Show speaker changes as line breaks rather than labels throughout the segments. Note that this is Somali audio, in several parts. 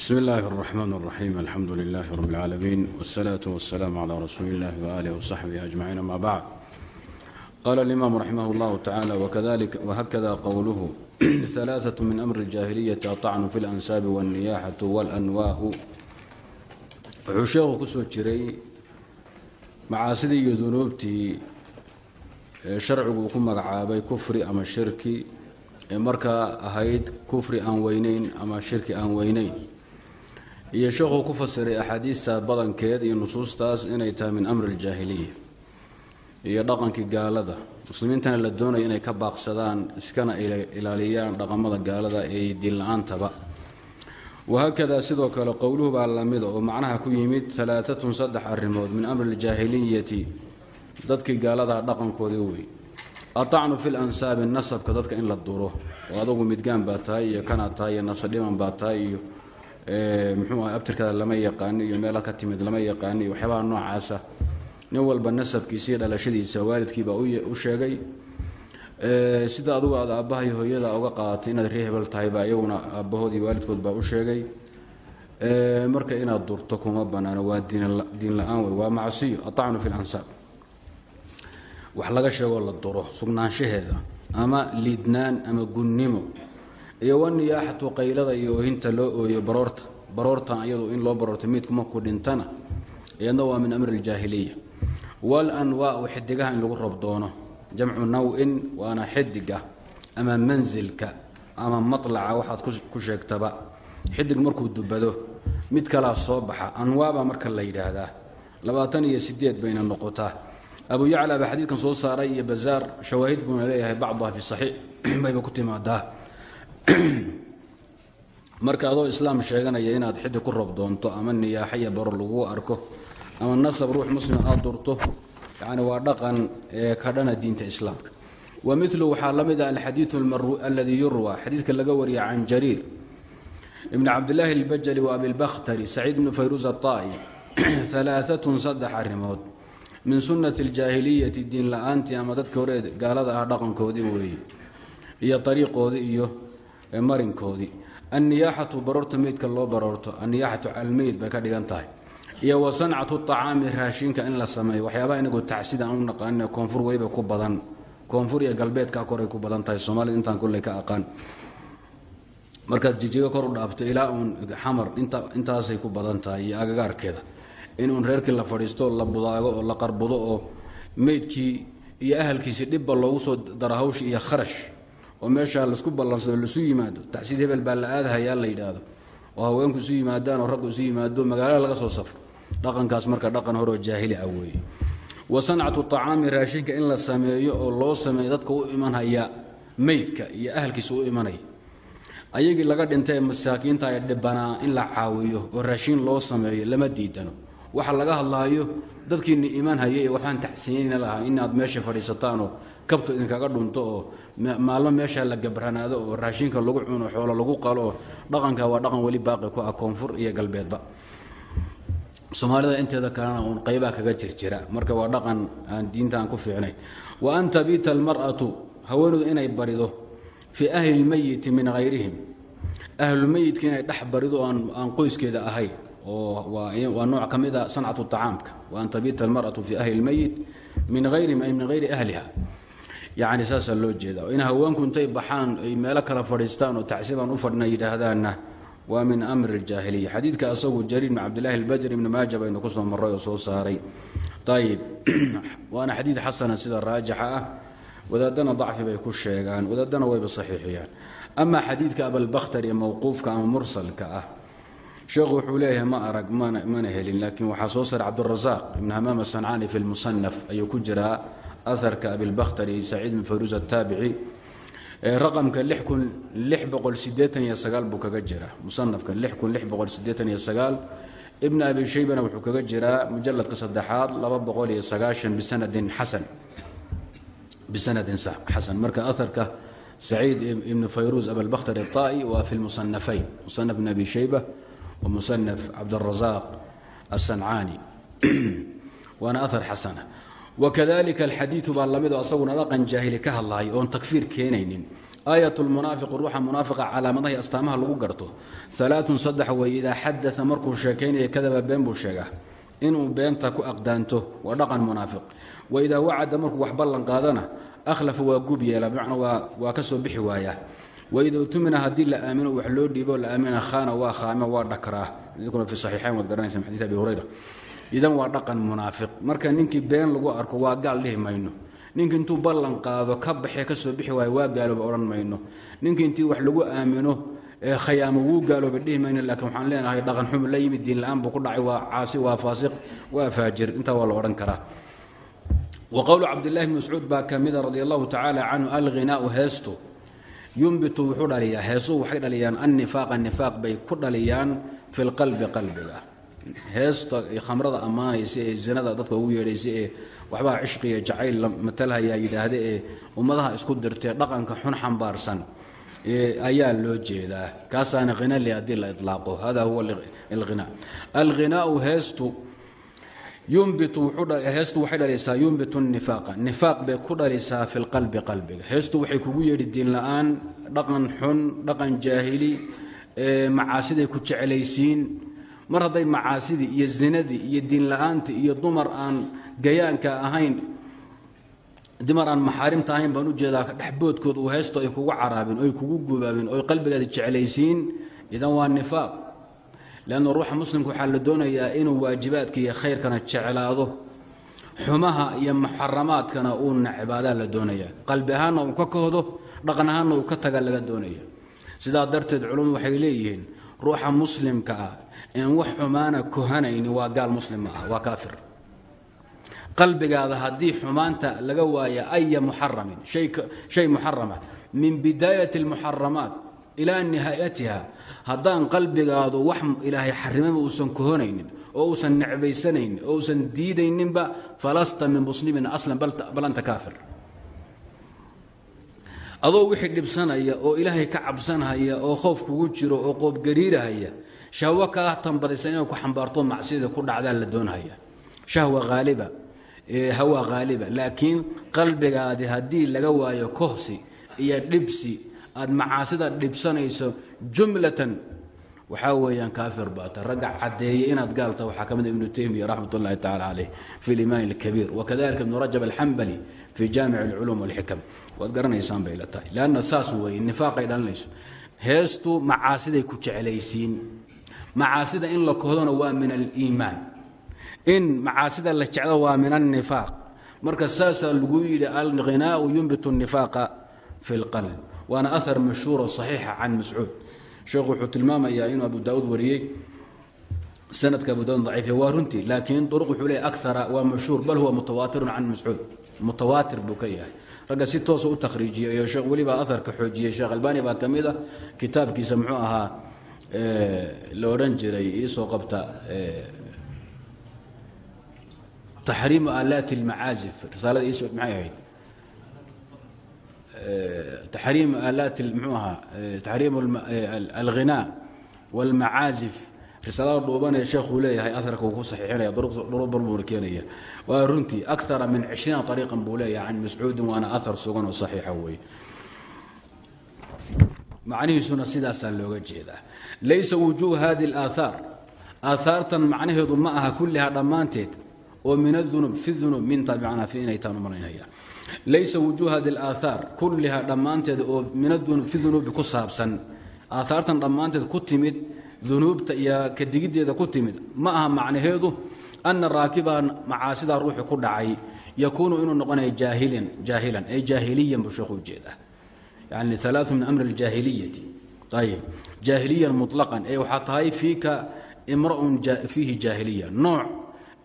bsmi اllahi الرحmn الرaxيim alxamdu لlah rb اlcaalamiin wالslaaة wالsalaam عlى rasuuli اllah وalih وصaxbih أجmaciin ama bacd qala اlimam raximah اllah tacalى whakada qowluhu ثalaaثaة min amri اljaahiliyaةi aطacnu fi اlansaabi wالniyaxaة wاlanwaaءu wuxuu sheekhu ku soo jiray macaasidii iyo dunuubtii sharcigu uu ku magacaabay kufri ama shirki ee markaa ahayd kufri aan weynayn ama shirki aan weynayn iyo sheekhuu ku fasiray axaadiista badankeed iyo nusuustaas inay tahay min amri aljaahiliya iyo dhaqankii gaalada. Muslimiintana la doonaya inay ka baaqsadaan iskana ilaaliyaan dhaqamada gaalada ee diinla-aantaba wahaakadaa sidoo kale qowluhu baa lamida oo macnaha ku yimid alaaatun saddex arrimood min amri aljaahiliyati. Dadkii gaaladaa dhaqankoodii wey aacnu fi lansaabi nasabka dadka in la duro. Oo adugu midgaan baa tahay iyo kanaad tahay iyo nafsadhiman baa tahay iyo mxuu aha abtirkaada lama yaqaano iyo meelaad ka timid lama yaqaano iyo waxyaabaha noocaasa. Nin walba nasabkiisa iyo dhalashadiisa waalidkiibaa u sheegay sida adugu aad aabbaha iyo hooyada uga qaadatay inaad ree hebel tahay baa iyaguna aabbahood iyo waalidkood baa u sheegay. Marka inaad durto kuma banaano waa diin la'aan wey waa macsiyo aacnu fi lansaab wax laga sheegoo la duro sugnaanshaheeda ama liidnaan ama gunnimo iyo waniyaaxatu qaylada iyo oohinta loo ooyo baroorta. Baroortan iyadu in loo baroorto miidku markuu dhintana iyadna waa min amri aljaahiliya. Walanwaau xidigaha in lagu rob doono. Jamcu naw-in waana xidiga ama mansilka ama matlaca waxaad ku sheegtaba. Xidig markuu dubado mid kalaa soo baxa. Anwaabaa marka la yidhaahdaa. Labaatan iyo sideed bayna noqotaa. Abu yacla baa xadiidkan soo saaray iyo bazaar. Shawaahid buuna leeyahay bacduha fi saxiix. Bayba ku timaadaa marka adoo islaam sheeganaya inaad xiddig ku rob doonto ama niyaaxa iyo baro lagu arko ama nasab ruux muslim aad durto yani waa dhaqan ee ka dhana diinta islaamka. Wa milu waxaa la mid ah alxadiiu aladii yurwa xadiidka laga wariya can jariir ibni cabdilaahi albajali wa abilbakhtari saciid bnu fayruus aطaa'i alaaatun saddex arrimood. Min sunnati aljaahiliyati diin la'aantii ama dadka hore gaalada ah dhaqankoodii weeye iyo ariiqoodii iyo marinkoodii. Anniyaaxatu baroorta meydka loo baroorto anniyaaxatu calmeyd bay ka dhigan tahay. Iyo wa sancatu acaami raashinka in la sameeyo. Waxyaabaha inagoo tacsida aan u naqaanin koonfur weyba ku badan. Koonfur iyo galbeedka koray ku badan tahay soomaalida intaan kulley ka aqaan. Markaad jijigo kor u dhaafto ilaa uun xamar intaasay ku badan tahay iyo agagaarkeeda. In uun reerkii la fadhiisto la budaago oo la qarbudo oo meydkii iyo ahalkiisii dhibba loogu soo daro hawshi iyo kharash oo meeshaa la isku ballansado laisu yimaado tacsiid hebel baa la aadahayaa la yidhaahdo. Oo haweenku isu yimaadaan oo raggu isu yimaado magaalada laga soo safro. Dhaqankaas marka dhaqan horeo jaahili ah weeye. Wa sancatu acaami raashinka in la sameeyo oo loo sameeyo dadka u imanhaya meydka iyo ahalkiisa u imanaya. Ayagii laga dhintay masaakiinta ee dhibanaa in la caawiyo oo raashin loo sameeyo lama diidano. Waxa laga hadlaayo dadkiini iman hayay ee waxaan taxsiinayna lahaa inaad meesha fadhiisataanoo kabto idinkaga dhunto oo maalmo meeshaa la gabranaado oo raashinka lagu cuno xoolo lagu qalo oo dhaqanka waa dhaqan weli baaqi ku ah koonfur iyo galbeedba. Soomaalida inteeda kalena uun qaybaa kaga jirjira. Marka waa dhaqan aan diinta aan ku fiicnay. Wa an tabiita almar'atu haweenudu inay barido fii ahli lmeyiti min hayrihim ahlulmeyidka inay dhex barido aan qoyskeeda ahayn oo waa nooc ka mid a sancatu acaamka wa an tabiita almar'atu fii ahli lmeyit min hayrihim ay min hayri ahliha yacni saasaa loo jeeda in haweenku intay baxaan ay meelo kala fadhiistaan oo tacsibaan u fadhina yidhaahdaanna waa min amri aljaahiliya. Xadiidka asagu jariir bn cabdillahi albajri ibni maaja baynu ku soo marray oo soo saaray. Ayib waana xadiid xasana sida raajixa ah. Wadaadana dacfi bay ku sheegaan wadaadana wayba saxiixiyaan. Ama xadiidka abalbakhtari ee mowquufka ama mursalka ah. Sheekhu wuxuu leeyahay ma arag mana helin. Laakiin waxaa soo saaray cabdurasaaq ibn hamaam asancaani fi lmusanaf ayuu ku jiraa aarka abilbakhtari saciid bin fayruus ataabici raqamka buu kaga jiraa. Musanafka ibn abi shaybana wuxuu kaga jiraa mujaladka saddexaad bisanadin xasan. Marka aarka saciid ibn fayruus abilbakhtari aai waa fi musanafayn musana bn abi shayba wa musanaf cabdrazaq asancaani waana aar xasana wakadalika alxadiidu baa lamidoo asaguna dhaqan jaahili ka hadlahay oon takfiir keenaynin aayat lmunaafiq ruuxa munaafiqa calaamadaha astaamaha lagu garto alaaun saddex wey idaa xadaa markuu sheekaynaya kadaba been buu sheegaa inuu beenta ku aqdaanto waa dhaqan munaafiq waidaa wacada markuu wax ballan qaadana ahlafa waa gub yeela bimacnaa waa ka soo bixi waayaa waida utumina haddii la aamino wax loo dhiibo la aamina khana waa khaame idan waa dhaqan munaafiq. Marka ninkii been lagu arko waa gaal dhihi mayno. Ninkii intuu ballan qaado ka baxee ka soo bixi waayo waa gaalooba odhan mayno. Ninkii intii wax lagu aamino ee khayaamo wuu gaalooba dhihi mayno. Laakiin waxaan leenahay dhaqan xum la yimid diin la'aan buu ku dhacay. Waa caasi waa faasiq waa faajir. Intaa waa la odhan karaa. Wa qowlu cabdillahi bni mascuud baa ka mida radi allahu tacaala canhu alghinaau heestu. Yumbitu wuxuu dhaliyaa heesuhu waxay dhaliyaan annifaaqa nifaaq bay ku dhaliyaan fi lqalbi qalbiga heesta khamrada ammaanaysa ee zinada dadka ugu yeedhaysa ee waxbaa cishqiya jacayl matalhayaa yidhaahda ee ummadaha isku dirtee dhaqanka xun xambaarsan ayaa loo jeedaa. Kaasaana hina li haddii la ilaaqo hada huwa alghina alghinaau heestu heestu waxay dhalaysaa yumbitu nifaaqa. Nifaaq bay ku dhalisaa fi lqalbi qalbiga. Heestu waxay kugu yeedhi diin la'aan dhaqan xun dhaqan jaahili macaasiday ku jeclaysiin mar hadday macaasidii iyo zinadii iyo diin la'aantii iyo dumar aan gayaanka ahayn dumar aan maxaarimta ahayn baan u jeedaa dhexboodkood uu heesto ay kugu caraabin oy kugu gubaabin oy qalbigaada jeclaysiin. Idan waa nifaaq. Leanna ruuxa muslimka waxaa la doonayaa inuu waajibaadka iyo khayrkana jeclaado. Xumaha iyo muxaramaadkana uu necbaadaa la doonayaa. Qalbi ahaanna uu ka kohdo dhaqan ahaanna uu ka taga laga doonaya sidaa darteed culummadu waxay leeyihiin ruuxa muslimka ah en wax xumaana kohanayni waa gaal muslim ah waa kaafir. Qalbigaada haddii xumaanta laga waaya aya muxaramin shay muxarama min bidaayati اlmuxaramaat ilaa nihaayatiha haddaan qalbigaadu wax ilaahay xarimaba uusan kohonaynin oo uusan necbaysanaynin oo uusan diidayninba falasta min muslimin aslan bal anta kaafir. Adoo wixii dhibsanaya oo ilaahay ka cabsanhaya oo khoof kugu jiro oo qoobgariirahaya shahwo kaa tanbadaysa inay ku xambaarto macsiyada ku dhacdaan la doonhaya shahwa haaliba hawa haaliba laakiin qalbigaadi haddii laga waayo kohsi iyo dhibsi aad macaasida dhibsanayso jumlatan waxaa weeyaan kaafir baata ragga caddeeye inaad gaalta waxaa ka mid ah ibnu taymiya raxmat ullahi caleyh fi limaan اlkabiir wakadalika ibnu rajab alxambali fii jaamic اlculuum walxikam. Waad garanaysaan bay la tahay. Lanna saas weeye nifaaqay dhalinayso heestu macaasiday ku jeclaysiin macaasida in la kohdona waa min aliimaan in macaasida la jecdo waa min alnifaaq marka saasaa lagu yidhi alghinaau yunbitu الnifaaqa fi اlqalb waana ahar mashhuuro صaxiixa can mascuud sheekhu wuxuu tilmaamayaa inuu abu daauud wariyey sanadka abu daud daciif waa runtii laakiin duruq wuxuu leeyahy akara waa mashhuur bal huwa mutawaatirun can mascuud mutawaatir buu ka yahay ragga si toosa u takhriijiyay iyo sheekh weliba aharka xoojiyey sheekh albani baa ka mid a kitaabkiisa muxuu ahaa la odhan jiray iisoo qabta taxriimu aalaati اlmacaazif risaalada iisoo maxay ahayd? Taxriim aalaat mxuu ahaa? Taxriim alghinaa wاlmacaazif risaalada dhuubanee sheekhuu leeyahay aarka ku saxiixinaya dhuro badan buuna keenaya. Waa runtii akara min cishriina ariiqan buu leeyahay can mascuudin waana ahar sugan oo saxiixa weeye macnihiisuna sidaasaa looga jeedaa laysa wujuuh hadi اlaahaar aahaartan macnaheedu ma aha kulliha dhammaanteed oo min aunub fi unub mintaad manaa fi inaytaan umalaynaya laysa wujuuh hadi اlaahaar kulliha dhammaanteed oo min aunub fi dunuubi ku saabsan aahaartan dhammaanteed ku timid dunuubta iyo kadigiddeeda ku timid ma aha macnaheedu ana raakiba macaasidaa ruuxi ku dhacay yakuunu inuu noqonaya jaahilian jaahilan ay jaahiliyan buu sheekhu ujeedaa yani alaau min amri اljaahiliyati ayib jaahiliyan muطlaqan ee waxaa tahay fiika imraun fiihi jaahiliya nooc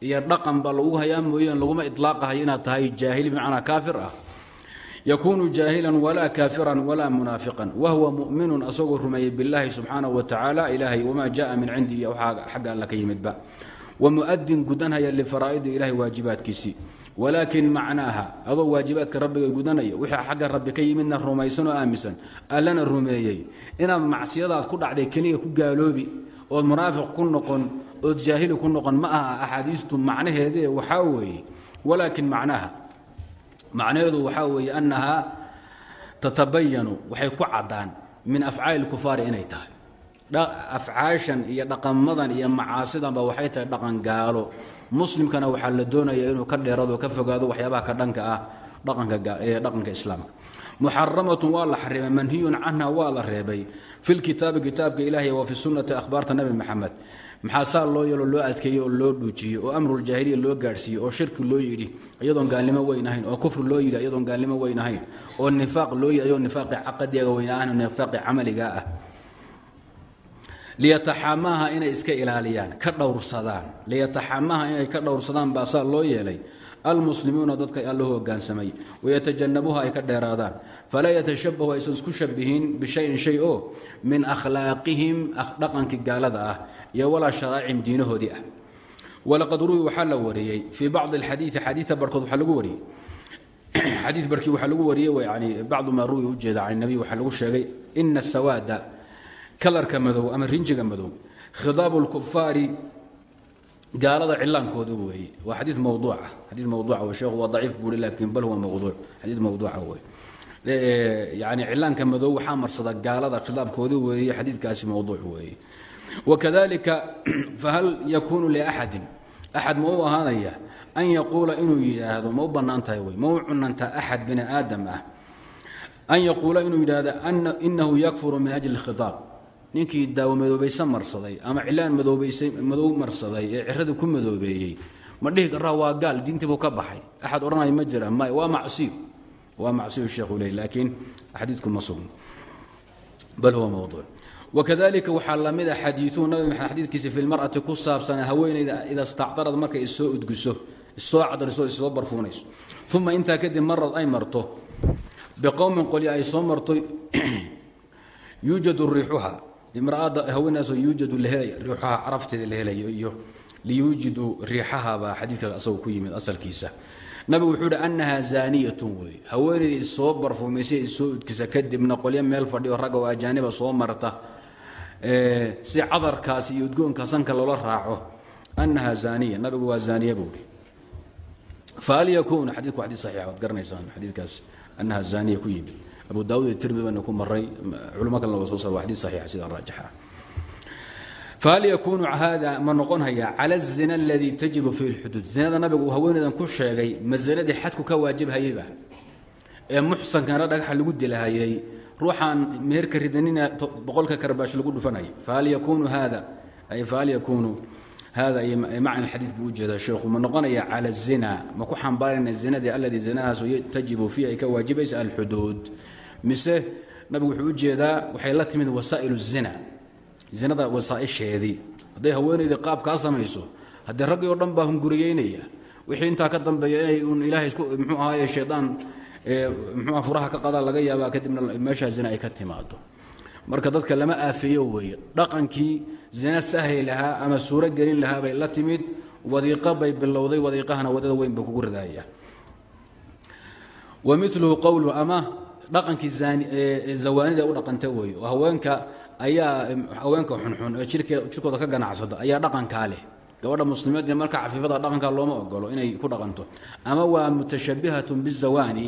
iyo dhaqan baa lagu hayaa mooyaan laguma ilaaqahayo inaad tahay jaahili bimacnaa kaafir ah yakuunu jaahilan walaa kaafiran walaa munaafiqan wahuwa mu'minun asagoo rumeeyey billaahi subxaanahu wa tacaala ilaahay wamaa jaءa min cindi iyo waxaa xagga alla ka yimidba wamu'adin gudanhaya lifaraa'idi ilahay waajibaadkiisii walaakin macnaaha adoo waajibaadka rabbiga gudanaya wixii xagga rabbi ka yimidna rumaysan oo aaminsan allana rumeeyey. Inaad macsiyadaad ku dhacday keliya ku gaaloobi ood munaafiq ku noqon ood jaahili ku noqon ma aha axaadiistu macnaheedee waxaa weeye. Walaakin macnaha macnaheedu waxaa weeye annahaa tatabayanu waxay ku caddaan min afcaali kufaari inay tahay. Afcaashan iyo dhaqamadan iyo macaasidanba waxay tahay dhaqan gaalo muslimkana waxaa la doonaya inuu ka dheerado ka fogaado waxyaabaha ka dhanka ah dhaqanka islaamka. Muxaramatun waa la xarimay manhiyun canha waa la reebay. Fi lkitaabi kitaabka ilaahi wa fi sunnati akhbaarta nabi maxamed maxaa loo yeelo loo adkeeyey oo loo dhuujiyey oo amruljaahiliya loo gaadhsiiyey oo shirki loo yidhi iyadoon gaalnimo weyn ahayn oo kufri loo yidhi iyadoon gaalnimo weyn ahayn oo nifaaq loo yidhi iyadoo nifaaqi caqadiga weyn ahayn oo nifaaqi camaliga ah liyataxamaha inay iska ilaaliyaan ka dhowrsadaan. Liyataxamaha inay ka dhowrsadaan baa loo yeelay. Almuslimuuna dadka alla hogaansamay. Wayatajannabuha ay ka dheeraadaan. Falaa yatashabahu aysan isku shabihin bishayin shay oo min akhlaaqihim dhaqankii gaalada ah iyo walaa sharaacihim diinahoodii ah. Walaqad ruwi waxaa la wariyey fii bacdi alxadiidi xadiidta barhkood waxaa lagu wariyey. Xadiid barkii waxaa lagu wariyey yani bacdu maa ruwi ujeeda can nabiy waxaa lagu sheegay ina sawaada kalarka madow ama rinjiga madow khidaabu lkufaari gaalada cilaankooda weeye waa xadii mawduuca xadii mawduuca wey sheekhu waa daciif buuri laakiin bal huwa mawduuc. Xadii mawduuca wey yani cilaanka madow waxaa marsada gaalada khidaabkooda weeye xadiidkaasi mawduuc weeye wakadalika fahal yakuunu liaxadin axad ma u ahaanaya an yaquula inuu yidhaahdo ma u bannaan wey ma u cunantaa axad bini aadam ah an yaquula inuu yidhaahdo inahu yakfuru min ajli khiaab ninkii daawo madoobaysa marsaday ama cilaan madow marsaday ee ciradii ku madoobeeyey ma dhihi karaa waa gaal diintiibuu ka baxay. Axad odhanaya ma jira may waa macsiyo waa macsiyo sheekhu leh laakiin xadiidku ma sugno bal huwa mawduuc wakadalika waxaa lamida xadiiuu nabi maxamed xadiidkiisa fi lmar'ati ku saabsanaa haweenayda ida istacdarad markay issoo udgiso issoo cadariso issoo barfuunayso uma intaa kadib marad ay marto. Biqowmin qolya ay soo marto yuujadu riixuha imraada haweenaasoo yuujadu riixaha carafteeda la helayo iyo liyuujidu riixahabaa xadiidka ku yimid asalkiisa. Nabigu wuxuu hi annahaa zaaniyatun wey haweenaydii issoo barfuumaysay issoo udkisa kadibna qolyo meel fadhiyo ragga oo ajaaniba soo marta si cadarkaas iyo udgoonka sanka loola raaco. Annahaa zaaniya nabigu waa zaaniya buu hi fahal yakuunu xadiidku xadiid saxiixa waad garanaysaan xadiidkaas annaha zaaniya ku yimid abu daawud iyo tirmidi bana ku maray culimo kalena waa soo saar waa xadiid saxiixa sida raajixa fahal yakuunu hada ma noqon hayaa cala الzina aladii tajibu fihi اlxuduud zinada nabigu uu haweenaydan ku sheegay ma zinadii xadku ka waajibhayeyba ee muxsankana dhagaxa lagu dilahayey ruuxaan meherka ridanina boqolka karbaash lagu dhufanayay fahal yakuunu hada ay fahal yakuunu hada iyo macna xadiid buu ujeedaa sheekhu ma noqonaya cala الzina ma ku xambaarayna zinadii alladii zinahaaso tajibu fiihi ay ka waajibaysa alxuduud mise nabigu wuxuu u jeedaa waxay la timid wasaa'il الzina zinada wasaaisheedii. Hadday haweenaydii qaab kaa samayso haddee raggii oo dhan baa hunguriyeynaya wixii intaa ka dambeeya inay un ilaahay isku mxuu ahaaye shaydaan mxuuah furaha ka qadaa laga yaabaa kadibna meeshaa zina ay ka timaado marka dadka lama aafeeyo weeye dhaqankii zina sahli lahaa ama suuro gelin lahaa bay la timid wadiiqo bay bilowday wadiiqahana waddada weyn buu kugu ridaaya wa qowluhu ama dhaqankii zawaanida u dhaqanta weeye oo haweenka ayaa haweenka xunxun ee jirkooda ka ganacsada ayaa dhaqankaa leh. Gabadha muslimeed marka cafiifada dhaqankaa looma ogolo inay ku dhaqanto. Ama waa mutashabihatun bizawaani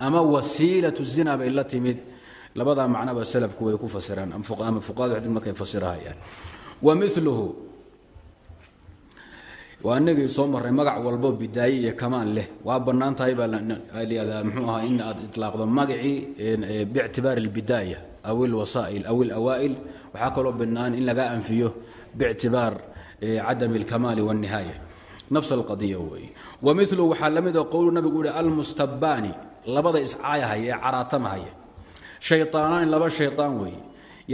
ama wasiilatu zina bay la timid. Labadaa macnaba salafku way ku fasiraan ama fuqahadu xadiid markay fasirahayaan. Wa miluhu waa inagii soo marray magac walbo bidaaye iyo kamaan leh. Waa bannaan tahay baa layihahdaa muxuu ahaa in aad itlaaqdo magacii biictibaari albidaaya aw ilwasaa'il aw ilawaa'il waxaa kaloo bannaan in laga anfiyo biictibaar cadami alkamaali waannihaaya nafs alqadiya weeye wa milu waxaa la mid oo qowlu nabigu uhi almustabbaani labada iscaayahaya ee caraatamahaya shayطaanaani laba shayطaan weeye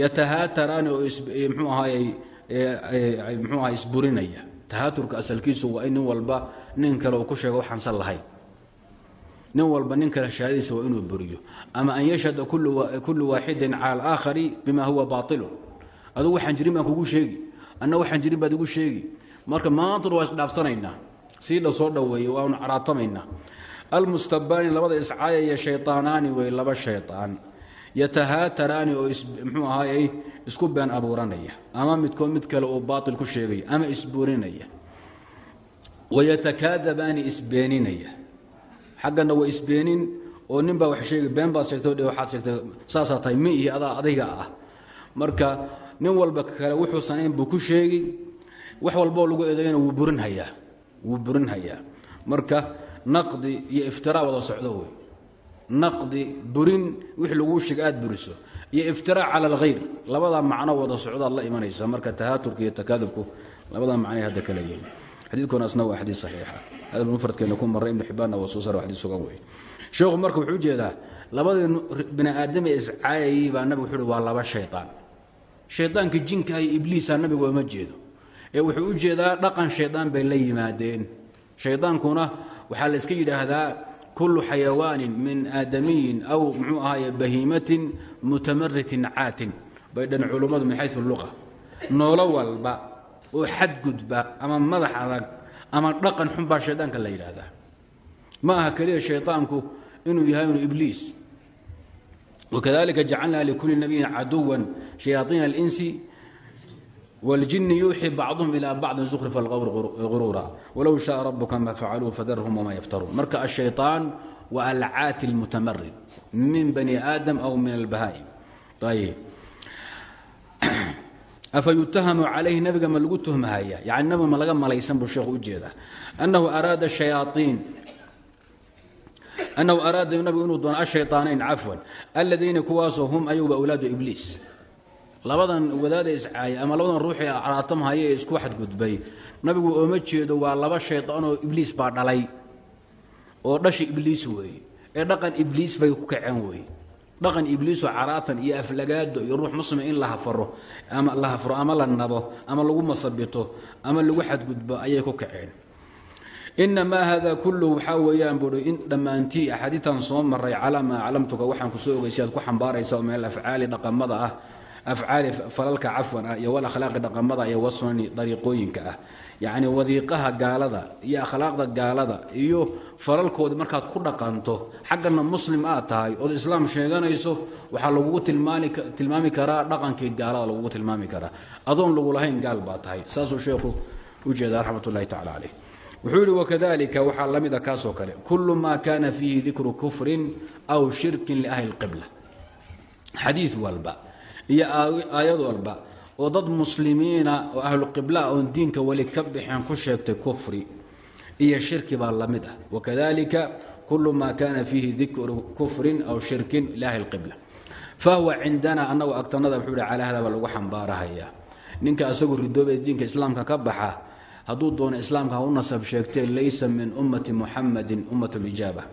yatahaataraani oo mxuu ahaayey mxuu aha isburinaya tahaaturka asalkiisu waa in nin walba nin kale uu ku sheego waxaansan lahayn nin walba nin kale shahaadadiisa waa inuu buriyo. Ama an yashhada kullu waaxidin cala alaakhari bima huwa baailu adugu waxaan jirin baan kugu sheegi. Anna waxaan jirin baad igu sheegi. Marka maantuna waa isdhaafsanaynaa sii la soo dhoweeyey waanu caraatamaynaa almustabaani labada iscaayaya shayطaanaani wey laba shayطaan yatahaataraani oo mxuu ahaayey isku been abuuranaya. Ama midkood mid kale uu baail ku sheegaya ama isbuurinaya. Wayatakaadabaani isbeeninaya. Xaggana waa isbeenin oo nin baa wax sheegay been baad sheegtay o waxaad sheegtay saasaa tahay mi iyo adaa adayga ah. Marka nin walba kale wuxuu sanayn buu ku sheegi wax walboo lagu eedayana wuu burinhayaa wuu burinhayaa. Marka naqdi iyo iftiraa wada socdo wey naqdi burin wix laguu sheega aad buriso. Iyo iftiraa cala alkhayr labadaa macno wada socdaad la imanaysa. Marka tahaaturka iyo takaadubku labadaa macnay hadda kala yihiin xadiidkuna asna waa xadiid saxiixa. Hadal mufradkeena ku marray ibnu xibbaanna waa soo saar xadiid sugan wey sheekhu marka wuxuu u jeedaa labadii bini aadam ee iscaayayey baa nabigu wuxuu uhi waa laba shaydaan shaydaanka jinka iyo ibliisa nabigu ooma jeedo. Ee wuxuu u jeedaa dhaqan shaydaan bay la yimaadeen. Shaydaankuna waxaa la iska yidhaahdaa kullu xayawaanin min aadamiyin aw muxuu ahaaye bahiimatin mutamaritin caatin bay dhan culummadu min xayu luqa noolo walba oo xadgudba ama madax adag ama dhaqan xun baa shaydaanka la yidhaahdaa ma aha keliya shaydaanku inuu yahay inu ibliis wakadalika jacalnaa likulli nabiyin caduwan shayaaiina alinsi wاljini yuuxi bacduhum ilى bacdi zukrifa اlqowr guruura walow shaءa rabuka ma facaluuh fadarhum wma yaftaruun marka الshayطaan waa alcaati اlmutamarid min bani aadam aw min albahaa'im ayb afa yutahamu calayhi nabiga ma lagu tuhmahaya yani nabiga ma laga malaysan buu sheekhu ujeedaa anahu araada shayaaiin annahu araada nabigu inuu doono ashayطaanayn cafwan aladiina kuwaasoo hum ayuba awlaadu ibliis labadan wadaada iscaaya ama labadan ruuxii caraatamhaya ee isku xadgudbay nabigu ooma jeedo waa laba shaydaanoo ibliis baa dhalay oo dhashi ibliis weeye ee dhaqan ibliis bay ku kaceen weeye dhaqan ibliisoo caraatan iyo aflagaado iyo ruux muslima in la hafaro ama la hafro ama la nabo ama lagu masabito ama lagu xadgudbo ayay ku kaceen. Inamaa hada kullu waxaa weeyaan in dhammaantii axaadiitan soo maray calaa maa aclamtuka waxaan ku soo ogay si aad ku xambaaraysa oo min dhaqamada ah afcaali falalka cafwan ah iyo walakhlaaqi dhaqamada iyo wasnani dariiqooyinka ah yacni wadiiqaha gaalada iyo akhlaaqda gaalada iyo falalkooda markaad ku dhaqanto xaggana muslim aad tahay ood islaam sheeganayso waxaa lagugu tilmaami karaa dhaqankii gaalada lagugu tilmaami karaa adoon lagu lahayn gaal baa tahay saasuu sheekhu ujeeda raxmat ullahi tacala caleyh wuxuu yihi wakadalika waxaa la mida kaasoo kale kullu maa kana fiihi dikru kufrin aw shirkin liahli اlqibla xadiid walba iyo aayad walba. Oo dad muslimiina oo ahluqibla oon diinka weli ka bixeen ku sheegtay kufri iyo shirki baa la mid ah. Wakadalika kullu maa dikru kufrin aw shirkin liahli اlqibla fahuwa cindana anagu agtanada wuxuu hi calaa lagu xambaarahayaa ninka asagu ridoobee diinka islaamka ka baxa hadduu doono islaamka ha u nasab sheegtee laysa min ummati muxamadin ummat lijaaba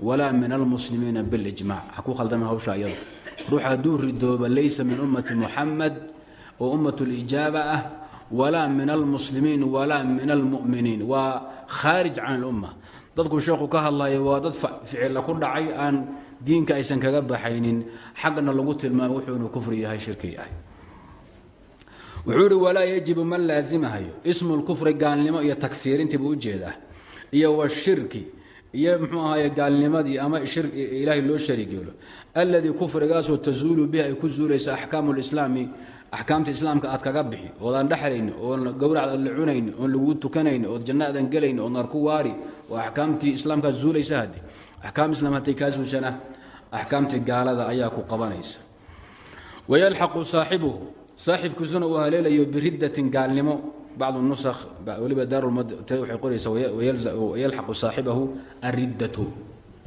walaa min almuslimiina bilijmac ha ku khaldama hawsha iyado ruux hadduu ridooba laysa min ummati muxamed oo ummat lijaaba ah walaa min almuslimiin walaa min almuminiin waa khaarij can lumma. Dadku sheekhu ka hadlaya waa dad ficila ku dhacay aan diinka aysan kaga baxaynin. Xaggana lagu tilmaamay wuxuu inuu kufri yahay shirki yahay. Wuxuu ihi walaa yajibu man laazimahayo ismu lkufri gaalnimo iyo takfiirintii buu u jeedaa iyo washirki iyo mxuu ahaye gaalnimadii ama ilaahay loo sharigeelo alladii kufrigaasoo tazuulu bihi ay ku zuulaysa axkaamu lislaami axkaamta islaamka aad kaga bixi oodaan dhexlayni oon gowracd aad la cunayni oon laguu tukanayni ood janno aadan gelayni ood naar waari oo axkaamtii islaamkaas zuulaysa haddi axkaam islaam hadday kaa suushana axkaamtii gaalada ayaa ku qabanaysa. Wayalxaqu saaxibuhu saaxibkiisuna uu haleelayo biriddatin gaalnimo bacdu nusakh weliba daarulmad waxay qoraysaa wayalxaqu saaxibahu ariddatu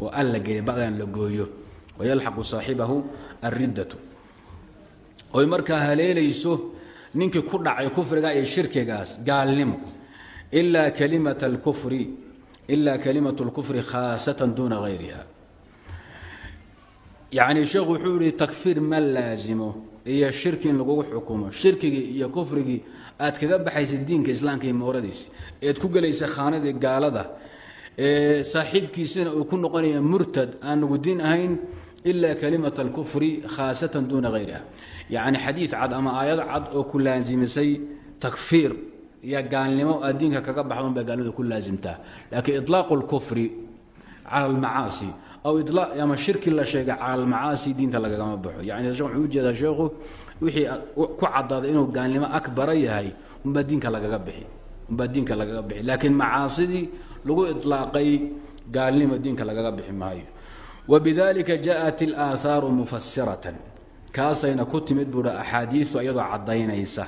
oo an la geliy bacdan la wayalxaqu saaxibahu alriddatu oy markaa haleelayso ninkii ku dhacay kufriga iyo shirkigaas gaalnimo ilaa kalimata alkufri ilaa kalimatu lkufri khaasatan duuna hayriha yacni sheekhu wuxuu yihi takfiir ma laasimo iyo shirki in lagugu xukumo shirkigii iyo kufrigii aad kaga baxaysa diinka islaamka iyo mooradiisi eed ku gelaysa khaanadii gaalada ee saaxiibkiisina uu ku noqonaya murtad aan nagu diin ahayn ilaa kalimat alkufri khaasatan duuna hayriha yacni xadiid cad ama aayad cad oo ku laasimisay takfiir iyo gaalnimo aad diinka kaga baxdon bay gaalnimada ku laasimtaa laakiin ilaaqu lkufri cala almacaasi aw ama shirki la sheegay cala almacaasi diinta lagagama baxo yani wuxuu u jeedaa sheekhu wixii ku cadaaday inuu gaalnimo akbara yahay umbaa diinka lagaga bixi umbaa diinka lagaga bixi laakiin macaasidii lagu ilaaqay gaalnimo diinka lagaga bixi maayo wbidalika jaءat اlaaثaaru mufasiratan kaasayna ku timid buuhi axaadiistu iyadoo caddaynaysa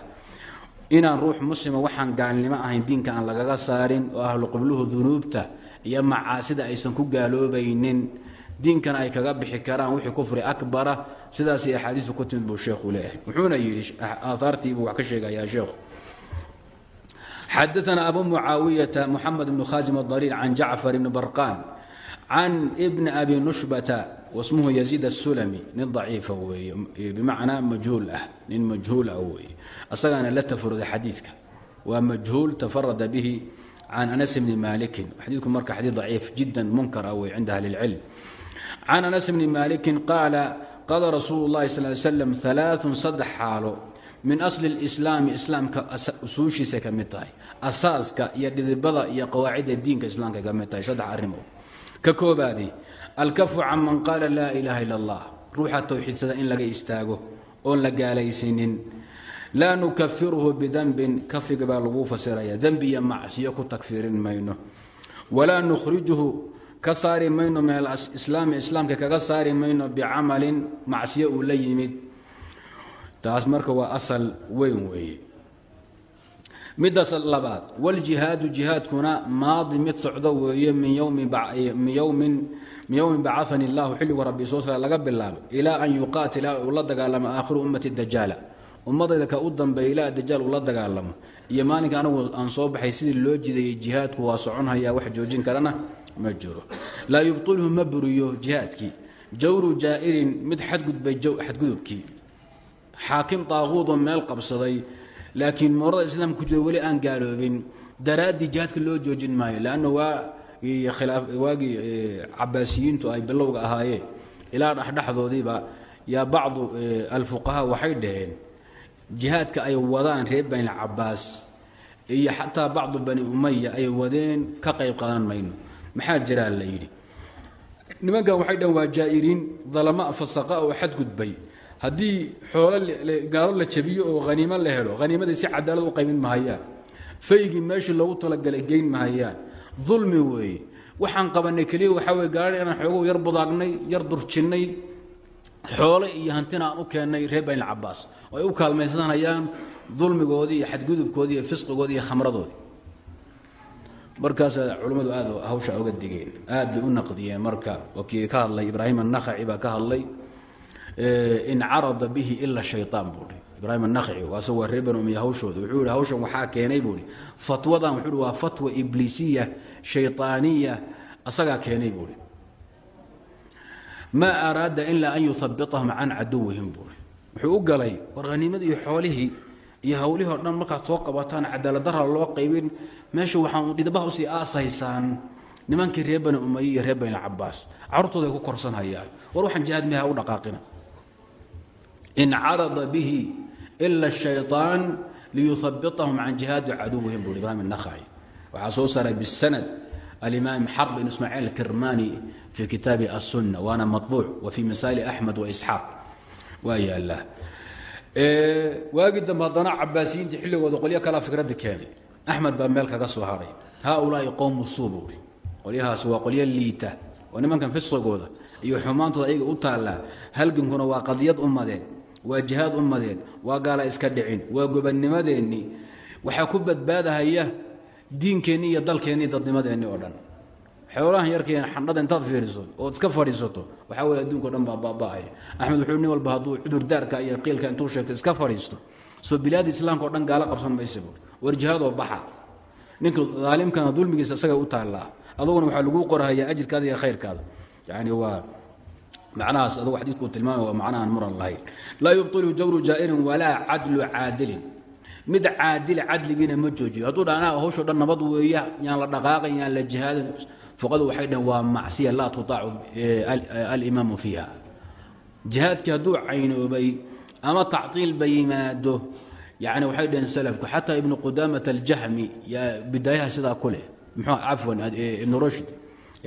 inaan ruux muslima waxaan gaalnimo ahayn diinka aan lagaga saarin oo ahlu qibluhu dunuubta iyo macaasida aysan ku gaaloobaynin diinkana ay kaga bixi karaan wixii kufri akbara sidaasay axaadiistu ku timid buu sheekhu leeyahay wuxuuna yidhi aahaartiibuu wax ka sheegayaa sheekhu xadaana abu mucaawiyata muxamed bnu khaasim adariir can jacfar bni barqaan can bni abi nushbata wasmuhu yaziid asulami nin daciifa weeye bimacnaa majhuul ah nin majhuul ah weeye asagaana la tafaruda xadiidka waa majhuul tafarada bihi can anas bni maalikin xadiidku marka xadiid daciif jiddan munkar ah wey cinda ahli اlcilm can anas bni maalikin qaala qaala rasuulu اllahi sal ly slam alaaثun saddex xaalo min asli اlislaami islaamka usuushiisa ka mid tahay asaaska iyo dhidibada iyo qawaacidda diinka islaamka ka mid tahay saddex arrimood ka koobaadi alkafu can man qaala laa ilaaha ila allah. Ruuxa towxiidsada in laga istaago oon la gaalaysiinin. Laa nukafiruhu bidanbin kafiga baa lagu fasiraya. Dembi iyo macsiyo ku takfiirin mayno. Walaa nukhrijuhu ka saari mayno min alislaami islaamka kaga saari mayno bicamalin macsiyo uu la yimid. Taas marka waa asal weyn weeye midaas labaad. Wljihaadu jihaadkuna maadi mid socdo weeye min yowmin bacanii اllahu xilligu rabbi soo sara laga bilaabo ilaa an yuqaatila uu la dagaalamo aakhiru ummati dajaala. Ummadayda ka u dambeeya ilaa dajaal uu la dagaalamo. Iyo maalinka soo baxay sidii loo jidayay jihaadku waa soconhayaa wax joojin karana ma jiro. Laa yubطilhu ma buriyo jihaadkii. Jawru jaa'irin mid xadgudbay xadgudubkii. Xaakim daaquudoo meel qabsaday laakiin moorada islaamka ku jira weli aan gaaloobin. Daraaddii jihaadka loo joojin maayo lanna waa waagii cabaasiyiintu ay bilowga ahaayeen ilaa dhexdhexdoodiiba yaa bacdu alfuqahaa waxay dhaheen jihaadka ay wadaan reer bani cabaas iyo xataa bacdu bani umaya ay wadeen ka qayb qaadan mayno. Maxaa jiraa la yidhi? Nimankan waxay dhaheen waa jaa'iriin dalama fasaqa oo xadgudbay haddii xoolo gaalo la jabiyo oo haniimo la helo haniimadii si cadaalad u qaybin mahayaan faygii meeshii loogu talagalay geyn mahayaan dulmi weeye. Waxaan qabanay keliya waxaa weye gaari inaan xoogow yar budaagnay yar durjinnay. Xoole iyo hantina aan u keennay reer bani cabaas oo ay u kaalmaysanayaan dulmigoodii iyo xadgudubkoodii iyo fisqigoodii iyo khamradoodii. Markaasaa culimmadu aad hawsha oga digeen. Aad u naqdiyeen marka. Waa kii ka hadlay ibraahim annakhaci baa ka hadlay in carada bihi ila shayaan buuhi ibraahim annakhaci asag waa reer bani umiya hawshooda. Wuxuu yihi hawshan waxaa keenay buuhi fatwadan wuxuu hi waa fatwa ibliisiya shayطaaniya asagaa keenay buuhi maa araada ilaa an yuhabitahum can caduwihim buuhi wuxuu galay war haniimadii xoolihii iyo hawlihii o dhan soo qabataan cadaaladdarra loo qaybin meesha waxaan dhidbaha u sii aasaysaan nimankii reer bani umaya iyo reer ku korsanhayaan. War waxaan jihaad miha u dhaqaaqina in carada bihi ila الshayطaan liyuhabitahum can jihaadi caduwihim buui ibrahim الnakhaci waxaa soo saaray bisanad alimaam xarb bin ismaaciil kirmani fi kitaabi الsuna waana maطbuuc wa fi masaali axmed waisxaaq waa yaallaa waagii dambe haddana cabaasiyiintii xilligooda qolyo kalaa fikradda keenay axmed baa meel kaga soo haray haaulaai qowmu suu buuri qolyahaas waa qolyo liita oo nimankan fisqigooda iyo xumaantooda ayaga u taallaa halgankuna waa qadiyad ummadeed waa jihaad ummadeed waa gaala iska dhicin waa gobanimadeennii waxaa ku badbaadahaya diinkeenni iyo dalkeenni dadnimadeenni oo dhan. Xoolahan yarkeen xandhada intaad fiiriso ood iska fadhiisato waxaa weye adduunko dhan baa baaba'aya axmed wuxuu nin walba hadduu cudurdaarka iyo qiilka intuu sheegto iska fadhiisto. Soo bilaada islaamka o dhan gaala qabsan maysa war jihaadoo baxa. Ninka daalimkana dulmigiisa isaga u taallaa. Aduguna waxaa laguu qorahayaa ajirkaada iyo khayrkaada. Yani waa macnahaas adugu xadiidku tilmaamay waa macnahaan muran lahayn. Laa yubطilu jawru jaa'irin walaa cadlu caadilin. Mid caadila cadligiina ma joojiyo. Hadduu dha anaa hawshoo dhan nabad weeya yaan la dhaqaaqin yaan la jihaadin. Fuqadu waxay dhaheen waa macsiya laa tutaacu alimaamu fiiha. Jihaadkii hadduu caynoobay ama tactiilba yimaado yani waxay dhaheen salafku xataa ibnu qudaamat aljahmi yaa bidaayaha sidaa ku leh. Muxuu cafwan ibnu rashd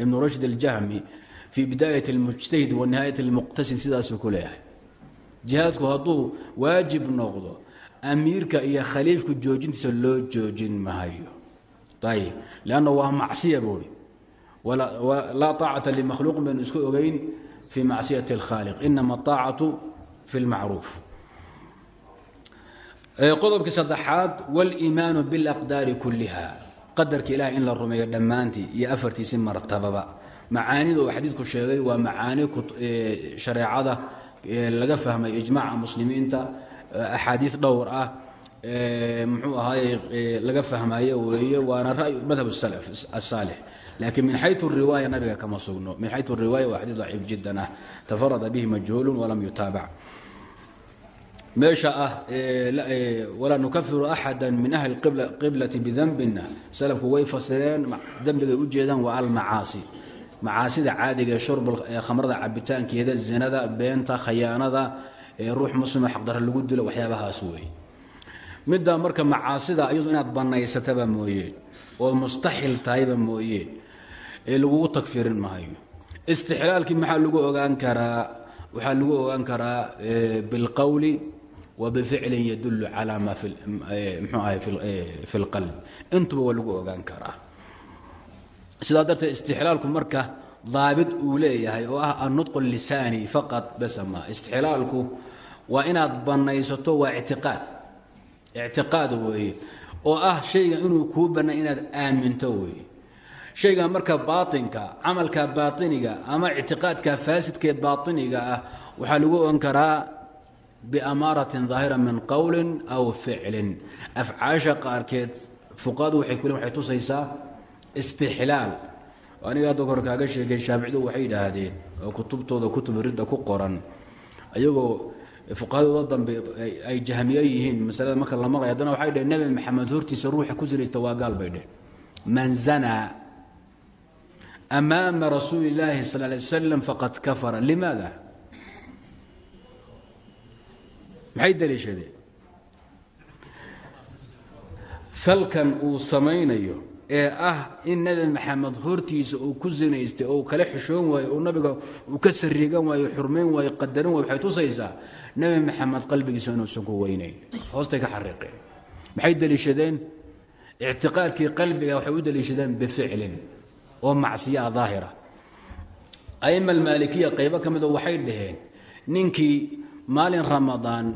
ibnu rashd aljahmi fii bidaayat almujtahid wa nihaayat almuqtasid sidaasuu ku leeyahay jihaadku hadduu waajib noqdo amiirka iyo khaliifku joojintiisa loo joojin mahayo ayib leanna waa macsiya buuri laa طaacata limakhluuqin baynu isku ogeyn fi macصiyaة الkhاaliq inama الطaacatu fi اlmacruuf qodobkii saddexaad wاliimaanu bاlaqdaari kuliha qadarka ilahay in la rumeeyo dhammaantii iyo afartiisi martababa macaanida uu xadiidku sheegay waa macaani shareecada laga fahmay ijmaaca muslimiinta axaadiid dhowr ah muxuu ahaaye laga fahmayo weeye waana madhab asaalix laakiin min xayu riwaaya nabiga kama sugno. Min xayu riwaaya waa xadiid daciif jiddan ah tafarada bihi majhuulu walam yutaabac. Meesha ah walaa nukafiru axada min ahli qiblati bidanbina salafku way fasireen dembigay u jeedaan waa almacaasi macaasida caadiga ee shurb khamrada cabitaankeeda zinada beenta khayaanada ruux muslimo xaqdara lagu dilo waxyaabahaas weeye middaa marka macaasida iyadu inaad bannaysataba mooyeen oo mustaxil tahayba mooyeen ee lagugu tagfirin maayo. Istixlaalkii maxaa lagu ogaan karaa? Waxaa lagu ogaan karaa bilqowli wa bificlin yadullu calaa maa fi lqalb intuba waa lagu ogaan karaa sidaa darteed istixlaalku marka daabit uu leeyahay oo ah annutqu lisaani faqad besama istixlaalku waa inaad bannaysato waa ictiqaad. Ictiqaad weeye oo ah shayga inuu kuu bannay inaad aaminto weeye. Shayga marka baatinka camalka baatiniga ama ictiqaadka faasidkeed baatiniga ah waxaa lagu ogan karaa biamaaratin daahira min qowlin aw ficlin. Afcaasha qaarkeed fuqadu waxay kule waxay tusaysaa istixlaal. Aniga hadda kor kaaga sheegay shaaficdu waxay yidhaahdeen oo kutubtooda kutub ridda ku qoran ayagoo fuqahadooda dambe ay jahmiye yihiin masalada marka la maqlay haddana waxay dhaheen nebi maxamed hortiisa ruuxa ku sinaysta waa gaal bay dheheen man zanaa amaama rasuuli illaahi sal lay slam faqad kafara. Limaada? Maxay daliishadeen? Falkan uu samaynayo ee ah in nebi maxamed hortiisa uu ku sinaystay oo kala xishoon waayo uu nabiga uu ka sariigan waayo xurmayn waayo qadarin waayo waxay tusaysaa nebi maxamed qalbigiisa inuusan ku weynayn hoostay ka xariiqeen. Maxay deliishadeen ictiqaadkii qalbiga waxay u deliishadeen bificlin oo macsiyaa daahira. Aima almaalikiya qaybo ka mida waxay dhaheen ninkii maalin ramadaan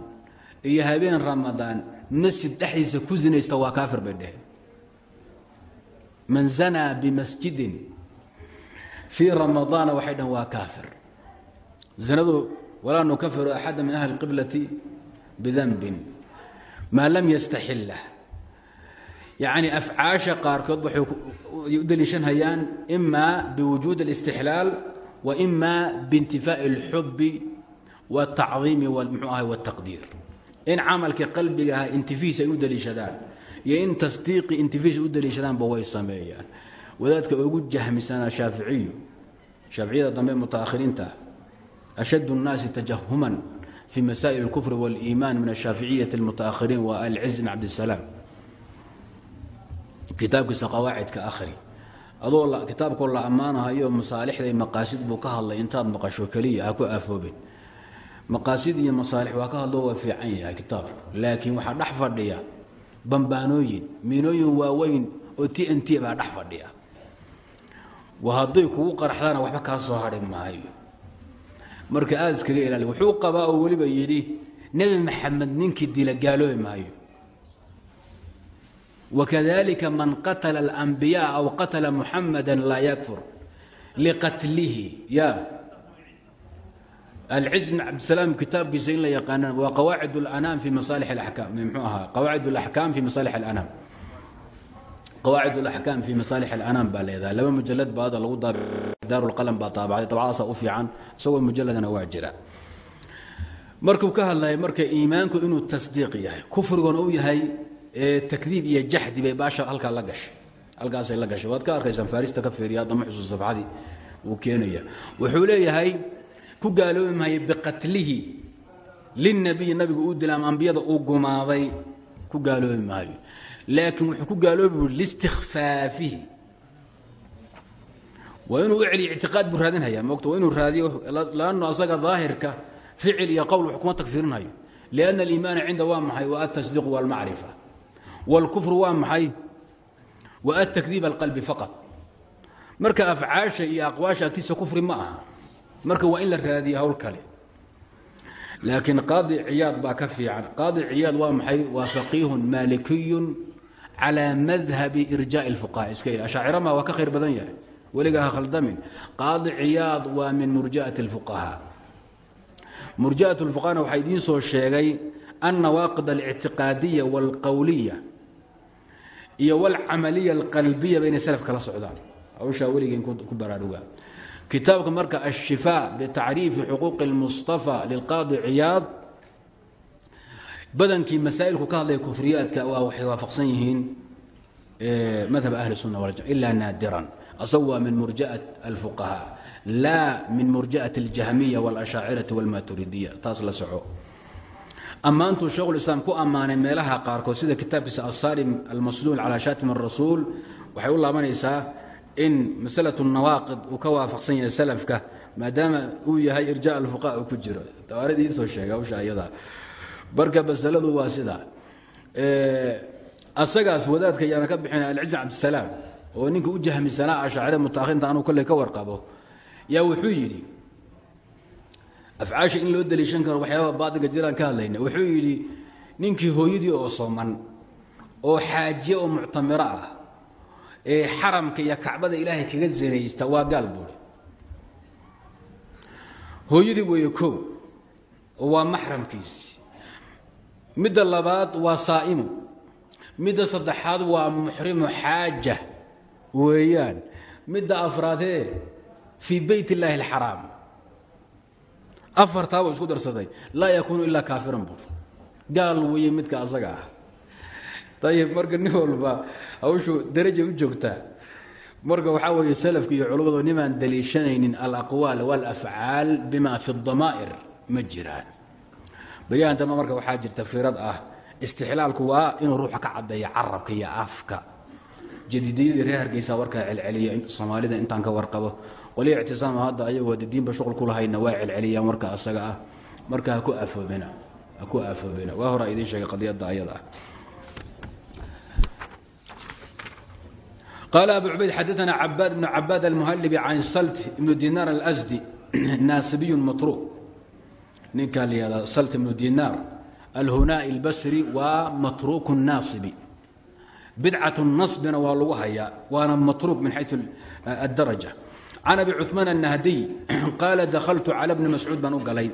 iyo habeen ramadaan masjid dhexdiisa ku sinaysta waa kaafir bay dhaheen man zanaa bimasjidin fii ramadaana waxay dhaheen waa kaafir zinadu walaa nukafiru axada min ahli اqiblati bidanbin maa lam yastaxilah yacni afcaasha qaarkood waxay u deliishanhayaan ima biwujuud اlاstixlaal wa ima biintifaaءi اlxubi wاtacdiimi mxuu ahay wاtaqdiir in camalkii qalbiga aha intifiis ay u deliishadaan iyo in tasdiiqii intifiis u deliishadaanba way sameeyaan wadaadka ugu jahmisanaa shaaficiyu shaaficiyada dambe mutaakhiriinta ashad الnaasi tajahuman fi masaa'il اlkufr wاliiman min ashaaficiyati اlmutaakhiriin wa alciz bn cabdisalaam kitaabkiisa qawaacidka akhri adoo kitaabkoo la ammaanahayo masaalixda maqaasid buu ka hadlay intaad maqasho keliya ha ku aafoobin maqaasid iyo masaalix waa ka hadlo waa fiican yahay kitaabku laakiin waxaa dhex fadhiya bambaanooyin miinooyin waaweyn oo t n t baa dhex fadhiya. Hadday kugu qaraxdana waxba kaa soo hadhi maayo. Marka aada iskaga ilaali wuxuu qabaa oo weliba yidhi nebi maxamed ninkii dila gaaloobi maayo. Wakadalika man qatala alambiyaa aw qatala muxamada laa yakfur liqatlihi ya alciz bn cabdisalaam kitaabkiisa in la yaqaana waa qawaacid اlanaam fi masaalix اlaxkaam mxuu ahaa qawaacid اlaxkaam fi masaalix اlanaam qawaacid اlaxkaam fi masaalix اlanaam baa leedahay laba mujalad baa hadda lagu daabay daarulqalam baa taabacday dabcadaasa u fiican isagoo mujaladana waa jira markuu ka hadlaya marka iimaanku inuu tasdiiq yahay kufriguna uu yahay takdiib iyo jaxdi bay baasha halkaa la gashay halkaasay la gashay waad ka arkaysaan farista ka feeriya hadda ma xusuus safxadii uu keenaya wuxuu leeyahay ku gaaloobi maayo biqatlihi lilnabiyi nabigu uu dila ama ambiyada uu gumaaday ku gaaloobi maayo laakiin wuxuu ku gaaloobi bui listikhfaafihi waa inuu u celiyo ictiqaad buu raadinhayaa moogta waa inuu raadiyo lannu asaga daahirka ficil iyo qowl wax kuma tagfirinhayo lianna aliimaana cinda waa maxay? Wa altasdiiqu walmacrifa wاlkufru waa maxay? Wa atakdiib alqalbi faqad marka afcaasha iyo aqwaasha agtiisa kufri ma aha marka waa in la raadiya hawl kale laakiin qaadi ciyaad baa ka fiican qaadi ciyaad waa maxay waa faqiihun maalikiyun calaa madhabi irjaa'i اlfuqaha iska il ashaacira ma waa ka khayr badan yahay weligaa ha khaldamin qaadi ciyaad waa min murji'ati اlfuqahaa murji'at اlfuqahana waxaa idiin soo sheegay annawaaqid اlictiqaadiya wاlqowliya iyo wاlcamaliya اlqalbiya ba inay salaf kala socdaan hawshaa weligeen ku baraarugaa kitaabka marka الشhifاء btacriifi xuquuqi الmuصطafى lilqaadi ciyaad badankii masaa'ilku ka hadlaya kufriyaadka waa waxay waafaqsan yihiin madhab ahli الsuna wاljam ila naadiran asagu waa min murjaءaة الfuqahاء laa min murjaءaة الjahmiya wاlأshaaciraةi wاlmaturidiya taas la soco ammaantuu sheekhu islaam ku ammaanay meelaha qaarkood sida kitaabkiisa asalim almasluul calى shatim الrasuul waxay u laabanaysaa in maslaة nawaaqid uu ka waafaqsan yahay salafka maadaama uu yahay irja alfuqa ku jiro. Tawaaridiisoo sheega hawsha ayada. Marka masaladu waa sidaa asagaas wadaadka yaana ka bixina alciz cabdisalaam oo ninka u jahmisanaa ashaacira mutaakhirinta anuu kolley ka warqabo. Yaa wuxuu yidhi afcaasha in loo daliishan karo waxyaaba baadiga jiraan ka hadlayna. Wuxuu yidhi ninkii hooyadii oo sooman oo xaajiye oo muctamiro ah ee xaramka iyo kacbada ilaahay kaga zinaysta waa gaal buuri. Hooyadii weeye kow oo waa maxramkiisi midda labaad waa saa'imu. Midda saddexaad waa muxrimu xaaja weeyaan. Midda afraadee fii beyt illaahi alxaraam. Afartaa buu isku darsaday. Laa yakuunu ilaa kaafiran buuri. Gaal weeye midka asaga ah ayib marka nin walba hawshu daraja u joogtaa. Marka waxaa weeye salafka iyo culummadu nimaan daliishanaynin alaqwaal waalafcaal bima fi damaa'ir ma jiraan. Baryahan dambe marka waxaa jirta firad ah. Istixlaalku waa inuu ruuxa ka caddeeya carabka iyo afka. Jadiidiyadii reer hargeysa warkaa celceliya soomaalida intaan ka warqabo. Qoliya ictisaama hadda ayagoo diinba shuqul ku lahayna waa celceliyaan warka asaga ah. Marka haku afoobina ha ku aafoobina waa horaa idiin sheegay qadiyadda ayada ah qaala abu cubayd xadaana cabaad bnu cabaad almuhalibi can salt ibnu dinaar alsdi naasibiyu matruuq ninkaa la yihahdaa salt ibnu dinaar alhunaa'i albasri waa matruuku naasibi bidcatu nasbina waa lagu hayaa waana matruuq min xayu addaraja can abi cumaan annahdiy qaala dahaltu cala bni mascuud baan u galay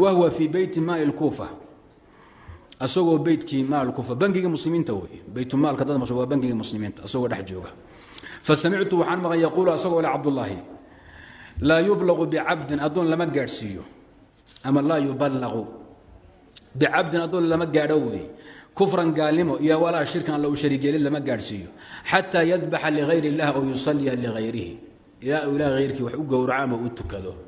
wa huwa fii beyti maai lkuufa asagoo beydkii maal kufa bangiga muslimiinta wey baytmaalka dad waa bangiga muslimiinta asagoo dhex jooga. Fasamictu waxaan maqan yaquulu asagoo le cabdullaahi laa yublaqu bicabdin addoon lama gaadhsiiyo ama laa yubalaqu bicabdin addoon lama gaadho kufran gaalnimo iyo walaa shirkan alla u shariigeelid lama gaadhsiiyo. Xataa yadbaxa ligayr اllah aw yusaliya ligayrihi ilaa uu ilah hayrkii wax u gowraco ama u tukado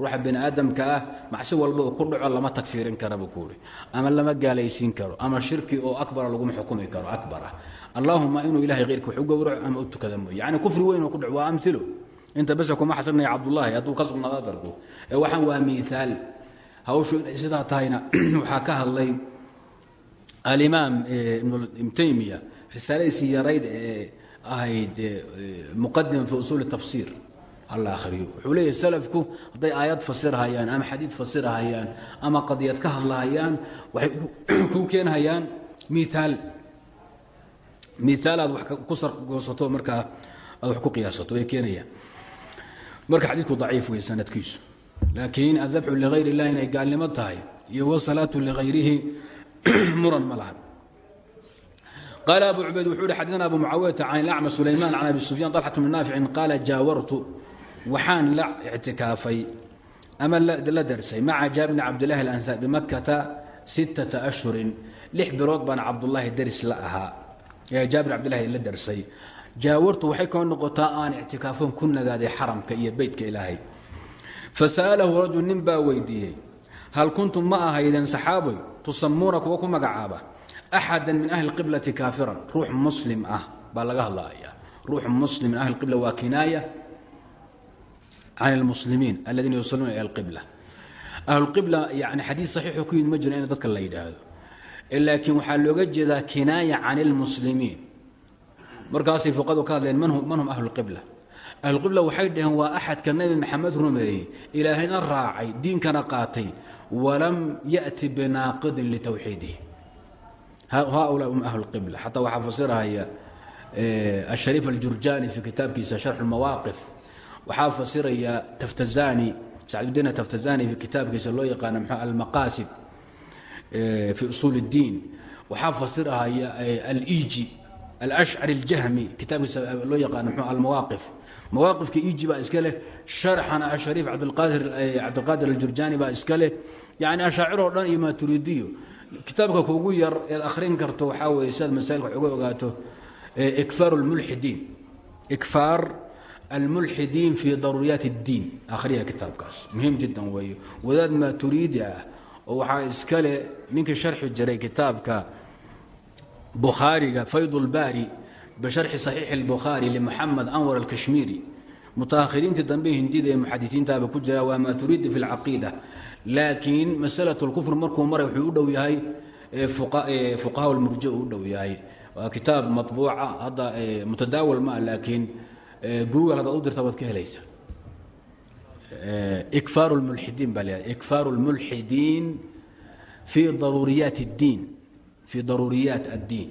ruuxa bini aadamka ah macsi walba uu ku dhaco lama tagfiirin kara buu kuuhi ama lama gaalaysiin karo ama shirki oo akbara laguma xukumi karo akbar ah. Allaahuma inuu ilahay hayrkii wax u gowraco ama u tukada mooye. Yacni kufri weyn oo ku dhaco waa amilo inta bese kuma xasrinaya cabdullaahi hadduu ka sugnaado adarku ee waxaan waa miiaal hawshu sidaa tahayna waxaa ka hadlay alimaam ibnu risaaladiisii yarayd ee ahayd muqadima fi usuuli tafsiir alla ahriyo wuxuu leeyahy salafku hadday aayad fasirhayaan ama xadiid fasirhayaan ama qadiyad ka hadlahayaan waxay kuu keenhayaan miaal miaal wax ku sargoosato markaa aad wax ku qiyaasato bay keenayaan. Marka xadiidku daciif wey sanadkiisu. Laakiin adabxu ligayr اllah inay gaalnimo tahay iyo wsalaatu ligayrihi muran ma laha. Qaala abu cubayd wuxuu hi xadana abu mucaawiyata can ilacma sulayman can abi sufyan طalxat bn naaficin waxaan la ictikaafay ama la darsay maca jaabir bn cabdillahi alansaar bimakata sittata ashhurin. Lix bilood baan cabdullaahi daris la ahaa. Jaabir cabdillahi la darsay. Jaawartu waxay koo noqotaa aan ictikaafon ku nagaaday xaramka iyo beytka ilaahay. Fasa'alahu rajul nin baa weydiiyey hal kuntum ma ahaydeen saxaaboy tusamuuna kuwa ku magacaaba. Axada min ahli qiblati kaafiran. Ruux muslim ah baa laga hadlaya ruux muslim can اlmuslimiin aladiina yusaluuna ila اlqibla ahlulqibla yani xadiid saxiixo ku yimid ma jiro in dadka la yidhaahdo laakiin waxaa looga jeedaa kinaaya can اlmuslimiin markaasay fuqadu ka hadleen man hum ahlulqibla ahluqibla waxay dhaheen waa axadka nebi maxamed rumeeyey ilaahayna raacay diinkana qaatay walam yأti binaaqidin litawxiidihi haulaa um ahlqibla xataa waxaa fasiraya ashariif aljurjani fi kitaabkiisa sharx اlmawaaqif waxaa fasiraya taftazani sacdudiin taftazani fi kitaabkiisa loo yaqaana mx almaqaasid fi usuul اddiin waxaa fasirahaya aliji alashcari اljahmi kitaabkiisa loo yaqaano mxu almawaaqif mawaaqifka iji baa iska leh sharxana ashariif cabdilqaadir aljurjani baa iska leh yani ashaaciroo dhan iyo maturidiyo kitaabka kugu yar eed akhrin karto waxaa weeye siaad masailka wax uga ogaato ikfaar اlmulxidiin ikfaar almulxidiin fi daruuriyaat اddiin akhriya kitaabkaas muhiim jiddan weeye wadaad maturiidi ah oo waxaa iskale ninkii sharxi jiray kitaabka bukhaariga fayd اlbaari bisharxi صaxiixi اlbukhaari limuxamed anwar alkashmiiri mutaahiriintii dambe hindida ee muxadisiintaaba ku jira waa maturidi fi اlcaqiida laakiin masalaة اlkufr markuu maray wuxuu u dhow yahay fuqaha اlmurji u dhow yahay waa kitaab maطbuuca hadda mutadaawal maa laakiin Eh, google haddaad u dirta waad ka helaysaa. Eh, ikfaaru lmulxidiin baa layahay ikfaaru lmulxidiin fii daruuriyaat اddiin fii daruuriyaat addiin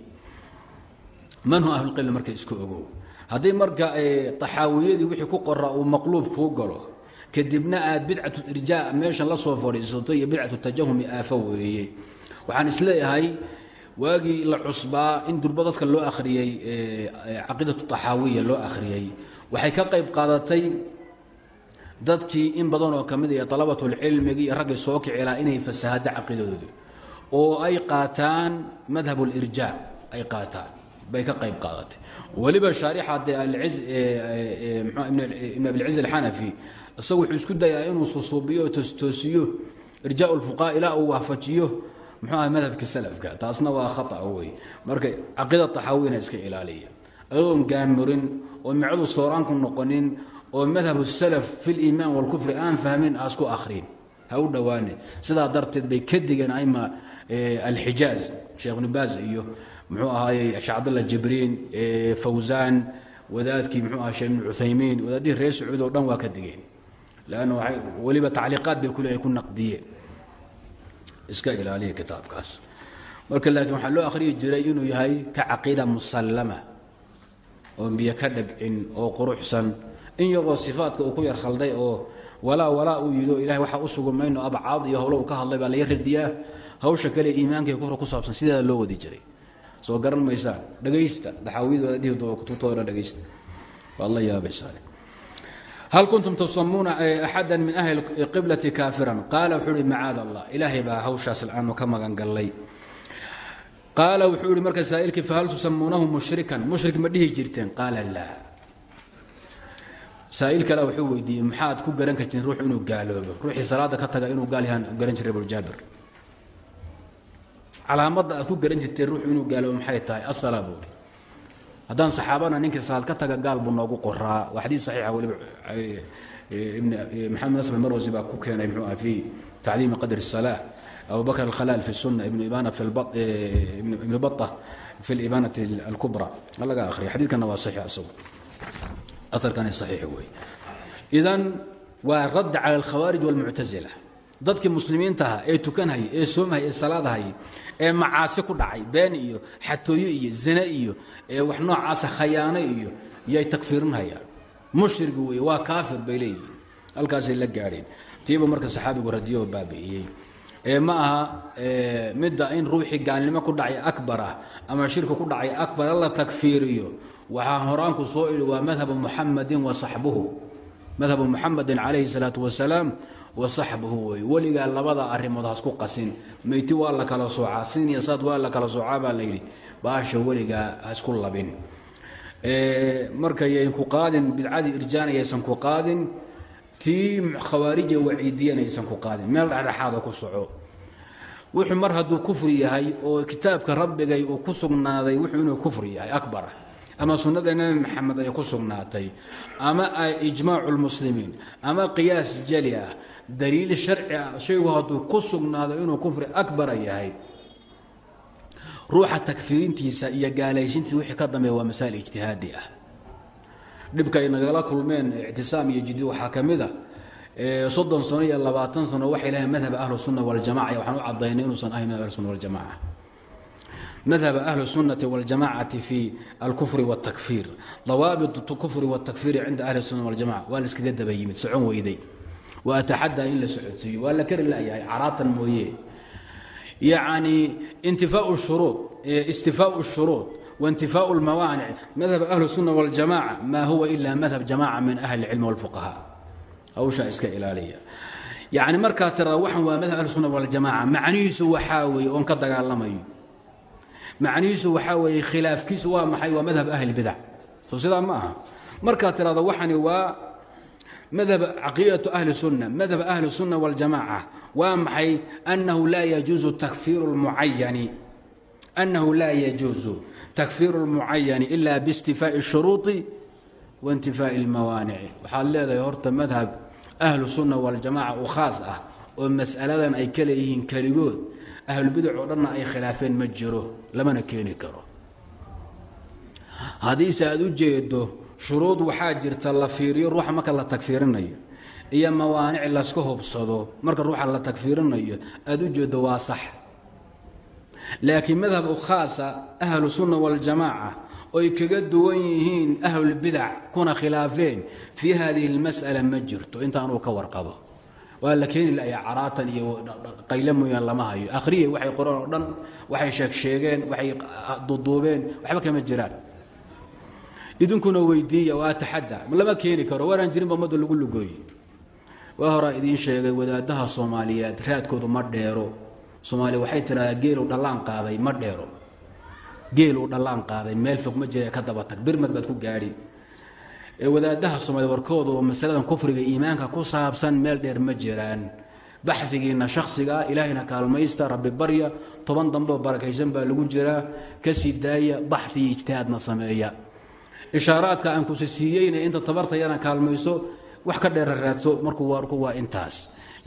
man hu ahlulqibla marka isku ogow? Haddii marka eh, taxaawiyadii wixii ku qoraa uu maqluub kuu galo kadibna aad bidcatuirjaa meeshan la soo fadhiisato iyo bidcatu tajahumi aafo weeye. Waxaan is leeyahay waagii la cusbaa in durba dadka loo akhriyey caqiidatu taxaawiya loo akhriyey waxay ka qayb qaadatay dadkii in badan oo ka mid iyo dalabatulcilmigii iyo raggii soo kicilaa inay fasahadda caqiidadooda oo ay qaataan madhab اlirjaa ay qaataan bay ka qayb qaadatay. Weliba shaarixa dee ibn abilciz alxanafi isagu wuxuu isku dayaa inuu susuubiyo o tostoosiyo irjaa اlfuqaha ilaa uu waafajiyo muxuu aha madhabka salafka taasna waa khata wey marka caqiida taxaawina iska ilaaliya. Adoon gaamurin oo micadu sooraanku noqonin oo madhab salaf fi liimaan wاlkufri aan fahmin aasku akhrin ha u dhowaane sidaa darteed bay ka digeen aima alxijaaz sheekh ibnu baaz iyo muxuu ahaayey sheekh jibriin fawsaan wadaadkii muxuu aha sheekh ibnu cuthaymiin wadaadihii reer sacuud oo dhan waa ka digeen. Waay weliba tacliiqaad bay kule ay ku naqdiyeen iska ilaaliya kitaabkaas. Marka laakiin waxaa loo akhriyi jiray inuu yahay ka caqiida musallama oo biyo ka dhabcin oo quruxsan in yagoo sifaadka uu ku yar khalday oo walaa walaa uu yidhi ilahay waxaa u sugan mayno abcaad iyo howlo uu ka hadlay baa laga radiyaa hawsha kale iimaanka kufra ku saabsan sideeda loo wadi jiray. Soo garan maysaan dhagaysta daxaawiyadooda dhihi kutubtooda dhagaysta. Waad la yaabaysaan hal kuntum tusamuuna axada min ahli qiblati kaafiran? Qaala wuxuu uhi macaad allah ilaahay baa hawshaas aanu ka magan gallay. Qaala wuxuu ihi marka saa'ilkii fahal tusamuunahu mushrikan? Mushrik ma dhihi jirteen? Qaala laa saa'il kale wuxuu weydiiyey maxaad ku garan kartiin ruux inuu gaaloobo? Ruuxii salaada ka taga inuu gaal yahaan garan jiray abujaabir calaamadda aad ku garan jirteen ruux inuu gaaloobo maxay tahay? Asalaa buuri haddaan saxaabana ninkii salaad ka taga gaal buu noogu qoraa. Waa xadiis saxiixa weliba maxamed nasr almarwasi baa ku keenay muxuu ah fi tacliimi qadri الsalaa abu bakr alkhalaal fi الsuna ibnu ibana ibnu bata fi اlibanati alkubra laga akhriya xadiidkana waa saxiix isagu aarkani saxiix wey idan waa radd cala alkhawaarij walmuctasila dadkii muslimiintaha ee tukanhaya ee soomhaya ee salaadahaya ee macaasi ku dhacay been iyo xatooyo iyo zine iyo ee wax noocaasa khayaano iyo yay takfiirinhayaan mushrigu wey waa kaafir bay leeyihiin. Halkaasay la gaadheen. Tiiba marka saxaabigu radiyo baabi'iyey. Ee ma aha midda in ruuxii gaalnimo ku dhacay akbar ah ama shirki ku dhacay akbar la takfiiriyo waxaa horaanku soo idhi waa madhabu muxamadin wa saxbuhu. Madhabu muxamedin calayhi salaatu wasalaam wa wey weligaa labada arrimood hasku qasin. Meyti waa la kala soocaa sin iyo saad waa la kala soocaa baa layidhi baasha weligaa hasku labin marka yayn ku qaadin bidcadii irjaanayaysan ku qaadin tii khawaarija waciidiyanaysan ku qaadin. Meel dhexdhexaada ku soco. Wuxuu mar hadduu kufri yahay oo kitaabka rabbigay uu ku sugnaaday wuxuu inuu kufri yahay akbarah ama sunnada nebi maxamed ay ku sugnaatay ama ijmaacu lmuslimiin ama qiyaas jali ah daliil sharci ah shaygu hadduu ku sugnaado inuu kufri akbara yahay ruuxa takfiirintiisa iyo gaalaysintiisa wixii ka dambeeya waa masaa'il ijtihaadi ah. Dhibka ay kulmeen ictisaam iyo jidi waxaa ka mid a soddon sano iyo labaatan sano waxay lehayn madhab ahlu sunna waljamaca waxaan u cadaynay inuusan ahayn madhab ahlusunna waljamaca madhab ahlu sunnati waljamacati fi alkufri wاtakfiir dawaabit kufri wاtakfiiri cinda ahli sunna waljamaca waa la iskaga daba yimid socon weyday. Wa ataxadaa in la socodsiiyo waa la kari layahay caraatan mooye yacni intifaau shuruud istifaau shuruud waintifaau lmawaanic. Madhab ahlu sunna waljamaca maa huwa ila madhab jamaca min ahli اlcilmi wاlfuqaha hawshaa iska ilaaliya. Yacni markaa tirada waxan waa madhab ahlu sunna waljamaca macnihiisu waxaa weeye oon ka dagaalamayo. Macnihiisu waxaa weeye khilaafkiisu waa maxay? Waa madhab ahli bidac soo sidaa ma aha. Markaa tirada waxani waa madhab caqiidatu ahli sunna madhab ahli sunna waljamaaca waa maxay annahu laa yajuusu takfiiru lmucayani annahu laa yajuusu takfiiru lmucayani ila biistifaa'i shuruudi wa intifaa'i اlmawaanici waxaad leedahay horta madhab ahlu sunna waljamaaca oo khaas ah oo mas'aladan ay ka leeyihiin keligood ahlubidac oo dhanna ay khilaafeen ma jiro lamana keeni karo haddiise aad u jeedo shuruud waxaa jirta la fiiriyo ruuxa marka la tagfiirinayo iyo mawaanic laska hubsado marka ruuxa la tagfiirinayo aad u jeedo waa sax. Laakiin madhab u khaasa ahlu sunna waljamaaca oy kaga duwan yihiin ahlulbidac kuna khilaafeen fii hadihi اlmas'ala ma jirto intaanuu ka warqabo. Waa la keeni laya caraatan iyo qayle mooyaan lama hayo. Akhriye waxay qoreen oo dhan waxay sheegsheegeen waxay duduubeen waxba kama jiraan idinkuna weydiiya waa taxadda. Lama keeni karo waanaan jirinba ummadda lagu lugooye. Waa horaa idiin sheegay wadaadaha soomaaliyeed raadkoodu ma dheero. Soomaaliya waxay tidhahdaa geeluu dhallaan qaaday ma dheero. Geeluu dhallaan qaaday meel fog ma jira ka daba tag birmad baad ku gaadhi. Wadaadaha soomaaliya warkooda oo masaladan kufriga iimaanka ku saabsan meel dheer ma jiraan. Baxfigiinna shakhsigaa ilaahayna kaalmaysta rabbi barya toban dambeoo barakaysan baa lagu jiraa ka sii daaya baxi iyo ijtihaadna sameeya ishaaraadka aan kusi siiyeyna inta tabartayana kaalmayso wax ka dheera raadso markuu warku waa intaas.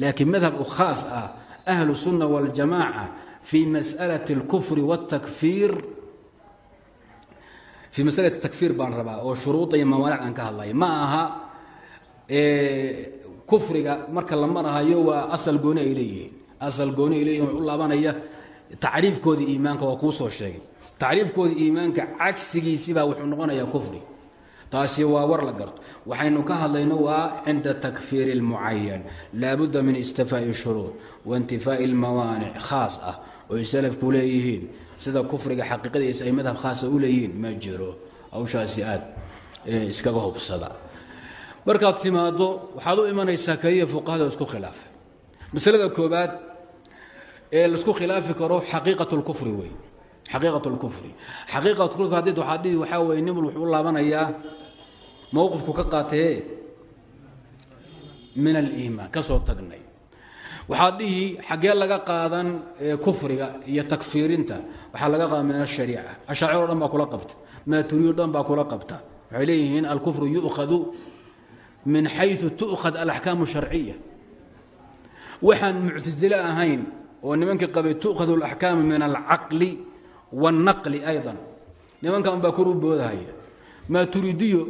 Laakiin madhab u khaas ah ahlu sunna waljamaaca fii mas'alati اlkufri wاtakfiir fii masalati takfiir baan rabaa oo shuruuda iyo mawaanic aan ka hadlaya ma aha kufriga marka la marahayo waa asal gooni ay leeyihiin. Asal gooni ay leeyihiin u laabanaya tacriifkoodii iimaanka waa kuu soo sheegay tacriifkoodii iimaanka cagsigiisibaa wuxuu noqonayaa kufri taasi waa war la garto waxaynu ka hadlayno waa cinda takfiiri اlmucayan laabudda min istifaa'i shuruud waintifaa'i اlmawaanic khaas ah oo ay salafku leeyihiin sida kufriga xaqiiqadiisa ay madhab khaasa u leeyihiin ma jiro hawshaasi aad iskaga hubsada markaad timaaddo waxaad u imanaysaa keliya fuqahada isku khilaafa masalada koobaad ee laisku khilaafi karo xaqiiqat اlkufri wey xaqiiqat اlkufri xaqiiqat kufri haddii waxaad dhihi waxaa weye nimul wuxuu u laabanayaa mowqifku ka qaatee min aliimaan ka soo tagnay. Waxaad dhihi xaggee laga qaadan kufriga iyo takfiirinta waxaa laga qaada min ashariica ashaaciro dhan baa kula qabta. Maaturiyo dhan baa kula qabta. Waxay leeyihiin alkufru yu'khadu min xayu tu'khad alaxkaamu sharciya. Waxaan muctasile ahayn oo nimankii qabay tu'khadu alaxkaamu min alcaqli wanaqli aydan nimankan baa kor u boodahaya maaturidiyo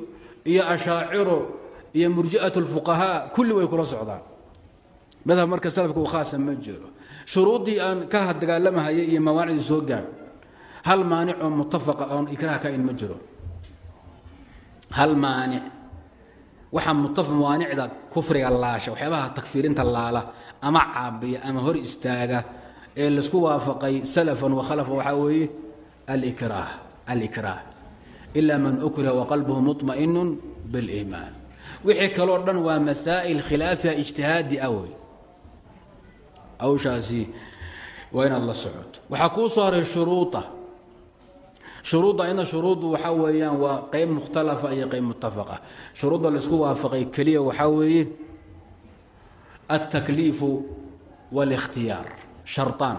iyo ashaaciro iyo murjiat lfuqahaa kulli way kula socdaan madhab marka salafka u khaasa ma jiro shuruuddii aan ka dagaalamahayay iyo mawaanicdii soo gaadh hal maanic oo mutafaqa oon ikraah ka-in ma jiro hal maanic waxaa mutaf mawaanicda kufriga laasha waxyaabaha takfiirinta laala ama caabiya ama hor istaaga ee la isku waafaqay salafan wakhalafa waxaa weeye alikraah alikraah. Ilaa man ukriha waqalbuhu muطma'inu biliimaan. Wixii kaloo dhan waa masaa'il khilaafiya ijtihaadi ah wey hawshaasi waa inaad la socoto. Waxaa kuu soo ina shuruuddu waxaa weeyaan waa qayb mukhtalafa iyo qayb mutafaqa shuruudda la isku waafaqay keliya waxaa weeye altakliifu wاlikhtiyaar sharطaan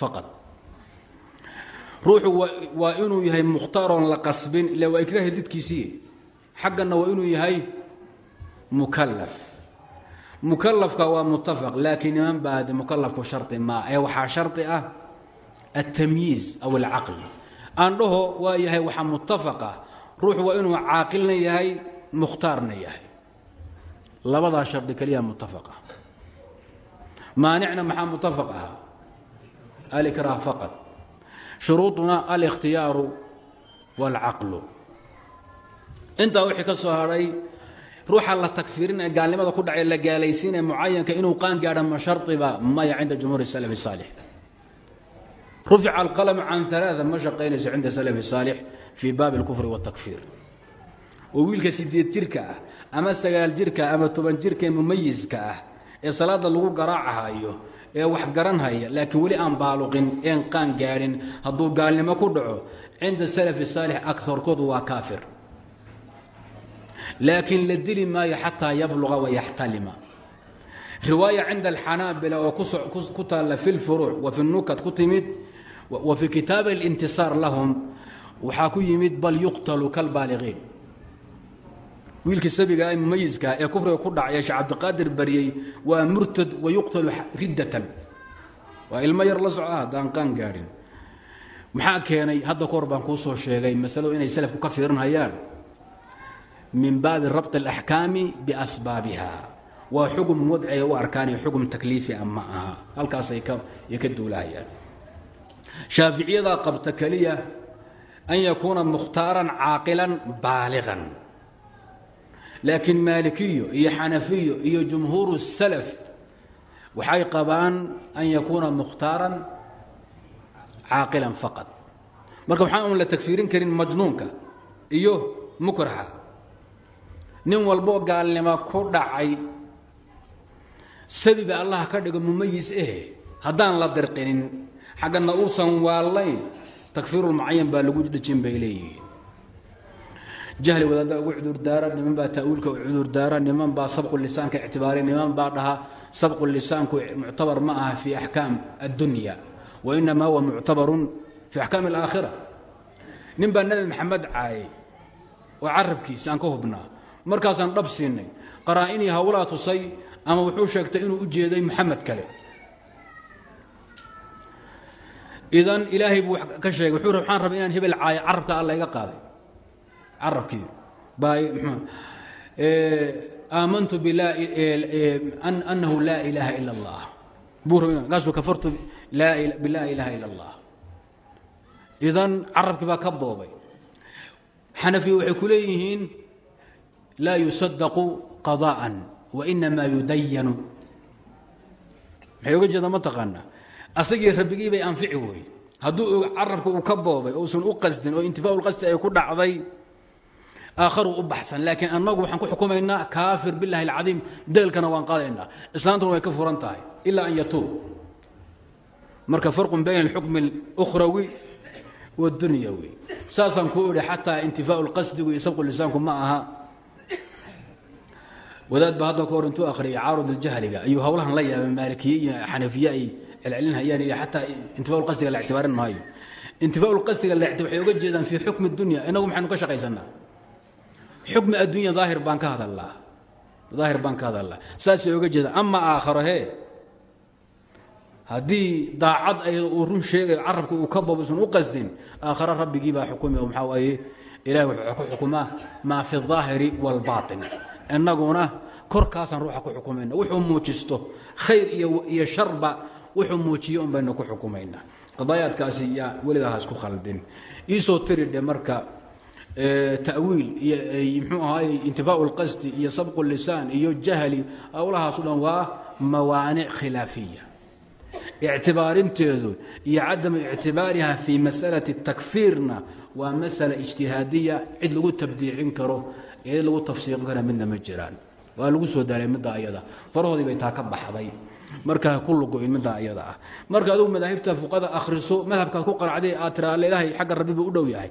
faqad. Ruuxu waa inuu yahay mukhtaroon la qasbin ila waa ikraahi didkiisii xagganna waa inuu yahay mukalaf mukalafka waa mutafaq laakiin iman baadi mukalafku shardi maa ee waxaa shardi ah altamyiiz aw alcaqli aan dhaho waa yahay waxaa mutafaqa ruuxu waa inuu caaqilna yahay mukhtaarna yahay. Labadaa shardi keliya muttafaq ah maanicna maxaa muttafaq ahaa alikraah faqad shuruuduna alikhtiyaaru wاlcaqlu intaa wixii ka soo hadhay ruuxa la takfiirin ee gaalnimada ku dhacay la gaalaysiinee mucayanka inuu qaan gaadha ma shardiba maya cinda jumhuur salaf الsaalix rufica alqalm can ثalaaثa ma shaqaynayso cinda salaf الsaalix fii baabi اlkufri wالtakfiir oo wiilka sideed jirka ah ama sagaal jirka ama toban jirka ee mumayiska ah ee salaada lagu garaacahayo ee wax garanhaya laakiin weli aan baaluqin een qaan gaadhin hadduu gaalnimo ku dhaco cinda salafi saalix akarkoodu waa kaafir. Laakiin la dili maayo xataa yabluqa wayaxtalima riwaaya cinda alxanaabila oo ku taalla fi lfuruuc wa fi nukat ku timid wa fii kitaabi alintisaar lahum waxaa ku yimid bal yuqtalu kalbaaliqiin wiilkii sabiga ee mumayiska ee kufriga ku dhacaya sheekh cabdiqaadir baryey waa murtad wa yuqtalu riddatan. Waa ilmo yar la soco haddaan qaan gaadhin maxaa keenay? Hadda kahor baan kuu soo sheegay masaladu inay salafku ka fiirinhayaan. Min baabi rabt اlaxkaami biasbaabiha. Waa xugum wadciga u arkaanaya xugum takliifi a ma aha. Halkaasay ka duulahayaan shaaficiyadaa qabta keliya an yakuuna mukhtaaran caaqilan baaligan laakiin maalikiyo iyo xanafiyo iyo jumhuuru salaf waxay qabaan an yakuuna mukhtaaran caaqilan faqad. Marka waxaan un la tagfiirin karin majnuunka iyo mukraha. Nin walboo gaalnimo ku dhacay sabiba allah ka dhigo mumayis eh haddaan la dirqinin xaggana uusan waallayn takfiirulmucayan baa lagu dhejin bay leeyihiin jahli wadaadda ugu cudurdaara niman baa ta'wiilka u cudurdaara niman baa sabqu lisaanka ictibaariya niman baa dhaha sabqu lisaanku muctabar ma aha fi axkaam addunya wa inamaa huwa muctabarun fi axkaam alaakhira. Nin baa nebi maxamed caayay oo carabkiisa aan ka hubnaa markaasaan dhab siinay qaraa-inii hawlaa tusay ama wuxuu sheegtay inuu u jeeday maxamed kale. Idan ilaahay buu ka sheegay wuxuu waxaan rabay inaan hebel caayo carabka alla iga qaaday carabkii baa aamantu annahu laa ilaaha ila اllah buu rabay kaasuu kafartu bilaa ilaaha ila اllah idan carabkii baa ka boobay xanafiya waxay ku leeyihiin laa yusadaqu qadاءa wainamaa yudayanu maxay oga jeeda ma taqaanaa asagii rabbigii bay anfici wey hadduu carabka uu ka boobay ousan u qasdin oo intifaa qasdi ay ku dhacday aakharuu u baxsan laakiin annagu waxaan ku xukumaynaa kaafir biاllahi اlcadiim deelkana waan qaadaynaa islaantuna way ka furan tahay ilaa an yatuub marka farqun bayna اlxukmi اlأkhrawi wاdunyawi saasaan kuu idhi xataa intifaa اlqasdigu iyo sabqu lisaanku ma aha wadaad ba hadda ka hor intuu akhriyay caarud اljahliga ayuu hawlahan la yaabay maalikiye iyo xanafiye ay celcelinhayaan iyo xataa intifaa lqasdiga la ictibaarin maayo intifaa lqasdiga la waxay oga jeedaan fii xukmi اdunya inagu maxaynu ka shaqaysanaa xukmi addunya daahir baan ka hadalnaa daahir baan ka hadalnaa saasay oga jeedaan ama aakharo hee haddii daacad ay uu run sheegayo carabka uu ka babo isan u qasdin aakhare rabbigii baa xukumi oo maxaa waaye ilahi wuxuu ku xukumaa maa fi الظaahiri wاlbaaطin innaguna korkaasaan ruuxa ku xukumayna wuxuu muujisto khayr iyo sharba wuxuu muujiyo un baynu ku xukumaynaa qadaayaadkaasi yaa weligaa ha isku khaldin iisoo tiridhe marka ta'wiil iyo mxuu ahaay intifaaءu اlqasdi iyo sabqu lisaan iyo jahli howlahaaso dhan waa mawaanic khilaafiya. Ictibaarinteedu iyo cadamu ictibaariha fii masalati takfiirna waa masala ijtihaadiya cid lagu tabdiicin karo cid lagu tafsiiqin kara midna ma jiraan waa lagu soo daalay midda ayada. Farahoodii bay taa ka baxday. Marka ku lugoyn midda ayada ah. Marka adugu madaahibta fuqada akhriso madhabkaad ku qanacday aad tiraa ilaahay xagga rabbi u dhow yahay.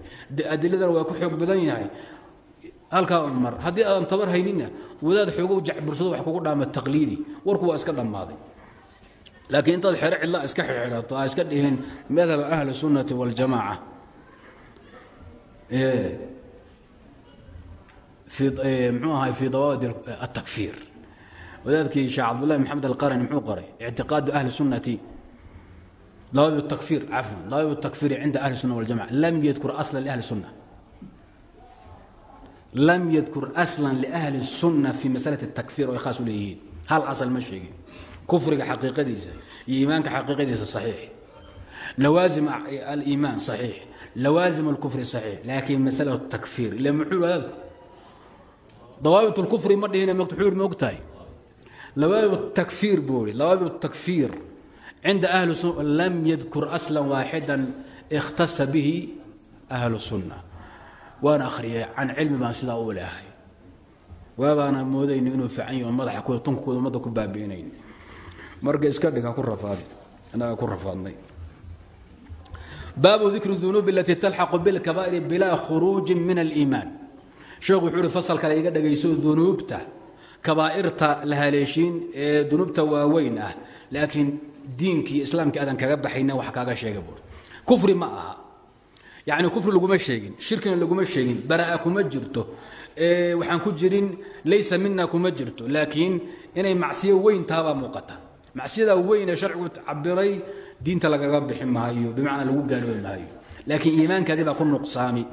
Adiladana waa ku xoog badan yahay. Halkaa un mar. Haddii aadan tabar haynina wadaad xoogow jacbursado wax kugu dhaama taqliidi. Warku waa iska dhammaaday. Laakiin intaad xero cidlaa iska xidxidhato aa iska dhihin madhaba ahli sunnati waاljamaaca mxuu ahay fii eh, dawaabit atakfiir eh, wadaadkii sheekh cabdullahi maxamed alqarani muxuu qoray ictiqaadu ahli sunnati. Dawaab takfir cafwan dawaab takfir cinda ahli sunna waljamaca lam yadkur aslan liahli sunna. Lam yadkur aslan liahli sunna fii masalati takfir oo khaas u leeyihiin. Hal asal ma sheegin. Kufriga xaqiiqadiisa iyo iimaanka xaqiiqadiisa saxiix. Lawaasim aliimaan saxiix. Lawaasim alkufri saxiix. Laakiin masala takfir ila muxuu wadaadku dawaabit اlkufri ma dhihine muxuu ma ogtahay lawaabib الtakfiir buu ihi lawaabib الtakfiir cinda ahli sunna lam yadkur asla waaxida ikhtasa bihi ahlu sunna waan akhriyay can cilmi baan sidaa u leahay waabaana moodayno inuu fiican yaho madaxa ku tunkooda ummadda ku baabi'inayn marka iska dhig ha ku rafaadi annagaa ku rafaadnay baabu dikri dunuubi alatii talxaqu bilkabaa'iri bilaa khuruujin min aliimaan sheekhu wuxuu uhi fasal kale iga dhagayso dunuubta kabaa'irta la haleeshiin ee dunuubta waaweyn ah laakiin diinkii islaamkii aadan kaga baxayna wax kaaga sheega buuri kufri ma aha. Yacni kufri laguma sheegin shirkina laguma sheegin bara'a kuma jirto waxaan ku jirin laysa mina kuma jirto laakiin inay macsiyo weyn tahabaa muuqata. Macsiyada weyn ee sharcigu cabiray diinta lagaga bixi maayo bimacnaa lagu gaaloobi maayo. Laakiin iimaankaadii baa ku nuqsaami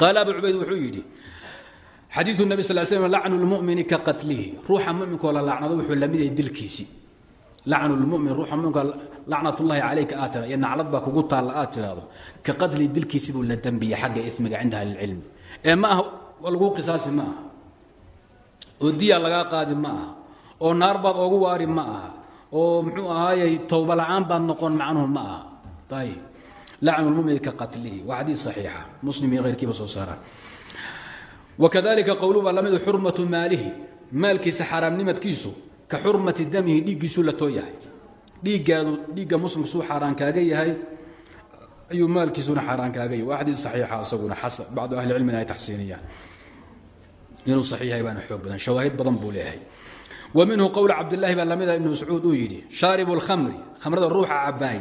qaala abu cubayd wuxuu yidhi xadiiu nabi sal slm lacnu lmumini ka qatlihi ruuxa muminkoo la lacnado wuxuu la mid yahay dilkiisii lacnu lmumin ruuxa muminka lacnatullahi calayka aad tira iyo naclad baa kugu taalla aad tiraahdo ka qatli dilkiisi buu la dembiya xagga imiga cinda ahlilcilmi ee ma aha lagu qisaasi ma aha oo diya lagaa qaadi ma aha oo naar baad oogu waari ma aha oo muxuu ahaayey towba la'aan baad noqon macnuhu ma aha ayib lacnu lmumini ka qatlihi. Waa xadiis saxiixa. Muslim iyo heyrkiiba soo saaraan. Wakadalika qowlu baa la mid xurmatu maalihi. Maalkiisa xaaraamnimadkiisu ka xurmati damihi dhiiggiisuu la too yahay dhiiggaadu dhiigga muslimka suu xaaraan kaaga yahay ayuu maalkiisuna xaaraan kaaga yahay. Waa xadiis saxiixa asaguna bacdu ahli cilmina ay taxsiiniyaan. Inuu saxiix yahay baana xoog badan shawaahid badan buu leeyahay. Wa minhu qowl cabdillahi baa lamida ibnu mascuud uu yidhi shaaribu lkhamri khamrada ruuxa cabaay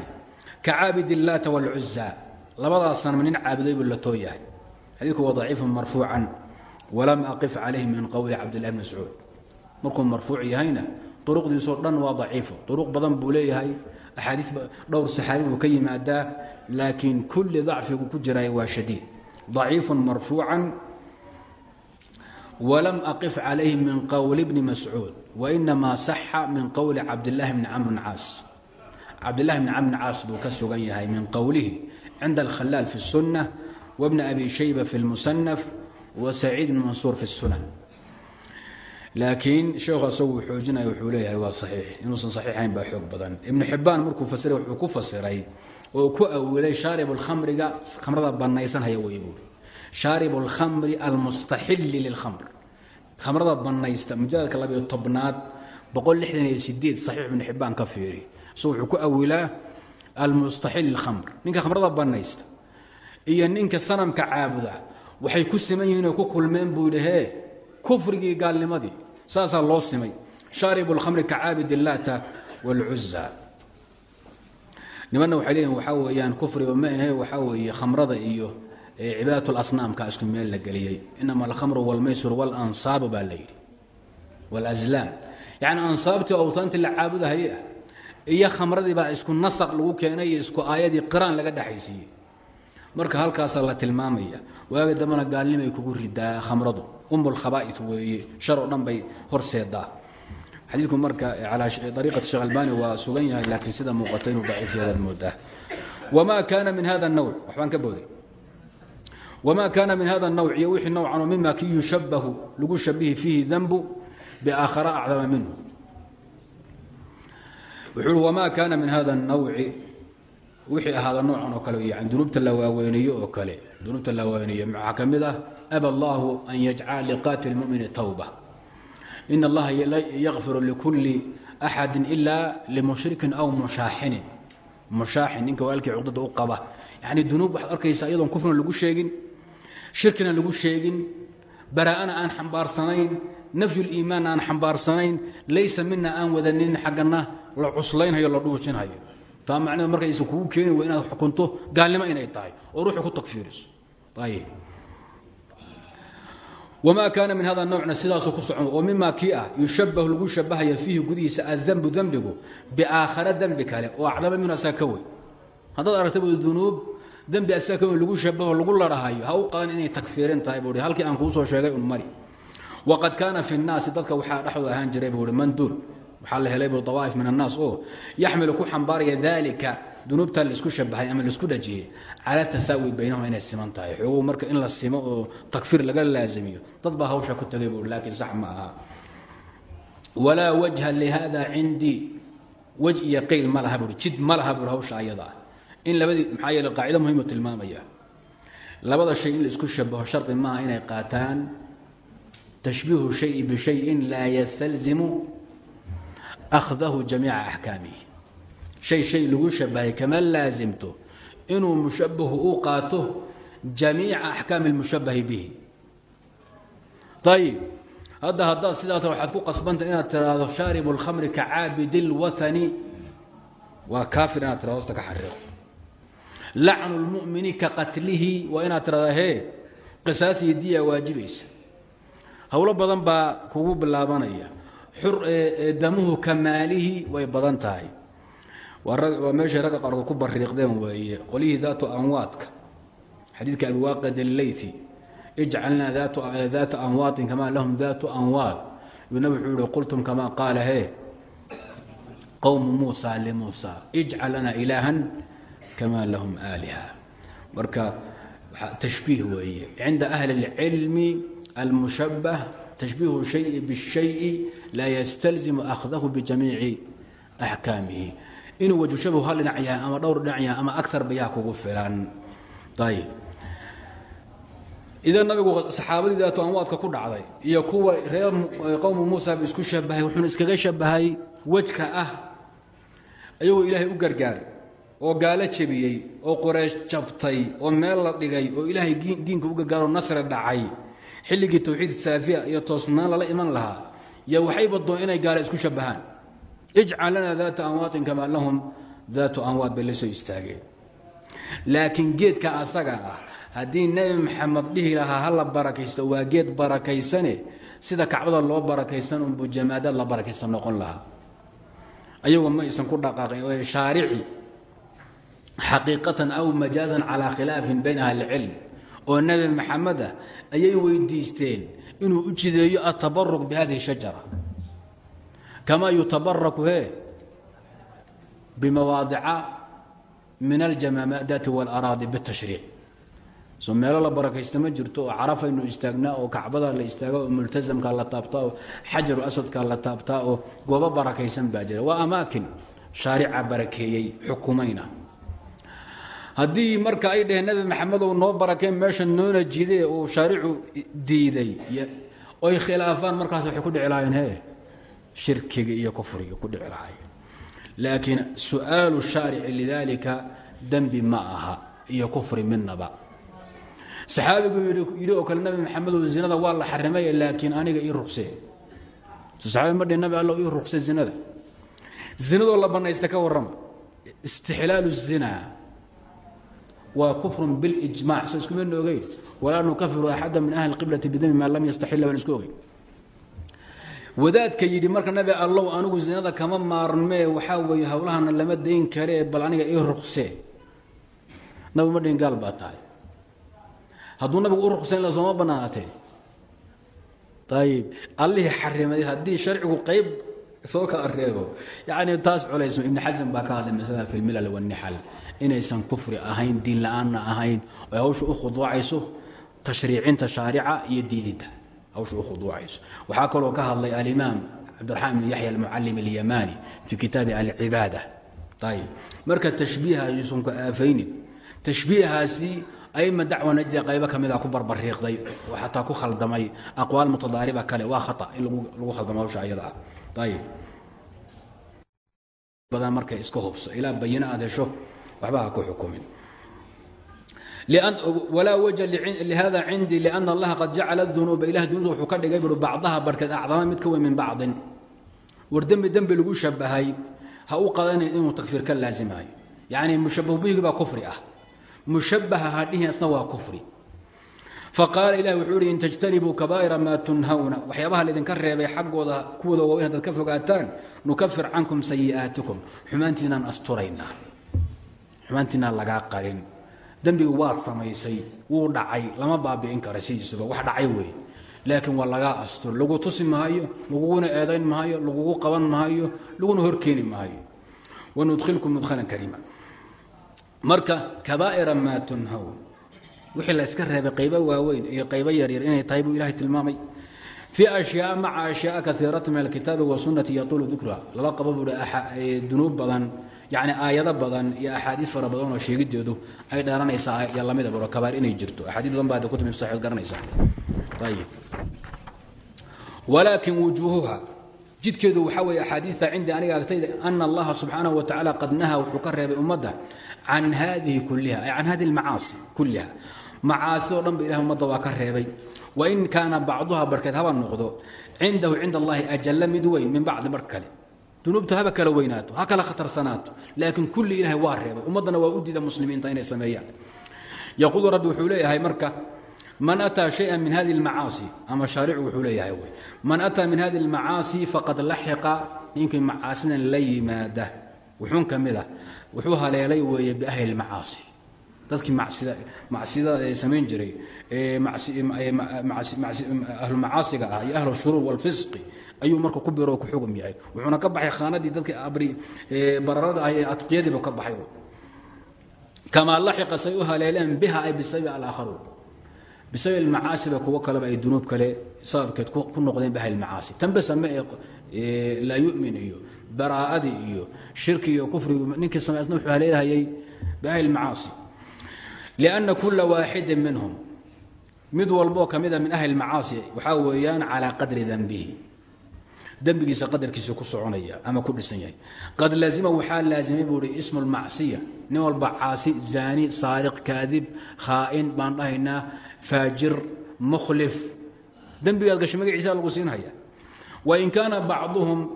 ka caabid illaata waalcuzaa labadaas sanam nin caabuday buu la too yahay xadiidku waa daciifun marfuucan walam aqif calayh min qowli cabdillahi bn mascuud markuu marfuuc yahayna duruqdiisoo dhan waa daciifo duruq badan buu leeyahay axaadii dhowr saxaabi buu ka yimaadaa laakiin kulli dacfigu ku jiraay waa shadiid daciifun marfuucan walam aqif calayhi min qowli bni mascuud wainamaa saxa min qowli cabdillahi bni camr caas cabdillahi bni camr bn caas buu ka sugan yahay min qowlihi cinda alkhalaal fi الsunة wbni abi shayba fi اlmusanaf wasaciid bn mansuur fi الsunan laakiin sheekhu asagu xoojinaya wuxuu leeyahay waa saxiix inuusan saxiixayn baa xoog badan ibnu xibbaan markuu fasiray wuxuu ku fasiray oo ku awilay shaarib اlkhamriga khamrada banaysanhaya wey buuri shaarib اlkhamri almustaxili lilkhamr khamrada banaysta mujaladka labiyo tobnaad boqol lixdan iyo sideed saxiix ibnu xibbaan ka fiiri so wuxuu ku awilaa almustaxil lilkhamr ninka khamrada banaysta iyo ninka sanamka caabuda waxay ku siman yihiin oo ku kulmeen buu yidhi hee kufrigii gaalnimadii saasaa loo simay shaaribu lkhamri ka caabid illaata wاlcuza nimanna waxay leeyihin waxaa weeyaan kufriga ma ahe waxaa weeye khamrada iyo cibaadat lasnaamka isku meel la geliyey inama alkhamru wاlmaysur wاlansaabu baa la yidhi wاlazlaam yacni ansaabtii awtaantii la caabudahaye ah iyo khamradii baa isku nasaq lagu keenay isku aayadii qiraan laga dhexaysiiyey marka halkaasaa la tilmaamaya waaga dambana gaalnimay kugu ridaa khamradu. Umulkhaba'it weeye shar oo dhan bay horseedaa marka calaa ariiqati sheekh albani waa sugan sida muuqata inuu daciif yahaad moodaa. Wamaa kaana min hada nawc waxbaan ka booday. Wamaa kaana min hada nawc iyo wixii nowcan oo mima kii yushabahu lagu shabihi fiihi danbu biaakhara acdama minhu wuxuu uhi wamaa kaana min hada nawci wixii ahaada noocan oo kale yani dunuubta la waaweyneeyo oo kale dunuubta la waaweyneeyo maxaa ka mid ah? An yajcala liqaati lmumini tawba. In allaha yakfiru likulli axadi ila limushrikin aw mushaaxinin. Mushaaxin ninka walaalkii cuqdada u qaba. Yani dunuub waxaad arkaysa iyadoon kufrina lagu sheegin shirkina lagu sheegin baraa'ana aan xambaarsanayn nafyuliimaanna aan xambaarsanayn laysa mina aan wadanin xaggana la cuslaynhayo la dhuujinhayo. Taa macneed markaysa kugu keeni wa inaad xukunto gaalnimo inay tahay oo ruuxu ku takfiiriso. Wamaa kaana min hada nowcna sidaasuu ku socon oo mimaa kii ah yushabahu lagu shabahaya fiihi gudihiisa addanbu dembigu biaakhara dembi kale oo acdama minhu asaga ka wey haddaad aragtaba dunuub dembi asaga larahayo ha u qadan inay takfiirin tahay buu halkii aan kuu soo sheegay un mari waqad kaana fi nnaasi dadka waxaa dhexdooda ahaan jiray buu man duul. Waxaa la helay bu dawaa'if min annaas oo yaxmilu ku xambaaraya daalika dunuubta la isku shabahay ama la isku dhajiyey cala tasaawi baynahum inay siman tahay. Xoogow marka in la simo oo takfiir laga laazimiyo dad baa hawsha ku tagay buu laakiin sax ma aha. Walaa wajha lihada cindii wej iyo qayl ma laha buui jid ma laha buui hawsha ayada ah. In labadii maxaa yeele qaacido muhimu tilmaamaya. Labada shay in la isku shabaho shardi maaha inay qaataan tashbiihu shayi bishayin laa yastalzimu akhdahu jamiica axkaamihi shay shay lagu shabahay kama laasimto inuu mushabahu u qaato jamiica axkaami اlmushabahi bihi ayib hadda haddaad sidaas waxaad ku qasbanta inaad tiraahdo shaaribu اlkhamri ka caabidi اlwatani waa kaafir inaad tirado hosta ka xariiqto lacnu اlmu'mini ka qatlihi waa inaad tirahda hee qisaas iyo diya waajibaysa howlo badan baa kugu bilaabanaya. Damuhu ka maalihi way badan tahay. Waa meeshay ragga qaarkood ku bariiqdeen weeye. Qolihii daatu anwaadka. Xadiidka abiwaaqid اleythi ijcalnaa daata anwaatin kama lahum daatu anwaad. Yuu nabig wuxuu yihi qultum kama qaala he qowmu muusa limuusa ijcal lana ilaahan kama lahum aaliha. Marka tashbiih weeye. Cinda ahli اlcilmi almushabah tashbiihu shayi bاshayi laa ystalzimu akhdahu bijamiici axkaamihi inuu wajushabahu hal dhinac yahay ama dhowr dhinac yahay ama aar bayaa kugu filan ayb idan nabigu saxaabadii daatu anwaadka ku dhacday iyo kuwa reer qowmu muusa isku shabahay wuxuuna iskaga shabahay wejka ah ayagoo ilaahay u gargaaray oo gaalo jebiyey oo qoreesh jabtay oo meel la dhigay oo ilaahay diinka u gargaaroo nasri dhacay xilligii tawxiid saafiya iyo toosnaan lala iman lahaa yo waxay badoon inay gaalo isku shabahaan ijcal lana daata anwaatin kamaa lahum daatu anwaad bay la soo geedka asaga ah haddii nebi maxamed dhihi lahaa ha la waa geed barakaysane sida kacbada loo barakaysan unbu jamaadaad la barakaysan noqon lahaa. Ayagoo ma aysan ku dhaqaaqin shaarici xaqiiqatan aw majaazan calaa khilaafin bayn ahli cilm oo nebi maxamed ah ayay weydiisteen inuu u jideeyo atabaruq bihadihi shajara. Kama yutabaraku he bimawaadica min aljamaadaati wاlaraadi bاtashriic so meelo la barakaysta ma jirto oo carafaynu istaagnaa oo kacbada la istaaga oo multasamka la taabtaa oo xajaru asadka la taabtaa oo goobo barakaysan baa jira. Waa amaakin shaarica barakeeyey xukumayna haddii marka ay dhaheen nebi maxamed ou noo barakeen meesha noona jide uu shaaricu diiday oy khilaafaan markaas waxay ku dhici lahaayeen he shirkiga iyo kufriga ku dhici lahaayeen laakiin su'aalu shaarici lidaalika dembi ma aha iyo kufri midnaba saxaabigu yidhi oo kale nabi maxamedow zinada waa la xarimay laakiin aniga ii ruqsee. Saxaabi ma dhihin nabi alla ii ruqse zinada. Zinadoo la bannaysta ka warrama الzina waa kufrun biاlijmac so isku midna ogeyn walaa nukafiru axada min ahli اqiblati bidami maa lam yastaxila baan isku ogeyn. Wadaadka yidhi marka nabi allow anigu zinada kama maarmee waxaa weeye hawlahana lama dayn karee bal aniga ii ruqsee nabi ma dhihin gaal baa tahay. Hadduu nabigu u ruqsayn la sooma bannaanaatee. Ayib allihii xarimay haddii sharcigu qayb soo kala reebo yacni taas culaysma ibni xasan baa ka hadlay masalada fi lmilal wannixal inaysan kufri ahayn diin la'aanna ahayn oy hawsha u khuduucayso tashriicinta shaarica iyo diididda. Hawsha u khuduucayso. Waxaa kaloo ka hadlay alimaam cabdiraxmaan ibn yaxya almucalim alyamani fii kitaabi alcibaada. Ayib marka tashbiiha ayuusan ku aafaynin tashbiihaasi ayma dacwa najdi qaybo ka mida ku barbariiqday xataa ku khaldamay aqwaal mutadaariba kale. Waa khata in lagu khaldamo hawsha ayada ah. Ayib badan markay iska hubso ilaa bayino aad hesho waxba ha ku xukumin. Walaa wajha lihada cindii liana allaha qad jacala dunuuba ilah dunuubda wuxuu ka dhigay bui bacdaha barhkeed acdama mid ka weyn min bacdin. War dembi lagu shabahay ha u qadanayn inuu takfiir ka laasimayo. Yacni mushabahu bihigi baa kufri ah. Mushabaha hadhihin asna waa kufri. Faqaala ilahi wuxuu ihi in tajtanibuu kabaa'ira maa tunhawna. Waxyaabaha laydinka reebay xaggooda kuwooda waaweyn haddaad ka fogaataan nukafir cankum sayi'aatikum xumaantiinaan asturaynaa xumaantiinaan lagaa qarin. Dembiga waad samaysay wuu dhacay lama baabi'in kara sidiisaba wax dhacay weeye laakiin waa lagaa astur lagu tusi maayo laguguna eedayn maayo lagugu qaban maayo laguna horkeeni maayo. Wanudkhilkum mudkhalan kariima. Marka kabaa'ira maa tunhaw. Wixii la yska reebay qaybo waaweyn iyo qaybo yaryar inay tahay buu ilahay tilmaamay. Fii ashyaaa maca ashyaaa kaiirata min alkitaabi wasunati yatuulu dikruha. Laba qabo buuhi dunuub badan yani aayado badan iyo axaadiis fara badan oo sheegideedu ay dharanaysaa buro kabaar inay jirto. Axaadiis badan baa saxiid garanaysaa. Walaakin wujuuhuha jidkeedu waxaa weeye axaadiista cindi aniga agtayda ana allaha subxaanahu wa tacaala qad nahaa wuxuu ka reebay ummadda can hadihi ay can hadihi almacaasi kulliha. Macaasi oo dhan ba ilahay ummadda waa ka reebay. Wain kaana bacduha barkeed haba noqdo cindahu cinda allahi ajalla mid min bacdi kale dunuubtu haba kala weynaato ha kala khatarsanaato laakiin kulli ilahay waa reebay ummaddana waa u diida muslimiinta inay sameeyaan yaquulu rabbi wuxuu leeyahay marka man ataa shaya min hadihi اlmacaasi ama shaaricu wuxuu leeyahay wy man ataa min hadihi اlmacaasi faqad laxiqa ninkii macaasidan la yimaada wuxuun ka mid ah wuxuu haleelay weeye biahli اlmacaasi dadkii macsida samayn jiray ahlumacaasiga ah iyo ahlu shuruur wاlfisqi ayuu marka ku biro ku xugum yahay. Wuxuuna ka baxay khaanadii dadki bararada ah ee ka baxay. Kamaa laxiqa say u biha ay bisababi alaakharuun bisababi almacaasiba kuwo kaleba ay dunuub kale sababkeed ku noqdeen biahli lmacaasi tanbe same ee laa yu'min iyo baraa'adii iyo shirki iyo kufrigi ninkii same asna wuxuu haleelhayay biahli lmacaasi lianna kula waaxidin minhum. Mid walboo ka min ahli lmacaasi waxaa weeyaan calaa qadri danbihi dembigiisa qadarkiisa ku soconaya ama ku dhisan yahay. Qad laazima waxaa laazimay buu hi ismu nin walba caasi zaani saariq kaadib khaa'in baan dhahaynaa faajir mukhlif. Dembigaad gashay magaciisa lagu siinhaya wain kaana bacduhum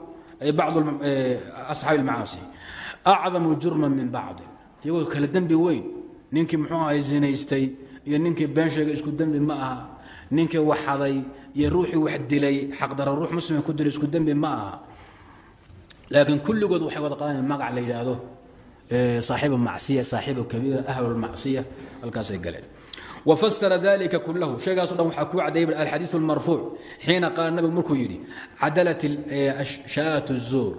bacdu asxaabi lmacaasi acdamu jurman min bacdin. Iyagoo kale dembi weyn ninkii muxuu ahay zinaystay iyo ninkii been isku dembi ma aha ninkii waxaday iyo ruuxii wax dilay xaqdaro ruux muslima ku dilay isku dembi ma aha. Laakiin kulligood waxay wada qadanayan magac la yidhaahdo saaxiibu macsiya saaxiibu kabiira ahlulmacsiya halkaasay galeen. Wfasra dalika kulahu sheegaaso dhan waxaa kuu cadayay alxadiiu اlmarfuuc xiina qaala nabigu markuu yidhi cadalat shaatu zuur.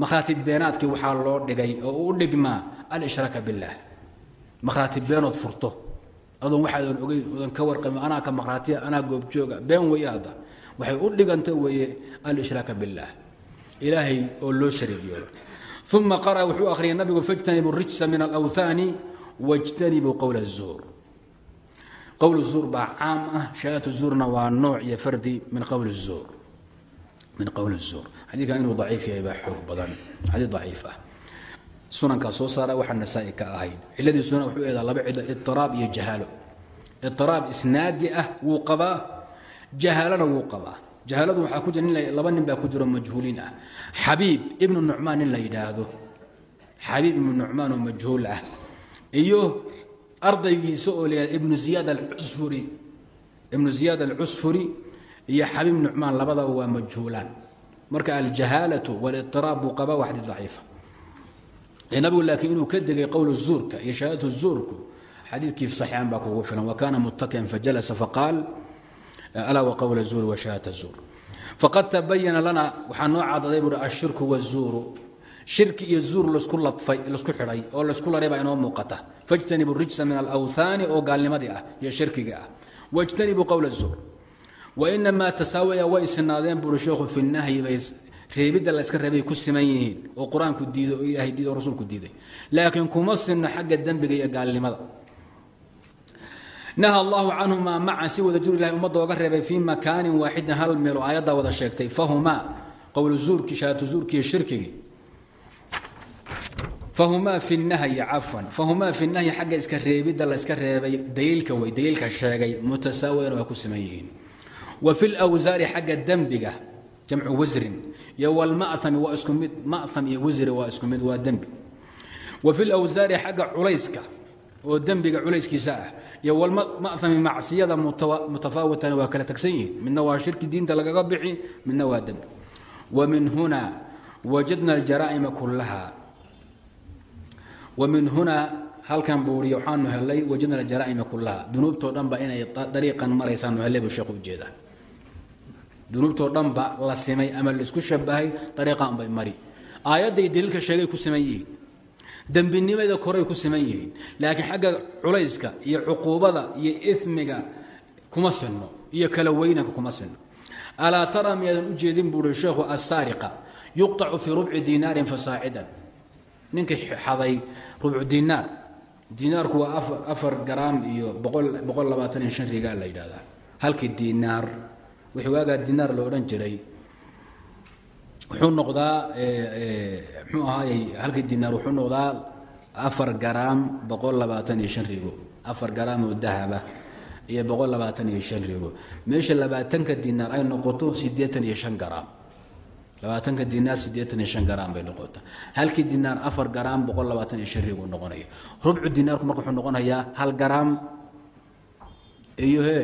Mahaati beenaadkii waxaa loo dhigay oo u dhigmaa alshraaka biاllah mahaati beenood furto adoon waxaadan ogeyn odan ka warqabin anaa ka makhraatiya anaa goobjooga been weeye hadda waxay u dhiganta weeye alishraaka biاllah ilaahay oo loo shariig yeelo uma qara'a wuxuu akhriyay nabigu fاjtanibu rijsa min alawhaani wاjtanibuu qowla الzuur qowl الzuur baa caam ah shaat zuurna waa nooc iyo fardi min qowl الzuur min qowl الzuur xadiidkan inuu daciif yahay baa xoog badan xadiid daciif ah sunankaa soo saara waxaa nasaa-i ka ahayd. Ciladii sunan wuxuu eedaa laba cilo iiraab iyo jahaalo. Iiraab isnaadi ah wuu qabaa jahaalana wuu qabaa. Jahaaladu waxaa ku jira laba nin baa ku jiro majhuuliin ah. Xabiib ibnu nucmaan nin la yidhaahdo. Xabiib ibnu nucmaan oo majhuul ah. Iyo ardaygiisa oo la ibnu ziyaad alcusfuri. Ibnu ziyaad alcusfuri iyo xabiib nucmaan labadaba waa majhuulaan. Marka aljahaalatu waliiraab buu qabaa waa xadiid daciifa nabigu laakiin inuu ka degay qowl zuurka iyo shahaadatu zuurku xadiidkii saxiixan baa kugu filan wa kaana muttakian fajalasa faqaal alaa waqowla zuuri wa shahaadata zuur. Faqad tabayana lana waxaa noo cadaday buuri ashirku wazuuru shirki iyo zuur lasku ladfay lasku xidhay oo laysku laray baa inoo muuqata. Fajtanibu rijsa min alawhaani oo gaalnimadii ah iyo shirkiga ah. Wajtanibuu qowla zuur. Wainamaa tasaawaya way sinaadeen buuri sheekhu fi nahyi reebidda layska reebay ku siman yihiin oo qur'aanku diiday oo ilaahay diiday oo rasuulku diiday. Laakiin kuma sinno xagga dembiga iyo gaalnimada. Naha allahu canhumaa macan si ilahay ummadda oga reebay fii makaanin waaxidin hal meel oo aayaddaa wada sheegtay. Fahumaa qowlu zuurkii shahaatu zuurkii iyo shirkigii fahumaa fi nahyi cafwan. Fahumaa fi nahyi xagga iska reebidda layska reebay daliilka wey daliilka sheegay mutasaawiyan waa ku siman yihiin. Wa jamcu wasrin iyo wlma'ami waa isku mid ma'am iyo wasri waa isku mid waa dembi. Wa fi lwsaari xagga culayska oo dembiga culayskiisa ah iyo wlma'ami macsiyada mutafaawitana waa kala tagsan yihiin. Midna waa shirki diinta lagaga bixi midna waa dembi. Wa min huna wajadna aljaraa'ima kullaha. Wa min huna halkan buuri waxaanu helay wajadna jara'ima kullaha. Dunuubtoo dhanba inay dariiqan maraysaanu helay buu sheekhu u jeedaa dunuubtoo dhanba la simay ama la isku shabahay dariiqan bay mari. Aayadday daliilka sheegay ku siman yihiin. Koray ku siman laakiin xagga culayska iyo cuquubada iyo ismiga kuma sinno iyo kala weynanka kuma sinno. Alaa tara miyaadan u jeedin buuhi sheekhu assaariqa yuqطacu fii rubci dinaarin fasaacidan. Ninkii xaday rubcu dinaar. Dinaarku waa afar garaam iyo boqol labaatan iyo shan rigaal la yidhahdaa halkii dinaar wixii waagaa dinaar lo odhan jiray. Wuxuu noqdaa mxuu ahaayey halkii dinaar wuxuu noqdaa afar garaam boqol labaatan iyo shan rigo afar garaam oo dahaba iyo boqol labaatan iyo shan rigo meesha labaatanka dinaar ay noqoto siddeetan iyo shan garaam. Labaatanka dinaar siddeetan iyo shan garaam bay noqota halkii dinaar afar garaam boqol labaatan iyo shan rigu noqonaya rubcu dinaarku marka wuxuu noqonayaa hal garaam. Iyo he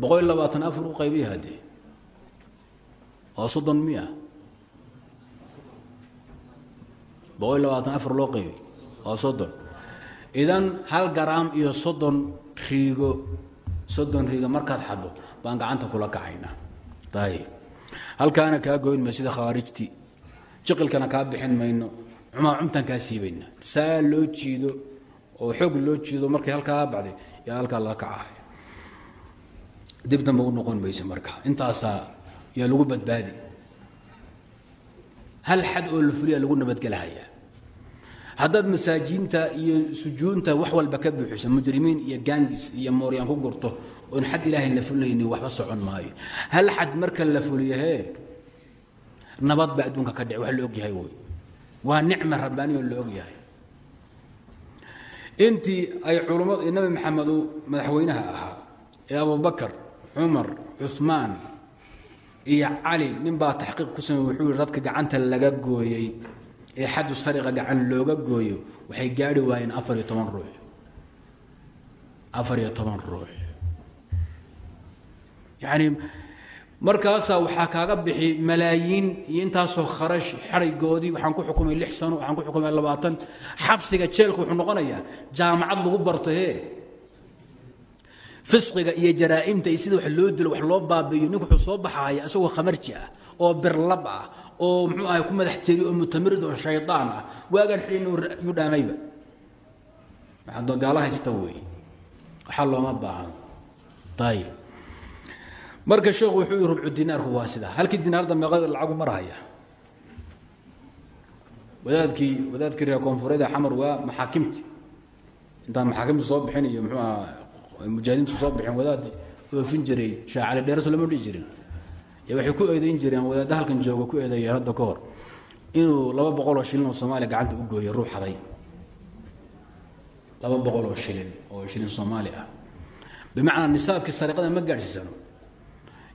boqol iyo labaatan afar u qaybiya haddee waa soddon miya. Boqol labaatan afar loo qaybi waa soddon. Idan hal garaam iyo soddon riigo soddon riigo markaad xaddo baan gacanta kula kacaynaa. Ayib halkaana kaa goyn sida khawaarijtii jiqilkana kaa bixin mayno. Cumaa cumtaan kaa siibayna saa loo jiido oo xoog loo jiido markay halkaa bacday yaa halkaa lala kacahay dib damba u noqon mayso marka. Intaasaa yaa lagu badbaadi. Hal xad oo la fuliya lagu nabadgelhayaa haddaad masaajiinta iyo sujuunta wax walba ka buuxiso mujrimiin iyo gaangis iyo mooryaan ku gurto oon xad ilaahay la fulinayni waxba socon maayo. Hal xad marka la fuliyahee nabad baa adduunka ka dhici wax la ogyahay wey waa nicma rabbaani oo la ogyahay. Intii ay culummad nabi maxamed madaxweynaha ahaa ee abubakar cumar cuثmaan iyo cali nin baa taxqiiq ku samey wuxuu dadka gacanta laga gooyey ee xadu sariqa gacan looga gooyo waxay gaari waayeen afar iyo toban ruux. Afar iyo toban ruux. Yacni markaasaa waxaa kaaga bixi malaayiin iyo intaasoo kharash xadaygoodii waxaan ku xukumay lix sano waxaan ku xukumay labaatan. Xabsiga jeelka wuxuu noqonayaa jaamacad lagu barto fisqiga iyo jaraa'imta iyo sida wax loo dilo wax loo baabi'iyo ninku wuxuu soo baxaya isagoo khamarji ah oo birlab ah oo muxuu ahay ku madax teri oo mutamirid oo shaydaan ah. Waagaan xidhin yuu dhaamayba gaala haysta weeye waxaa looma baahan. Ayib marka sheekhu wuxuu yihi rubcu dinaarku waa sidaa. Halkii dinaarda meeqa lacagu marhaya wadaadkii wadaadkii reer koonfureed ee xamar waa maxaakimti. Intaan maxaakimta soo bixin iyo muxuu aha mujaahidiintu soo bixin wadaadii oofin jiray shaacali dheeraso lama dhihi jirin waxay ku eedayn jireen wadaadda halkan jooga ku eedeeyeen hadda ka hor inuu laba boqol oo shilin oo soomaaliya gacanta u gooyo ruux haday laba boqol oo shilin oo shilin soomaali ah bimacnaa nisaabkii sariqada ma gaadhsiisano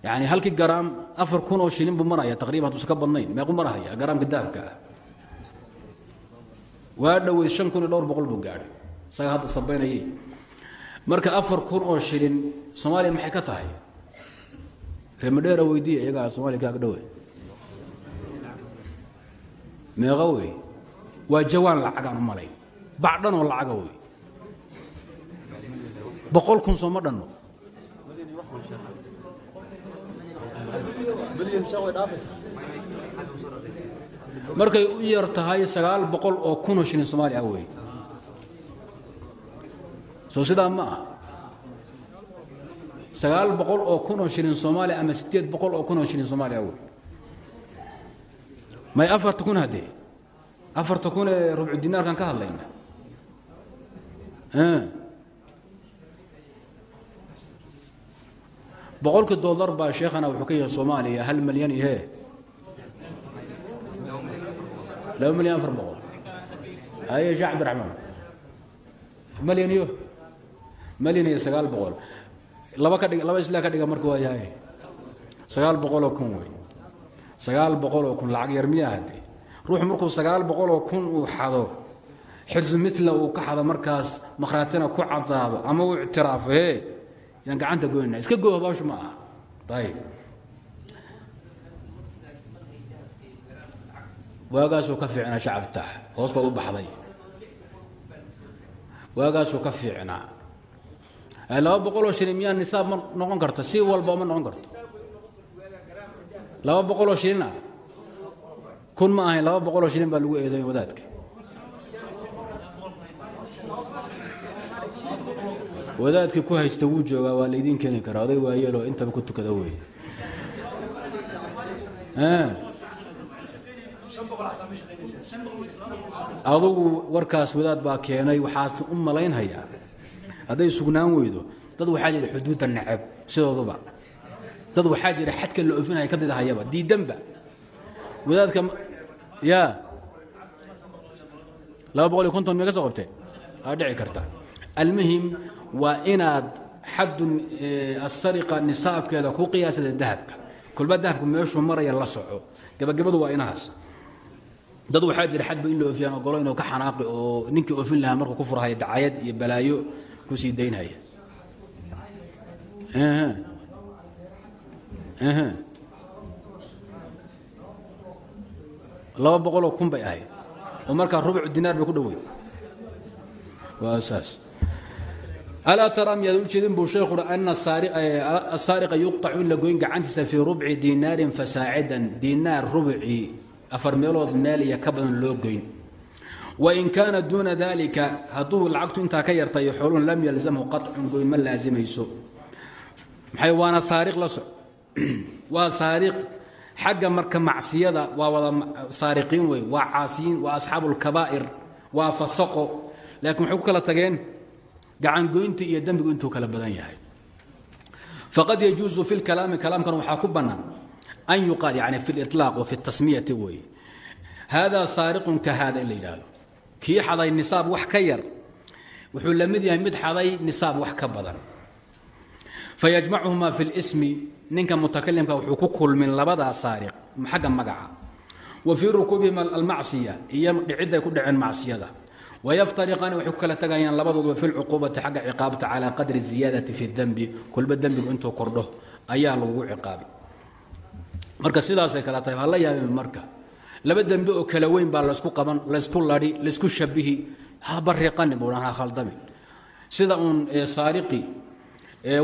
yani halkii garaam afar kun oo shilin buu maraya taqriban hadduusan ka badnayn meequ marahaya garaamka dahabka ah waa dhoweyd shan kun iyo dhowr boqol buu gaadhay isaga hadda sabaynayay marka afar kun oo shilin soomaaliya maxay ka tahay? Remadheera weydiiya iyagaa somaaliya ka agdhowe meeqa waa jawaan lacagaan u malayn bacdhan oo lacaga wey. Boqol kun sooma dhanno. Markay u yar tahay sagaal oo kunoo shilin soomaali ah wey soo sidaa ma ah sagaal boqol oo kun oo shilin soomaaliya ama siddeed boqol oo kun oo shilin soomaaliya wey may afarta kun haddee? Afarta kun ee rubcu dinaarkan ka hadlayna. Boqolkii dollar baa sheekhana wuxuu ka yahay soomaaliya hal milyan iyo he laba milyan afar boqol. Haye sheekh cabdiraxmaan. Milyan iyo milyan iyo sagaal boqol. Laba ka dhig laba isla ka dhiga marka waa yahay sagaal boqol oo kun wey sagaal boqol oo kun lacag yar miyaa hadde ruuxu markuu sagaal boqol oo kun uu xado xirsu mitla uu ka xado markaas makhraatina ku cadaado ama uu ictiraafo yaan gacanta goynaa iska gooho ma aha. Ayib waagaasuu ka fiicnaa shacabtaax hoos baad u baxday. Waagaasuu ka fiicnaa laba boqoloo shilin miyaa nisaab ma noqon karto? Si walba ma noqon karto. Laba boqoloo shilin ah? Kun ma ahayn laba boqoloo shilin baa lagu eedoy wadaadka. Wadaadka ku haysta wuu joogaa waa laydiin keeni karaa. Oday waayeeloo intaba ku tukada wey. Adugu warkaas wadaad baa keenay waxaas u malaynhayaa hadday sugnaan weydo dad waxaa jira xuduudda necab sidooduba. Dad waxaa jira xadka la ofinaya ka didahayaba diidanba wadaadka ya. Laba boqol iyo konton miya ka soo qabteen aa dhici karta. Almuhim waa inaad xaddu asariqa nisaabkeeda ku qiyaasada dahabka. Kolba dahabku meeshuu maraya la soco. Gabagabadu waa inahaas. Dad waxaa jira xadba in la oofiyaan ogolo inuu ka xanaaqi oo ninkii oofin lahaa markuu ku furhaya dacayad iyo balaayo ku sii daynhaya laba boqoloo kun bay ahayd. Oo markaa rubucu dinaar bay ku dhoweyn waa saas. Alaa tara miyaad u jeedin buu sheekhu ana asaariqa yuqacu in la goyn gacantiisa fii rubci dinaarin fasaacidan dinaar rubcii afar meelood meel iyo ka badan loo goyn wain kaana duuna dalika hadduu lacagtu intaa ka yartay xoolun lam yalzamhu qacun goyn ma laasimayso waana saariq la soc waa saariq xagga marka macsiyada waa wada saariqiin wey waa caasiyiin waa asxaabu lkabaa'ir waa fasaqo. Laakiin waxay ku kala tageen gacangoynta iyo dembigu intuu kala badan yahay. Faqad yajuusu fi lkalaami kalaamkan waxaa ku bannaan an yuqaal yani fi liطlaaq wa fi tasmiyati wey haadaa saariqun ka haada in la yidhaahdo kii xaday nisaab wax ka yar wuxuu la mid yahay mid xaday nisaab wax ka badan. Fayajmacuhumaa fi lsmi ninka mutakalimka wuxuu ku kulmin labadaa saariq xagga magaca. Wa fii rukuubihim almacsiya iyo dhicidday ku dhaceen macsiyada. Wayaftariqaani waxay ku kala tagayaan labadooduba fi lcuquubati xagga ciqaabta calaa qadri ziyaadati fi dembi kulba dembigu intuu kordho ayaa lagugu ciqaabi. Marka sidaasay kala tahay hala yaabin marka laba dembi oo kala weyn baa laysku qaban laysku ladhi laysku shabihi habariqani buu ha khaldamin sida uun saariqi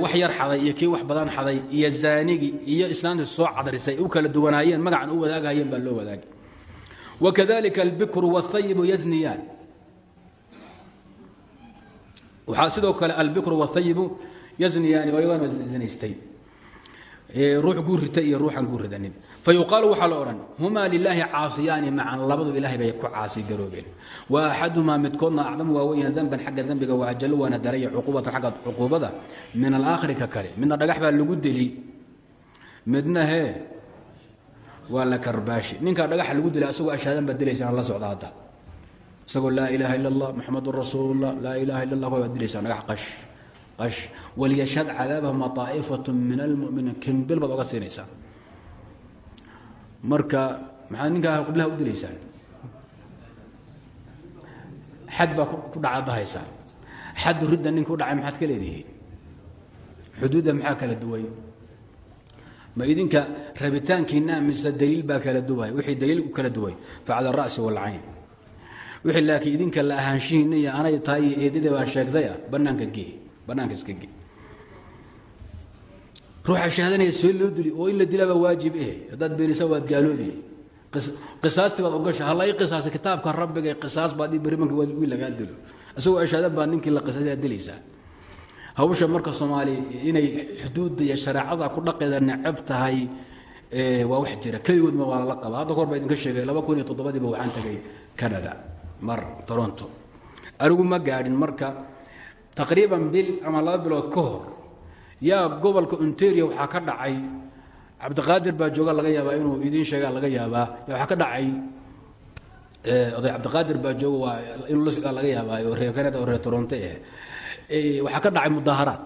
wax yar xaday iyo kii wax badan xaday iyo zaanigi iyo islaantii soo cadarisay u kala duwanaayeen magacan u wadaagayeen baa loo wadaagi. Wakadalika albikru wاthayibu yazniyaan. Waxaa sidoo kale albikru wاthayibu yazniyaani oo iyagana zinaystay ruux guurita iyo ruuxan guuridanin fayuqaalu waxaa la odhan humaa lilaahi caasiyaani macan labadu ilaahay bay ku caasi garoobeen wa axadumaa midkoodna acdamu waa weyn danban xagga dembiga waa ajallo waana daraya cuquubatan xagga cuquubada min alaakhiri ka kale midna dhagax baa lagu deli midna hee waa la karbaashi ninkaa dhagaxa lagu dilay asagoo ashaadan baad dilaysaan la socda hadda isagoo laa ilaaha illa allah muxamadun rasuulullah laa ilaha illa allah baad dilaysaan dhagax qash qash walyashhad cadaabahuma min almuminiin kimbil baad marka maxaad ninkaa qiblaha u dilaysaan? Xad baa ku dhacadahaysaan xaddu ridda ninka u dhacay maxaad ka leedihiin? Xuduudda maxaa kala duway? Ma idinka rabitaankiina mise daliil baa kala duway? Wixii daliil u kala duway? Facala ara'si waalcayn wixii laakiin idinka la ahaanshihiina anay tahay eedada baa sheegtay ah bannaanka gee bannaanka iska gee ruuxa shahaadanaya see loo dili oo in la dilaba waajib eh. Haddaad beenisa waad gaaloobi qisaastii baad ogasha halla qisaasa kitaabka rabbiga qisaas baad i berimanka wiil lagaa dilo. Isagoo ashaadan baa ninkii la qisaasay aad dilaysaa. Hawsha marka soomaali inay xuduudda iyo shareecada ku dhaqeeda necab tahay waa wax jira. Keligoodma waa lala qaba. Hadda baa idinka sheegay laba kun iyo toddobadiiba waxaan tagay canada mar toronto. Anigu gaadhin marka taqriiban bil ama laba bilood ka hor yaa gobolka ontario waxaa ka dhacay. Cabdiqaadir baa jooga laga yaabaa inuu idiin sheegaa laga yaabaa. Waxaa ka dhacay. Oday cabdiqaadir baa jooga waa inuu la socdaa laga yaabaa oo reer canada oo reer toronto eh. Waxaa ka dhacay mudaaharaad.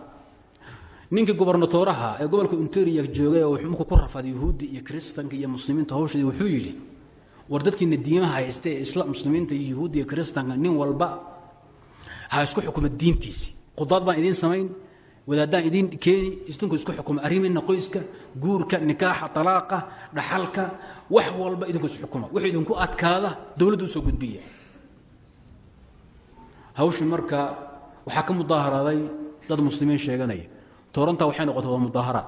Ninkii gobernatooraha ee gobolka ontario joogay oo markuu ku rafaad yuhuudda iyo kiristanka iyo muslimiinta hawsheedii wuxuu yidhi war dadkiina diimaha haysta ee isla muslimiinta iyo yuhuudda iyo kiristanka nin walba ha isku xukuma diintiisi. Qudaad baan idiin samayn wadaadaan idin keeni idinku isku xukuma arrimina qoyska guurka nikaaxa talaaqa dhaxalka wax walba idinku is xukuma. Wuxuu idinku adkaada dowladda u soo gudbiya. Hawshii marka waxaa ka mudaaharaday dad muslimiin sheeganaya. Tooranta waxay noqotay waa mudaaharaad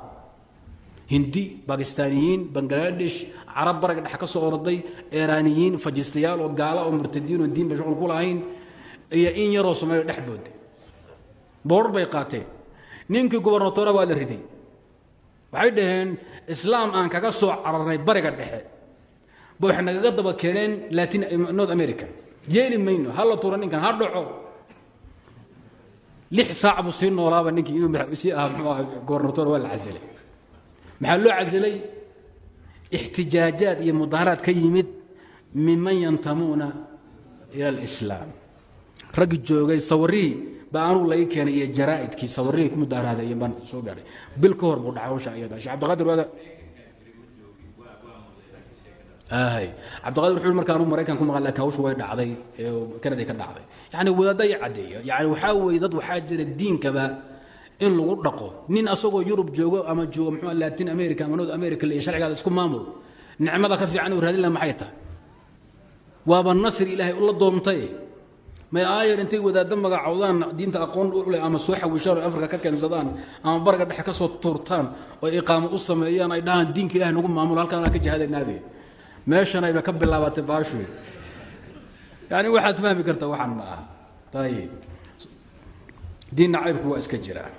hindi bakistaaniyiin bangaladesh carab baraga dhex ka soo orday eraaniyiin fajistayaal oo gaala oo murtadiin oo diinba shuqul ku lahayn. Iyo in yaroo somaaliya dhex booday boor bay qaateen ninkii gobernatoora waa la riday. Waxay dhaheen islaam aan kaga soo cararnay bariga dhexe. Ba waxay nagaga daba keeneen latin north america. Yeeli mayno ha la ninkan ha dhaco. Lix saac buu sii noolaaba ninkii inuu sii aha muxuu aha gobernatoor waa la casilay. Maxaa loo casilay? Ixtijaajaad iyo mudaaharaad ka yimid minman yantamuuna ila alislaam. Raggi joogay sawarihii baa anuu laga keenay iyo jaraa'idkii sawarihii ku mudaaharaadayeen baan soo gaadhay. Bil ka hor buu dhacay hawsha iyada. Sheekh cabdiqaadir waaga hay cabdiqadir wuxuu marka anuu maraykan ku maqan laakiin hawshu way dhacday kanaday ka dhacday. Yani wadaadda i caddeeya yani waxaa weeye dad waxaa jira diinkaba in lagu dhaqo. Nin asagoo yurub joogo ama joogo mxuu latin america ama north america le sharcigaada isku maamul nicmada ka fiican uu raadin laha maxay tahay? Waaba nasri ilaahay ula doontay may aayar intay wadaaddo magacowdaan diinta aqoon uleh ama soo xawishaan oo afrika ka keensadaan ama bariga dhexe ka soo tuurtaan oo iqaamo u sameeyaan ay dhahaan diinka ilahay nagu maamulo halkaan aan ka jihadaynaade meeshanayba ka bilaabatay baashu. Yani waxaad fahmi karta waxaan ma aha. Ayib diin nacaybku waa iska jiraa.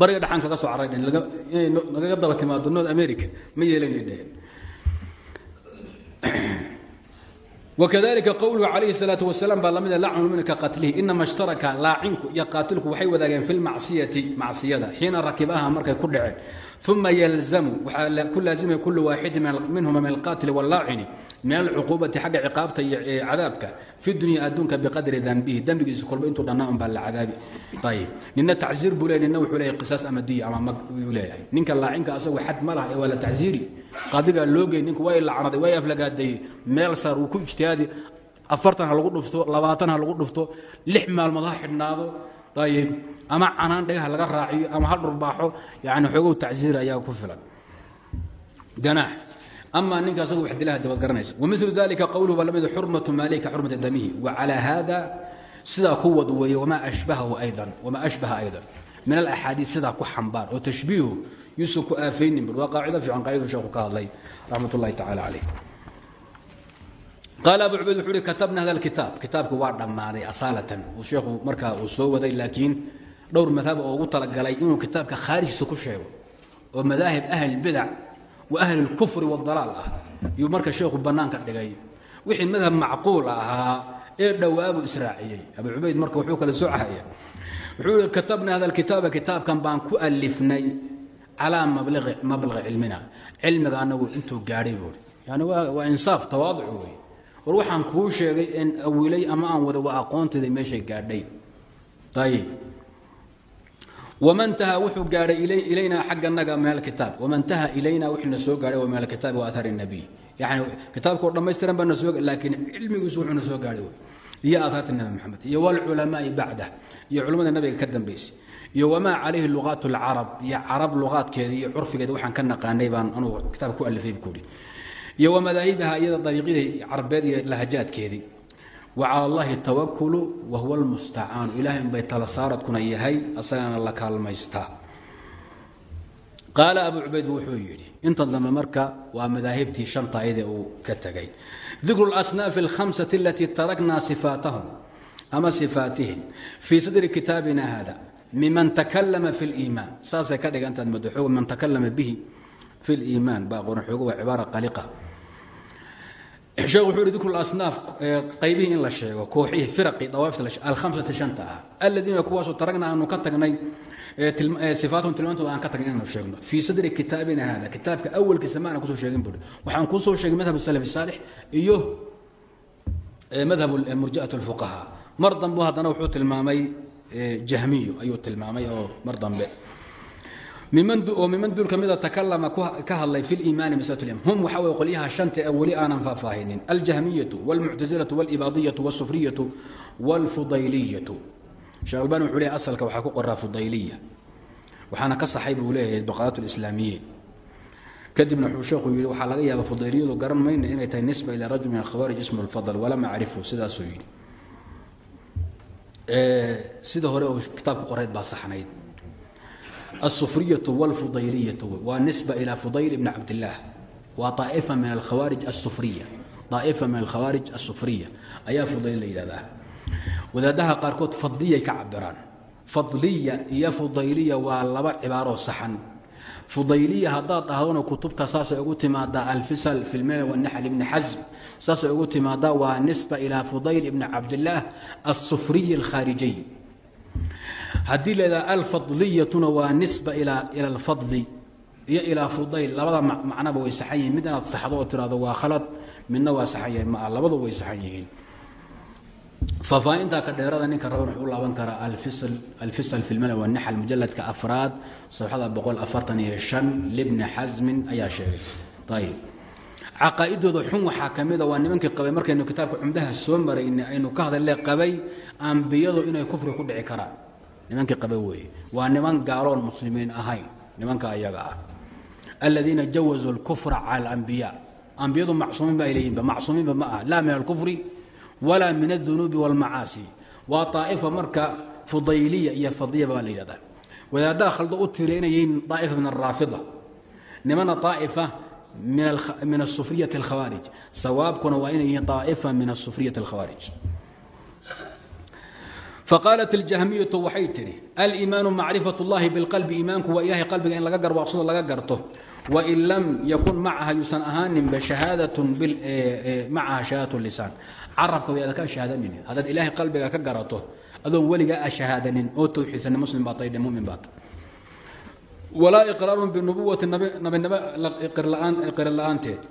Bariga dhaxaan kaga soo carray dheen inay nagaga daba timaado america ma yeelanay dheheen wkadalika qowluhu calayhi salaatu wasalaam baa la mid lacnulmumina ka qatlihi inama ishtaraka laacinku iyo qaatilku waxay wadaageen fi lmacsiyati macsiyada xiina rakibaha markay ku dhaceen uma yalzamu waxaa ku laazimaya kulu waaxidi minhuma min alqaatili wاllaacini min alcuquubati xagga ciqaabta iyo cadaabka fi dunya adduunka biqadri danbihi dembigiisa kolba intuu dhannaa un baa la cadaabi ayib nina tacziir buu leey nina wuxuu leeyahay qisaas ama diya ama mag yuu leeyahay ninka laacinka asagu xad ma laha ee waa la tacziiri qaadigaa loogey ninku way lacnaday way aflagaadayey meel saar uu ku ijtihaadi afartan ha lagu dhufto labaatan ha lagu dhufto lix maalmood ha xidhnaado ayib ama canaan dhagaha laga raaciyo ama ha dhurbaaxo yani xoogow tacziir ayaa ku filan ganaax ama ninka asagu wax dilaha dabad garanaysa wamilu dalika qowluhu baa la mid xurmatu maalika xurmata damihi wacalaa hada sidaa ku wad weeye wamaa ashbahahu aydan wamaa ashbaha aydan min alaxaadiis sidaa ku xambaar oo tashbiihu yuusan ku aafaynin bur waa qaacido fiican qaacidadu sheekhu ka hadlay raxmat ullahi tacala calayh qaal abu cubayd wuxuu uhi katabna hada alkitaab kitaabku waa dhammaaday asaalatan sheekhu markaa uu soo waday laakiin dhowr madhab oo ugu talagalay inuu kitaabka khaarijkiisa ku sheego oo madaahib ahlilbidac wa ahli اlkufri waاdalaal ah yuu marka sheekhu bannaanka dhigay wixii madhab macquul ahaa ee dhowaabuu israaciyey abu cubayd marka wuxuu kala soocahaya wuxuu ihi katabna hada alkitaaba kitaabkan baan ku alifnay calaa mablaqi cilmina cilmiga anagu intuu gaadhay buui yani waa insaaf tawaaduc wey war waxaan kuu sheegay een awilay ama aan wada waa aqoontayda meeshay gaadhay. Ayb wmantaha wuxuu gaahay ilaynaa xagga naga min akitaab wamantaha ilayna wna soo gaahay waa min alkitaabi waaar اnabiy yani kitaabkao dhammaystiran baa nasoo laakiin cilmigiisu wuxuu na soo gaahay iyo aaaarta nabi maxamed iyo wlculamaai bacdah iyo culamada nabiga ka dambaysay iyo wamaa calayhi luqaat اlcarab iyo carab luqaadkeeda iyo waxaan ka naqaanay baan anugu kitaab alifay buui iyo wamadaahibaha iyada dariiqyadii carbeed iyo lahajaadkeedii wa cala allahi tawakulu wa huwa almustacaanu ilahay unbay tala saaradkuna yahay asagana la kaalmaystaa qaala abu cubayd wuxuu yidhi intan dambe marka waa madaahibtii shanta ayadee uu ka tegay dikru اlasnaafi اlhamsati alatii taraknaa sifaatahum ama sifaatihim fii sadri kitaabina hada miman takalama fi اliimaan saasay ka dhigantaad mado xoog man takalama bihi fi اliimaan baa qoran xoogo waa cibaara qaliqa sheekh wuxuu yidhi dikru lasnaaf qaybihii in la sheego kooxihii firaqii dawaafta alhamsata shanta ah. Aladiina kuwaasoo taragna aanu ka tagnay sifaatahum tilmaantooda aan ka tagnay inaanu sheegno. Fii sadri kitaabina hada kitaabka awalkiisa ma aanan ku soo sheegin buuri waxaan kuu soo sheegay madhab salaf saalix iyo madhab murji'at اlfuqahaa mar dambe haddana wuxuu tilmaamay jahmiyo ayuu tilmaamay oo mar dambe oo miman duul ka mida takalama ka hadlay fi liimaani maslm hum waxa way qolyaha shanta ee weli aanan faahfaahinin aljahmiyatu wاlmuctasilatu wاlibaadiyatu wاsufriyatu wاlfudayliyatu sheekh albani wuxuu leeyahy asalka waxaa ku qoraa fudayliya waxaana ka saxay buu leeyahay baqaat اlislaamiyiin kadibna wuxuu sheekhu yidhi waxaa laga yaaba fudayliyadu garan mayna inay tahay nisba ilaa rajul min alkhawaarij ismu اlfadl walam acrifu sidaasuu yidhi sida hore oo kitaabka qoreyd baa saxnayd الsufriyatu wاlfudayliyatu waa nisba ilaa fudayl ibn cabdillaah waa طaa'ifa min alkhawaarij الsufriya طaa'ifa min alkhawaarij الsufriya ayaa fudayl la yidhahdaa wadaadaha qaarkood fadliyay ka cabiraan fadliya iyo fudayliya waa laba cibaaroo saxan fudayliya haddaad dhahdona kutubta saasay ugu timaadaa alfisal fi lmel wanaxl ibni xasm saasay ugu timaadaa waa nisba ilaa fudayl ibni cabdillaah alsufriyi alkhaarijiy haddii laydhaha alfadliyatuna waa nisba ila alfadli iyo ilaa fudayl labada macnaba way saxan yihiin. Mid inaad saxdo oo tirahdo waa khalad midna waa saxan yahay. Maa labadu way saxan yihiin. Faafaahintaa ka dheerada ninka raban wuxuu u laaban karaa alfisal fi lmala wanaxal mujaladka afraad safxada boqol afartan iyo shan libni xasmin ayaa sheegay. Ayib caqaa'idooda xun waxaa ka mida waa nimankii qabay markaynu kitaabka cumdaha soo maraynay aynu ka hadallee qabay ambiyadu inay kufri ku dhici karaan nimankii qabay weeye waa niman gaaloon muslimiin ahayn nimanka ayaga ah aladiina jawazuu اlkufra cala alambiya ambiyadu macsuumiin ba ay leeyihinba macsuumiinba ma aha laa min alkufri walaa min aلdunuubi wاlmacaasi waa طaa'ifa marka fudayliya iyo fadliya baa la yidhahdaa wadaaddaha khaldo u tiriya inay yihiin طaa'ifa min alraafida nimana طaa'ifa min asufriyati اlkhawaarij sawaabkuna waa inay yihiin طaa'ifa min asufriyati اlkhawaarij faqaalat اljahmiyatu waxay tidhi aliimaanu macrifaة اllahi biاlqalbi iimaanku waa ilahay qalbiga in laga garwaaqsado laga garto wain lam yakun macaha yuusan ahaaninba shahaadaة macaha shahaadaة lisaan carabka way ada ka shahaadanin haddaad ilaahay qalbiga ka garato adoon weligaa a shahaadanin oo tawxiidsan muslim baa taydhe mumin baa tay walaa iqraarun binubuwati nabinimo qira la-aanteed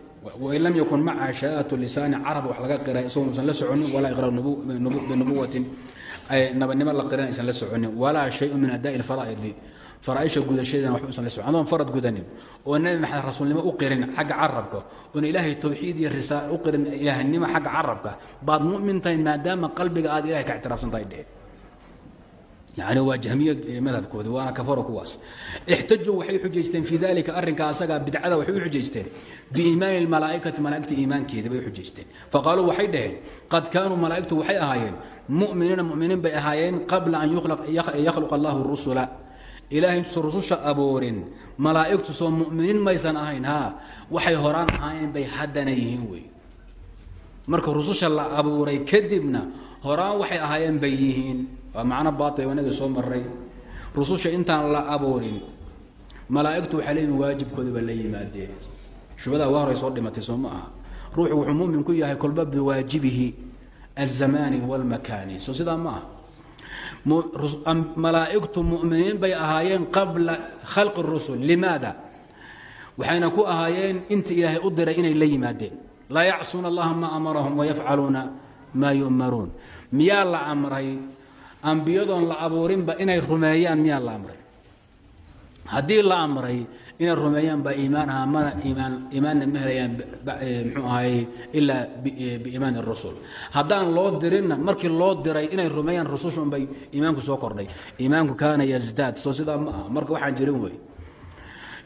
wain lam yakun macaha shahaadatu lisaani carab wax laga qira isagoo usan la soconin walaa iqraar binubuwatin nabinimo la qiran aysan la soconin. Walaa shayun min adaa'i lfaraa'idi faraaisha gudashadeena waxba usan la socon adoon farad gudanin. Oo nebi maxamed rasuulnimo u qirin xagga carabka oon ilaahay tawxiid iyo risaal u qirin ilaahnimo xagga carabka baad mu'min tahay maadaama qalbiga aad ilahay ka ictiraafsan tahay dheh yani waa jahmiye madhabkoodi waana kafaro kuwaas. Ixtajuu waxay xujaysteen fii dalika arrinka asaga bidcada waxay u xujaysteen biiimaani lmalaa'ikati malaa'igta iimaankeeda bay xujaysteen faqaaluu waxay dhaheen qad kaanuu malaa'igtu waxay ahaayeen mu'miniina mu'miniin bay ahaayeen qabla an yakhluqa allahu rusula ilaahay su rususha aboorin malaa'igtu soo maysan ahayn haa waxay horaan ahaayeen bay haddana yihiin wey. Marka rususha la abuuray kadibna horaan waxay ahaayeen bay yihiin waa macno baatay wanagii soo maray rususha intaan la aboorin malaaigtu waxay waajibkooda baa la yimaadeen shubadaha waa horay soo dhimatay soo ma aha. Ruuxu wuxuu mumin ku yahay kolba biwaajibihi azamaani walmakaani. Soo sidaa ma malaaigtu muminiin bay ahaayeen qabla khalqi rusul. Limaada? Waxayna ku ahaayeen inta ilaahay u diray inay la yimaadeen. Laa yacsuuna allaha maa amarahum wayafcaluuna maa yu'maruun. Miyaa la amray? Ambiyadoon la abuurinba inay rumeeyaan miyaa la amray? Haddii la amray inay rumeeyaan baa iimaan ahaa mana iimaan iimaanna ma helayaan mxuu ahay ilaa biiimaani الrusul haddaan loo dirinna markii loo diray inay rumeeyaan rususha unbay iimaanku soo kordhay. Iimaanku kaana yasdaad soo sidaa ma aha. Marka waxaan jirin wey.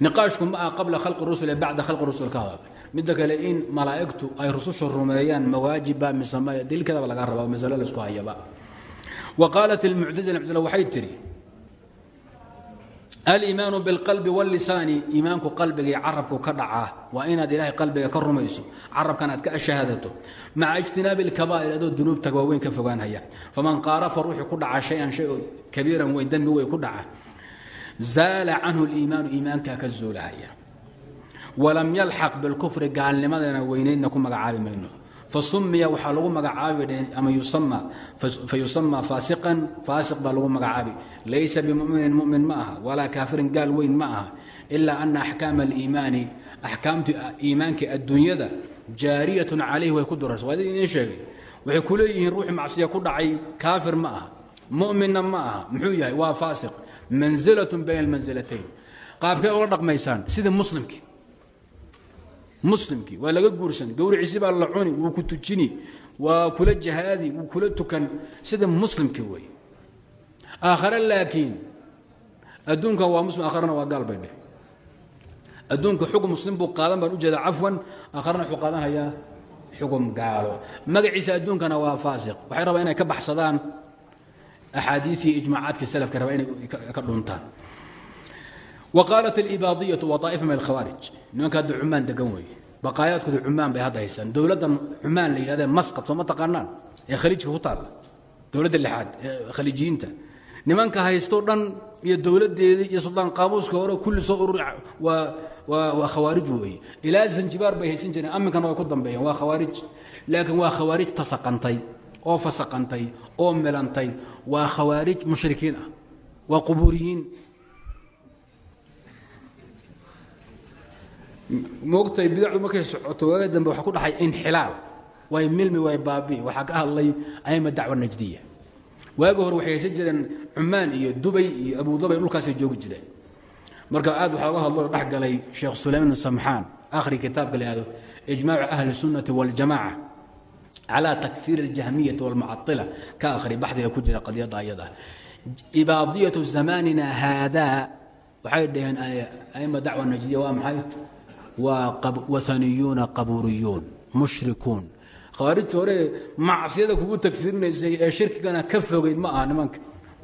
Niqaashku ma aha qabla khalqi rusul ee bacda khalqi rusul ka hadal midda kale in malaa'igtu ay rususha rumeeyaan mawaajibba mise maya dilkadaba laga rabaa masalo la isku hayaba wa qaalat ilmuctazila muctazila waxay tidhi aliimaanu bilqalbi wاllisaani iimaanku qalbiga iyo carabku ka dhacaa waa inaad ilaahay qalbiga ka rumayso carabkan aad ka shahaadato maca ijtinaabi اlkabaa'ir adoo dunuubta waaweyn ka fogaanhaya faman qaarafa ruuxii ku dhaca shay-an shay oo kabiiran weyn dembi weyn ku dhaca zaala canhu اliimaanu iimaankaa ka zuulahaya walam yalxaq bilkufri gaalnimadana weynaydna ku magacaabi mayno fasumiya waxaa lagu magacaabi ama yusama fayusama faasiqan faasiq baa lagu magacaabi. Laysa bimuminin mumin ma aha walaa kaafirin gaal weyn ma aha ilaa ana axkaama aliimaani axkaamti iimaanka adduunyada jaariyatun calayhi way ku duraysa waa idiin sheegay. Waxay ku leeyihiin ruuxii macsiya ku dhacay kaafir ma aha muminna ma aha. Muxuu yahay? Waa faasiq. Manzilatun bayna almansilatayn qaabkay ula dhaqmaysaan? Sidii muslimkii muslimkii waa laga guursan. Gawriciisi baa la cuni wuu ku tujini waa kula jahaadi wuu kula tukan. Sida muslimkii wey aakhare laakiin adduunkan waa muslim aakharana waa gaal bay dheh adduunka xukm muslim buu qaadan baan u jeedaa cafwan aakharana wuxuu qaadanhayaa xukm gaalo. Magaciisa adduunkana waa faasiq. Waxay rabaa inay ka baxsadaan axaadiiii ijmaacaadka salafka raba inay ka dhuntaan wa qaalat alibaadiyatu waa طaa'ifa min alkhawaarij nimanka hadda cumaan degan weeye baqaayaadkooda cumaan bay hadda haysaan dowladdan cumaan la yidhahdee masqad soo ma taqaanaan? Ee khaliijka ku taalla? Dowladda lixaad ee khaliijiyiinta. Nimanka haysto dhan iyo dowladdeedii iyo suldaan qaabuuska hore kulli soo urur waa waa waa khawaarij weeye. Ilaa zanjibaar bay haysan jireen aminkana way ku dambeeyeen waa khawaarij. Laakiin waa khawaarij tasaqantay oo fasaqantay oo melantay. Waa khawaarij mushrikiin ah waa qubuuriyiin moogtahay bidacdu markay socoto waaga dambe waxa ku dhaxay inxilaal. Way milmi way baabii waxaa ka hadlay ayma dacwa najdiya. Waagi hore waxay haysan jireen cumaan iyo dubay iyo abudabay dhulkaasay joogi jireen. Marka aad waxaa uga hadlo dhex galay sheekh sulayman samxaan akhri kitaabka la yihahdo ijmaacu ahli sunnati waljamaca calaa takfiir aljahmiyati walmucadila ka akhri baxdiga ku jira qadiyadda ayada ibaadiyatu zamanina haadaa waxay dhaheen ama dacwa najdiya waa maxay? Waa wahaniyuuna qabuuriyuun mushrikuun khawaarijta hore macsiyada kugu tagfiirinaysay ee shirkigana ka fogeyd ma aha nimanka.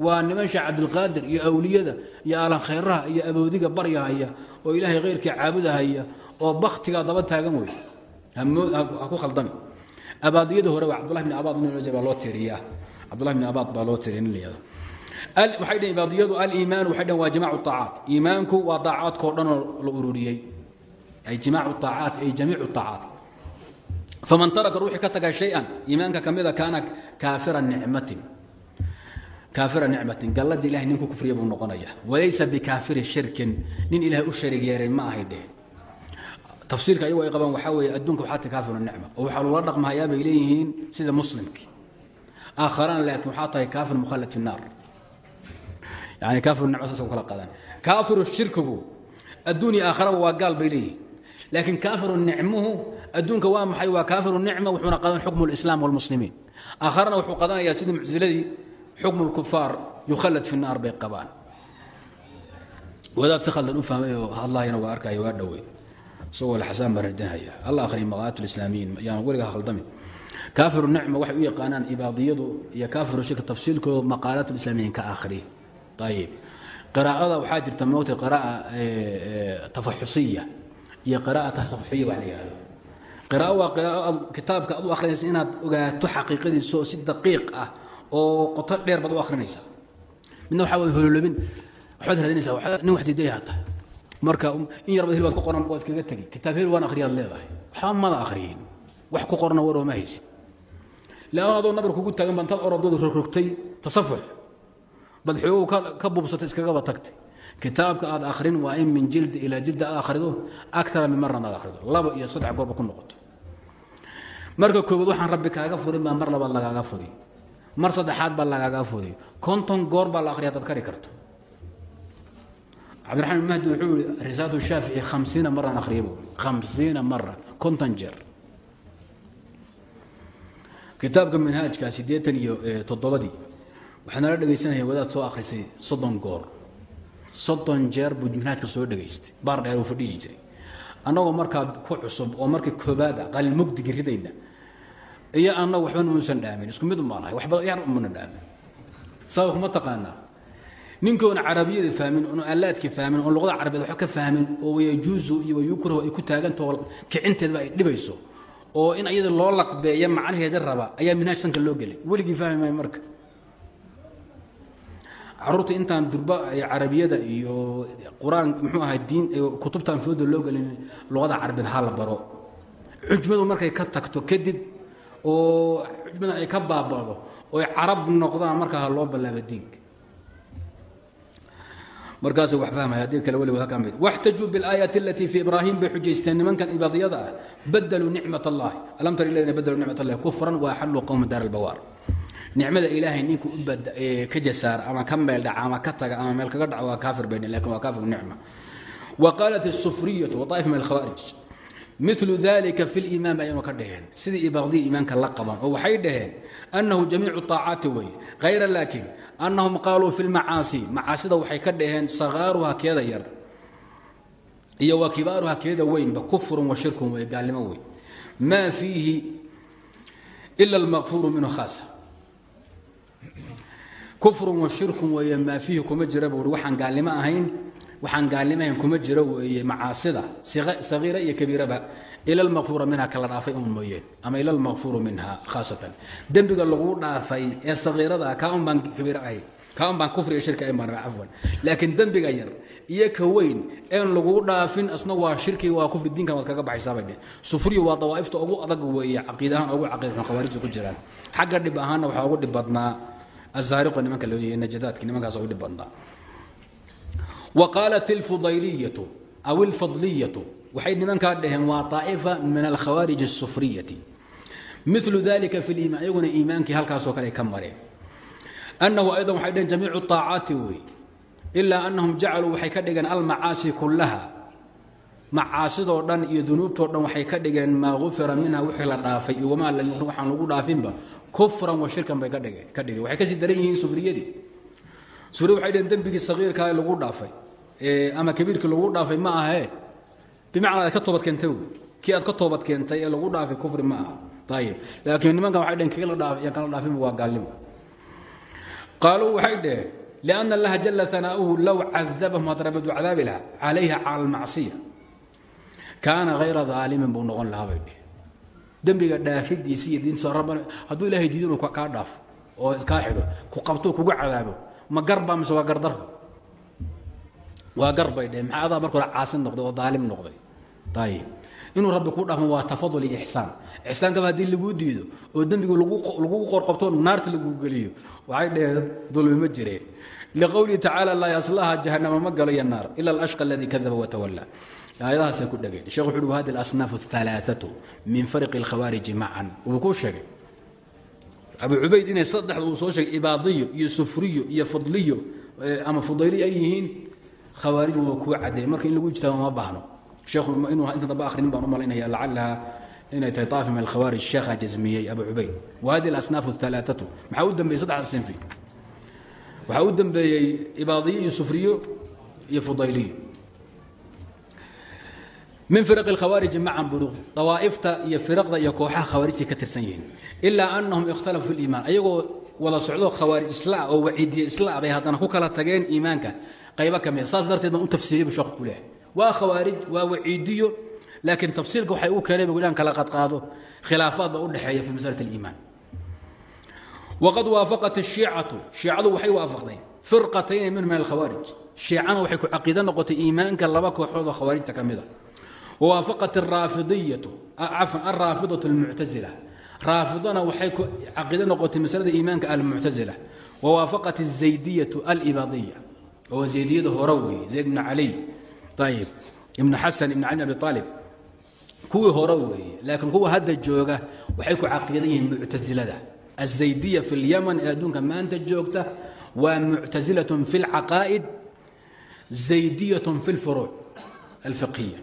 Waa niman sheekh cabdilqaadir iyo awliyada iyo aalan khayraha iyo aboodiga baryahaya oo ilaahay khayrkii caabudahaya oo baktigaa daba taagan wey ha ku khaldami. Abaadiyada hore waa cabdulahi bn abaad baa loo tiriyaa cabdulahi bn abaad baa loo tiriya nin la yihahdo waxay dhaheen ibaadiyadu aliimaanu waxay dhaheen waa jimaacu طaacaat iimaanku waa daacaadkao dhanoo la ururiyey ay jimaacu طaacaat ay jamiicu طaacaat faman taraka ruuxii ka taga shay-an iimaanka ka mida kaana kaafira nicmatin. Kaafira nicmatin galladii ilahay nin ku kufriya buu noqonaya. Walaysa bikaafiri shirkin nin ilaahay u sharig yeeray ma ahay dheheen. Tafsiirka ayagu ay qabaan waxaa weeye adduunka waxaa tahay kaafiru nicma. Oo waxaa loola dhaqmahayaa bay leeyihiin sida muslimkii aakharana laakiin waxaa tahay kaafir mukhallad fi naar. Yani kaafiru nicma saas ku kala qaadaan. Kaafiru shirkigu adduun iyo aakharaba waa gaal bay leeyihiin laakiin kaafiru nicmuhu adduunka waa maxay? Waa kaafiru nicma wuxuuna qadan xukmu lislaam walmuslimiin aakharana wuxuu qadanayaa sidii mucsiladii xukmu lkufaar yukhallad fi naar bay qabaan. Wadaad si khaldan u fahmay oo hadlahayana waa arkaya waa dhowey isagoo laxsaan baa radinhaya alla akhriya maqaat lislaamiyiin yaan weliga khaldami. Kaafiru nicma waxay u yaqaanaan ibaadiyadu iyo kaafiru shirka tafsiilkooda maqaalaat lislaamiyiin ka akhri ayib qiraa'ada waxaa jirta moogta qiraa'a tafaxusiya iyo qiraa'a tasafuxiya wax la yihahdo qiraa'o waa qiraa'o kitaabka aad u akhrinaysa inaad ogaato xaqiiqadiisa oo si daqiiq ah oo qoto dheer baad u akhrinaysa. Midna waxaa way hololobin waxbaad raadinaysaa nin wax diiday haata. Marka in yarba hil waad ku qoran waa iskaga tegi kitaab hel waan akhriyaad leedahay. Waxba mada akhriyin. Wax ku qorna war ooma haysid. Leanna adoo nabar kugu taagan bantaad orodooda rogrogtay tasafux. Bad xoogow ka bubsatay iskagaba tagtay kitaabka aad akhrin waa in min jildi ilaa jildi aad akhrido akara min marna aad akhrido. Laba iyo saddex goorba ku noqoto. Marka koobaad waxaan rabbi kaaga furin baa mar labaad lagaaga furi. Mar saddexaad baa lagaaga furi. Konton goor baa la akhriya hadaad kari karto. Cabdiraxmaan mahdi wuxuu yihi risaalatu shaafici hamsiina maraan akhriya buu hamsiina mara konton jeer. Kitaabka minhaajka siddeetan iyo toddobadii waxaa nala dhegaysanaya wadaad soo akhrisay soddon goor soddon jeer buu minhaajka soo dhegaystay. Baar dheer uu fadhihi jiray. Annagoo markaa ku cusub oo markii koobaad ah qalin mugdigi ridayna iyo annagu waxba muusan dhaamin. Isku mid umaanahay waxba yar umana dhaamin sababku ma taqaanaa? Ninkoona carabiyada fahmin oon allaadka fahmin oon luqada carabiyeed waxba ka fahmin oo wayajuusu iyo wayukrahu ay ku taagantao kicinteedba ay dhibayso oo in ayada loo laqbeeya macnaheeda raba ayaa minhaaj sanka loo gelay. Weligii fahmi maayo marka carruurta intaan durba carabiyada iyo qur'aan muxuu ahay diin kutubtaan fooda loo gelin luqada carabiyeed ha la baro. Cujmadu markay ka tagto kadib oo cujmadan ay ka baaba'do oy carab noqdaan markaa ha loo ballaaba diinka markaas wax fahmaya haddii kale weligood halkaa mid. Waxtajuu biاlaayaati alatii fii ibraahim bay xujaysteen nimankan ibaadiyada ah badaluu nicmat allahi alam tar iladina badaluu nicmat allahi kufran waaxalluu qowma daar albawaar nicmada ilaahay ninku u ka jasaar ama ka meel dhaca ama ka taga ama meel kaga dhaco waa kaafir bay lakin waa kaafir nicma wa qaalat الsufriyatu waطaa'if min alkhawaarij milu dalika fi liimaan ba ayanu ka dhaheen sidii ibaadiya iimaanka la qaban oo waxay dhaheen annahu jamiicu طaacaati wey hayra laakin annahum qaaluu fi lmacaasi macaasida waxay ka dhaheen sakaaruha keeda yar iyo wa kibaaruha keeda weynba kufrun wa shirkun wey gaalnimo wey maa fiihi ila almaqfuuru minhu khaasa kufrun wa shirkun weeye maa fiihi kuma jira buui waxaan gaalnimo ahayn waxaan gaalnimo ahayn kuma jiro weeye macaasida sagiira iyo kabiiraba. Ila almaqfuura minha kala dhaafay un mooyeen ama ila almaqfuuru minha khaasatan. Dembiga lagu dhaafay ee sagiirada kaa un baan kabiir ahayn kaa un baan kufri iyo shirki ahayn baan cafwan laakiin dembiga yar iyo ka weyn een lagu dhaafin asna waa shirki waa kufri diinkan waad kaga baxaysaa bay dheh sufriyu waa dawaa'ifta ugu adag weeye ahaanna waxaa ugu badnaa azaariqo nimanka loo yeeyay najadaadki nimankaas ugu dhib badnaa wa qaalat alfudayliyatu aw alfadliyatu waxay nimankaa dhaheen waa طaa'ifa min alkhawaarij الsufriyati milu dalika fi liimaan iyaguna iimaankii halkaasoo kale ay ka mareen annahu aydan waxay dhaheen jamiicu طaacaati wey ilaa annahum jacaluu waxay ka dhigeen almacaasi kullaha macaasidoo dhan iyo dunuubtoo dhan waxay ka dhigeen maa gufira minha wixii la dhaafay iyo wamaa lam yufr waxaan lagu dhaafinba kufran wa shirkan bay ka dhigeen waxay ka sii daran yihiin sufriyadii. Sufriya waxay dhaheen dembigii sagiirkaa lagu dhaafay ama kabiirkii lagu dhaafay ma ahee bimacnaa aad ka toobad keentay wey aad ka toobad keentay ee lagu dhaafay kufri ma aha. Laakiin nimankan waxay dhaheen kii la dhaafay iyo kala dhaafinba waa gaalnimo. Qaaluu waxay dhaheen lianna allaha jala anaa'uhu low cadabahum hadrabadu cadaabi laha calayha cala almacsiya. Kaana hayra daalimin buu noqon lahaa dembiga dhaafidiisi iyo diinta rabban hadduu ilahay diido inuu kaa dhaafo oo kaa xidho ku qabto kuga cadaabo ma garbaa mise waa gardaro waa gar bay dheh maxaa adaa marka hore noqday oo daalim noqday? Ayib inuu rabbi kuu dhaafmo waa tafadul iyo ixsaan. Ixsaankaba haddii laguu diido oo dembigu lagugu qorqabto naarta laguu geliyo waxay dheheen dulmi ma jireen liqowlihi tacaala laa yaslaha jahanama ma galo naar ila alashqa aladii kadaba watawalla aayadahaasay ku dhageen. Shekh wuxu uhi hadi alasnaaf alaaatu min farqi alkhawaariji macan wuu kuu sheegay. Abu cubayd inay saddexda uu soo sheegay ibaadiyo iyo sufriyo iyo fadliyo ama fudayli ay yihiin khawaarij waa kuu cadeey marka in lagu ijtaaba ma baahno. Sheekhu inuu inta dambe akhrin baan u malaynaya inay tahay طaafi min alkhawaarij sheekha jasmiyey abu cubayd. Wa hadi alasnaaf alaaatu maxaa u dambeeyey saddexda sinfi? Waxaa u dambeeyey ibaadiyo iyo sufriyo iyo fudayliyo min firaq اlkhawaariji macan buru dawaa'ifta iyo firaqda iyo kooxaha khawaarijtay ka tirsan yihiin ilaa anahum ikhtalafuu fi liimaan ayagoo wada socdo khawaarij isla oo waciidiye isla bay haddana ku kala tageen iimaanka qaybo ka mida saas darteed baan u tafsiiriy bu sheekhu ku leehay waa khawaarij waa waciidiyo laakiin tafsiirka waxay u keeneen bu ilaan kala qadqaado khilaafaad ba u dhexeeya fi masalat اliimaan waqad waafaqat الشhiicatu shiicadu waxay waafaqdeen firqatayni min min alkhawaarij shiicana waxay ku caqiido noqotay iimaanka laba kooxood oo khawaarijta ka mida wawaafaqat araafidiyatu cafan alraafidatu almuctazila raafidana waxay caqiido noqotay masalada iimaanka almuctazila wawaafaqat azaydiyatu alibaadiya oo zaydiyada hore weeye zayd bn caliy ayib ibn xasan ibn cali bn abi aalib kuwii hore weeye laakiin kuwa hadda jooga waxay ku caqiidan yihiin muctasilada azaydiya fi lyaman ee adduunka maanta joogta waa muctasilatun fi اlcaqaa'id zaydiyatun fi اlfuruuc alfiqhiya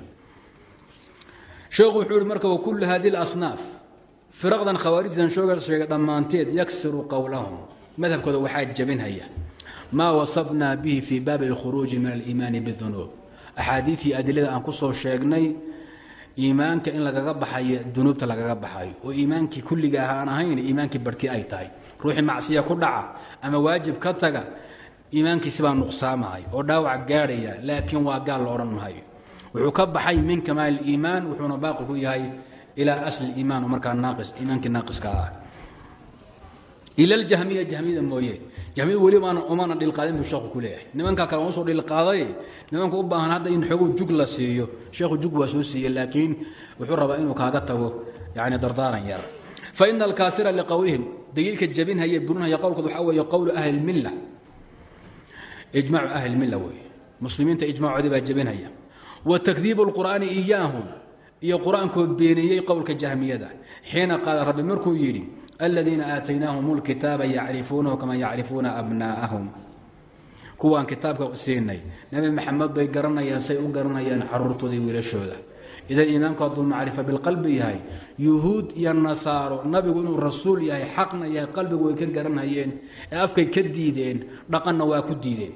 sheekhu wuxuu ihi marka wakullu hadi اlasnaaf firaqdan khawaarijdan shooga sheega dhammaanteed yaksiru qowlahum madhabkooda waxaa jabinhaya maa wasabnaa bihi fii baabi اlkhuruuji min aliimaani bidunuub. Axaadiiii adilada aan ku soo sheegnay iimaanka in lagaga baxayo dunuubta lagaga baxayo. Oo iimaankii kulliga ah aan ahayn iimaankii barhkii ay tahay. Ruuxii macsiya ku dhaca ama waajib ka taga iimaankiisibaa nuqsaamahay oo dhaawac gaadhaya laakiin waa gaal la odhan mahayo wuxuu ka baxay min kamaal iimaan wuxuuna baaqi ku yahay ilaa asli iimaan markaa iimaankii naaqiska ah. Ila ljahmiya jahmiyada mooye. Jahmiyada weli maana umana dhilqaadin buu sheekhu ku leeyahay. Nimanka kale u soo dhilqaaday. Nimanka u baahan hadda in xoogu jug la siiyo. Sheekhu jug waa soo siiyey laakiin wuxuu rabaa inuu kaaga tago yani dardaaran yar. Faina alkaasira liqowlihim daliilka jabinhaya burinhaya qowlkood waxaa weeye qowlu ahli lmilla ijmacu ahli lmilla weeye. Muslimiinta ijmacoodii baa jabinhaya wa takdiibu lqur'aani iyaahum iyo qur'aankoo beeniyey qowlka jahmiyada. Xiina qaala rabbi markuu yidhi aladiina aataynaahum اlkitaaba yacrifuunahu kama yacrifuuna abnaa'ahum kuwaan kitaabka siinay nebi maxamed bay garanayaan say u garanayaan caruurtooda iyo wiilashooda. Idan iimaanku hadduu macrifa bilqalbi yahay yuhuud iyo nasaaro nabigu inuu rasuul yahay xaqna yahay qalbigu way ka garanhayeen ee afkay ka diideen dhaqanna waa ku diideen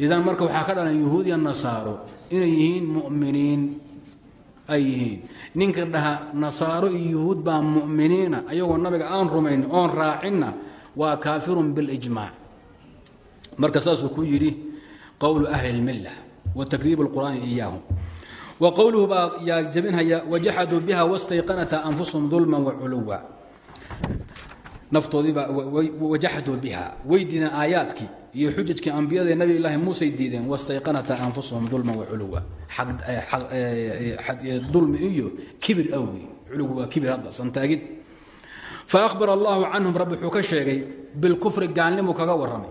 idan marka waxaa ka dhalan yuhuud iyo nasaaro inay yihiin mu'miniin ay yihiin. Ninka dhaha nasaaro iyo yuhuud baa mu'miniina ayagoo nabiga aan rumayn oon raacinna waa kaafirun bilijmaac marka saasuu ku yidhi qowlu ahli اlmilla wa takdiib اlqur'aani iyaahum wa qowluhu baa yaa jabinhaya wajaxaduu biha wastayqanata anfusahum dulma waculuwa naftoodiibaa wajaxaduu biha way diideen aayaadkii iyo xujajkii ambiyada nabi ilaahi muusay diideen wastayqanata anfusahum dulman waculuwa dulmi iyo kibir awgi culugu waa kibir hadda santaagid. Faahbar allahu canhum rabbi wuxuu ka sheegay bilkufri gaalnimu kaga warramay.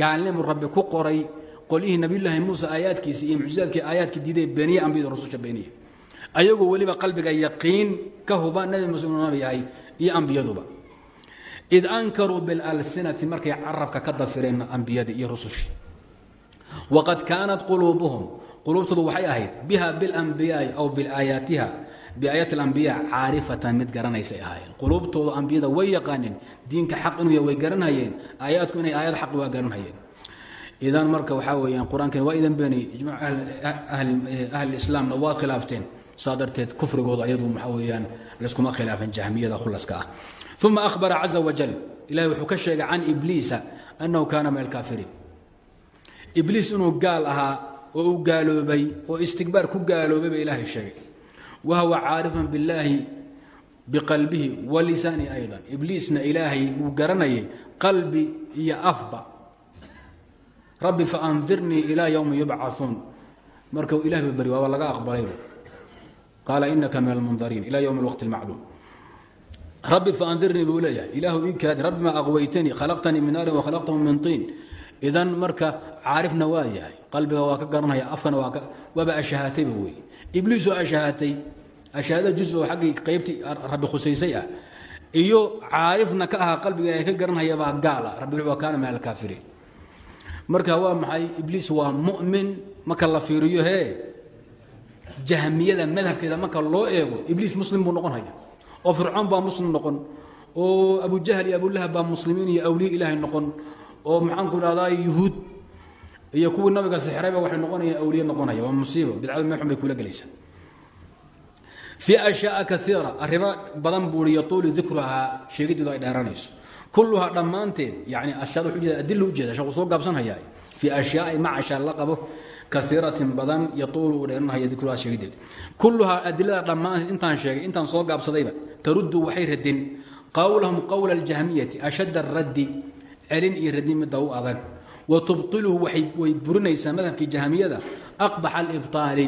Gaalnimu rabbi ku qoray qolyihii nabiyulaahi muuse aayaadkiisa iyo mucjizaadkii aayaadkii diiday beeniye ambiyada rususha beeniye ayagoo weliba qalbiga yaqiin ka huba nabi muuse inuu nabi yahay iyo ambiyaduba id ankaruu bilalsinati markay carabka ka dafireen ambiyadii iyo rusushii waqad kaanat quluubuhum quluubtoodu waxay ahayd biha bilambiyaai aw biaayaatiha biaayaati alambiya caarifatan mid garanaysay ahaayeen quluubtooda ambiyada way yaqaaneen diinka xaq inuu ya way garanhayeen aayaadku inay aayad xaq waa garanhayeen idan marka waxaa weyaan qur'aankan waa idan beenay ijmac ahlislaamna waad khilaafteen saa darteed kufrigooda ayadu waxaa weyaan layskuma khilaafin jahmiyada khulaska ah uma ahbara caza wajal ilahi wuxuu ka sheegay can ibliisa annahu kaana min alkaafiriin ibliis inuu gaal ahaa oo uu gaaloobay oo istikbaar ku gaaloobay ba ilaahay sheegay wa huwa caarifan billaahi biqalbihi wa lisaani aydan ibliisna ilaahay wuu garanayay qalbi iyo afba rabbi faandirnii ilaa ywmi yubcauun markau ilah ba bari waaba laga aqbalayba qaala inaka min almundariin ila ywmi اlwaqti اlmacluum rabbi faandirnii buu leeyahay. Ilaahu ii kaadi rabbi ma aqwaytanii khalaqtanii min naarin wakhalaqtahu min tiin. Idan marka caarifna waa yahay qalbiga waa ka garanaya afkana waaba ashahaatayba wey ibliisoo ashahaatay ashahaada juz oo xaggii qaybtii rabbi khusaysay ah iyo caarifna ka ahaa qalbiga ee ka garanhayabaa gaala rabbi wa kaana min alkaafiriin marka waa maxay? Ibliis waa mu'min marka la fiiriyo hee jahmiyada madhabkeeda marka loo eego ibliis muslim buu noqon haya oo fircoon baa muslim noqon oo abujahl iyo abulahab baa muslimiin iyo awliye ilaahay noqon oo maxaanku dhahdaa yuhuud iyo kuwii nabiga sixrayba waxay noqonayaan awliye noqonaya waa musiibo bidcadu meel bay kula gelaysaa fii ashyaaa kaiira arrimo badan buuri yatuuli dikruhaa sheegideedu ay dheeranayso. Kulluhaa dhammaanteed yani ashyaada ujeeda adila ujeeda shaquu soo gaabsanhayaa fii ashyaai macasha la qabo kaiiratin badan yatuulu uu dheeranhayo dikruhaa sheegideed kulluhaa adilada dhammaanteed sheegay intaan soo gaabsadayba taruddu waxay radin qowlahum qowla aljahmiyati ashadda araddi celin iyo radin adag. Wa tubtiluhu way burinaysaa madhabkii jahmiyada aqbax alibtaali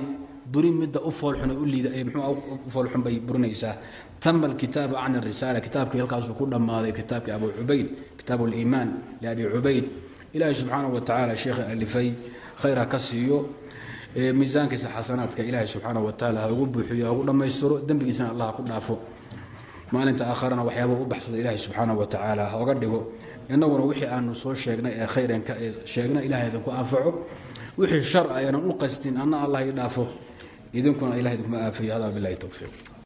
burin midda u foolxun u liida ee muxuu u foolxun bay burinaysaa. Tama alkitaabu can arisaala kitaabkii halkaasuu ku dhammaaday kitaabkii abu cubayd kitaabu liimaan liabi cubayd. Ilaahi subxaanahu wa tacaala sheekha alifay khayr ha ka siiyo miisaankiisa xasanaadka ilaahay subxaanaه wa tacaala ha ugu buuxiyo ha ugu dhammaystiro dembigiisana allah ku dhaafo. Maalinta aakharana waxyaaba u baxsada ilaahay subxaanaه wa tacaala ha oga dhigo. Innaguna wixii aanu soo sheegnay ee khayranka ee sheegna ilahay idinku anfaco wixii shar aynan u qastin anna allah i dhaafo. Idinkuna ilahay idinkuma aafiyo hada bilahi towfiiq